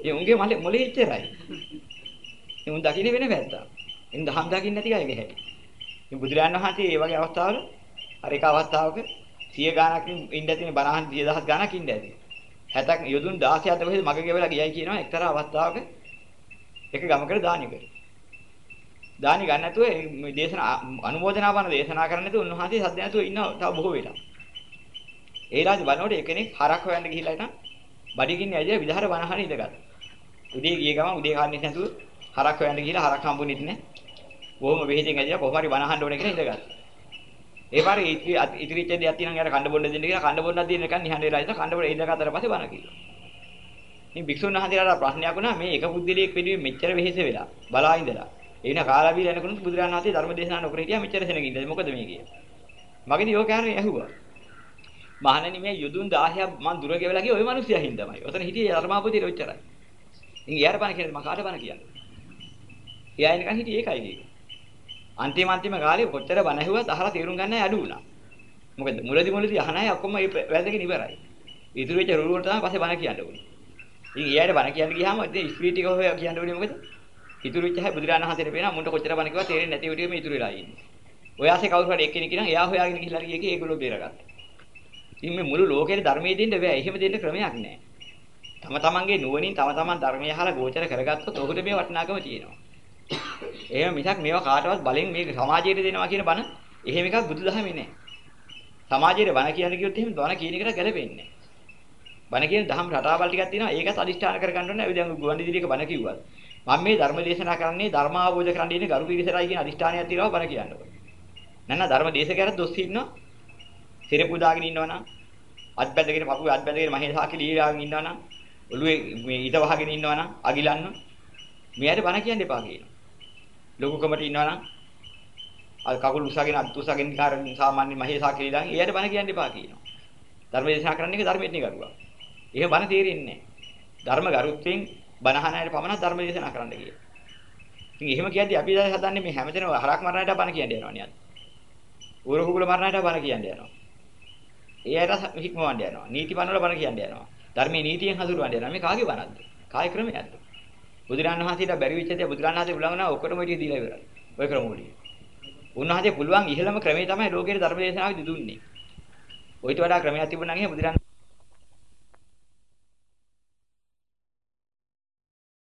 ඒ උන්ගේ මලේ මොලේ ඉච්චරයි. ඒ උන් දකින්නේ වෙන පැත්තක්. ඉන් දහම් දකින්න නැති අයගේ හැටි. ඉතින් බුදුරජාණන් වහන්සේ මේ වගේ අවස්ථාවල අර එක අවස්ථාවක 100 ගාණක් ඉන්න ඇති බණහන් 10000 ගාණක් ඉන්න ඇති. 70ක් යොදුන් 16ක් කොහෙද මග ගෙවලා ගියයි කියනවා එක්තරා අවස්ථාවක එක ගමකට දානි කරේ. දානි ගන්න නැතුව මේ දේශනා අනුමෝදනා බණ දේශනා කරන්න නැතුව උන්වහන්සේ සද්ද නැතුව ඉන්න තව බොහෝ වෙලා. ඒ රාජ බලනකොට එකෙනෙක් හරක් හොයන්න ගිහිල්ලා ඉතින් බඩගින්න ඇවිල්ලා විදහාර වනහන ඉඳගත්තා. උදේ ගිය ගමන් උදේ කාන්නේ නැතුව හරක් හොයන්න ගිහිල්ලා හරක් හම්බුනේත් නැහැ. බොහොම වෙහෙතෙන් ඇවිල්ලා කොහොම හරි වනහන්න ඕනේ කියලා ඉඳගත්තා. ඒ පාරේ ඉතිරි ඉතිරිච්ච දෙයක් තියෙනවා යාර කණ්ඩ බොන්න දෙන්න කියලා කණ්ඩ බොන්නක් දෙන්න එකන් නිහඬ වෙලා ඉඳලා කණ්ඩ බොන්න ඉඳගත්තට පස්සේ බන කිව්වා. ඉතින් භික්ෂුන් වහන්සේලාට ප්‍රශ්නයක් වුණා මේ එක පුද්ගලයෙක් වෙනුවෙන් මෙච්චර වෙහෙස වෙලා බලා ඉඳලා ඒ වෙන කාලා බීලා යනකොට බුදුරජාණන් වහන්සේ ධර්ම දේශනා නොකර හිටියා මෙච්චර සෙනගින්ද මොකද මේ කියේ. මගදී යෝ කාරණේ ඇහුවා. මහණනි මේ යුදුන් 10ක් මං දුර ගෙවලා ගියේ ওই මිනිස්සයා හින්දාමයි. ඔතන හිටියේ ධර්මාපතියට ඔච්චරයි. ඉතින් යාර බණ කියන්නේ මම කාට බණ කියන්නේ. එයා එනකන් හිටියේ ඒකයි කියේ. අන්තිම අන්තිම කාලේ කොච්චර බණ ඇහුවත් අහලා තේරුම් ගන්න අය අඩු වුණා. මොකද මුලදි මුලදි අහන අය ඔක්කොම මේ වැදගෙන ඉවරයි. ඉතුරු වෙච්ච රුල් වලට තමයි පස්සේ බණ කියන්න ඕනේ. ඉතින් එයාට බණ කියන්න ගියාම ඉතින් ස්පීඩ් එක හොය කියන්න ඕනේ මොකද? ඉතුරු වෙච්ච හැබ බුදුරජාණන් වහන්සේට පේනවා මුන්ට කොච්චර බණ කිව්වා තේරෙන්නේ නැති විදිහම ඉතුරු වෙලා ඉන්නේ. ඔය ආසේ කවුරු හරි එක්කෙනෙක් කියනවා එයා හොයාගෙන ගිහිල්ලා ගියේ ඒගොල්ලෝ බේරගත්තා. ඉතින් මේ මුළු ලෝකෙට ධර්මයේ දෙන්න බෑ. එහෙම දෙන්න ක්‍රමයක් නැහැ. තම තමන්ගේ නුවණින් තම තමන් ධර්මය අහලා ගෝචර කරගත්තොත් ඔහුට මේ වටිනාකම තියෙනවා. එහෙම මිසක් මේවා කාටවත් බලෙන් මේක සමාජයට දෙනවා කියන බණ එහෙම එකක් බුදුදහමේ නැහැ. සමාජයේ බණ කියන්න කිව්වොත් එහෙම බණ කියන එකට ගැලපෙන්නේ නැහැ. බණ කියන දහම් රටාවල් ටිකක් තියෙනවා ඒකත් අදිෂ්ඨාන කරගන්න ඕනේ. අපි දැන් ගුවන් විදුලියක බණ කිව්වත් මම මේ ධර්ම දේශනා කරන්නේ ධර්ම අවබෝධ කරගන්න ඉන්නේ ගරු පිරිසරයි කියන අදිෂ්ඨානයක් තියෙනවා බණ කියන්න ඕනේ. නැත්නම් ධර්ම දේශකයන්ට දොස් ඉන්නවා. සිරපු දාගෙන ඉන්නවනම් අත් බැඳගෙන පපුවේ අත් බැඳගෙන මහේ සාකි ලීලාගෙන ඉන්නවනම් ඔළුවේ මේ ඊට වහගෙන ඉන්නවනම් අගිලන්න මෙයාට බණ කියන්න එපා කියනවා. ලොකුකමට ඉන්නවනම් අර කකුල් උසගෙන අත් උසගෙන කාරණ සාමාන්‍ය මහේ සාකි ලීලාගෙන එයාට බණ කියන්න එපා කියනවා. ධර්ම දේශනා කරන්න එක ධර්මයට නේ කරුවා. එහෙම බණ තේරෙන්නේ නැහැ. ධර්ම ගරුත්වයෙන් බණහන අයට පමණක් ධර්ම දේශනා කරන්න කියලා. ඉතින් එහෙම කියද්දි අපි දැන් හදන්නේ මේ හැමතැනම හරක් මරණයට බණ කියන්න යනවා නේද? ඌර කුකුල මරණයට බණ කියන්න යනවා. ඒ අයට හික්මවන්න යනවා. නීති පනවල බණ කියන්න යනවා. ධර්මයේ නීතියෙන් හසුරවන්න යනවා. මේ කාගේ බණක්ද? කාගේ ක්‍රමයක්ද? බුදුරණන් වහන්සේට බැරි වෙච්ච දේ බුදුරණන් වහන්සේ උලංඝන ඔක්කොටම ඉතින් දීලා ඉවරයි. ඔය ක්‍රම වලින්. උන්වහන්සේ පුළුවන් ඉහළම ක්‍රමේ තමයි ලෝකයේ ධර්ම දේශනාවෙදි දුන්නේ. ඔයිට වඩා ක්‍රමයක් තිබුණා නම් එහෙනම් බුදුරණන්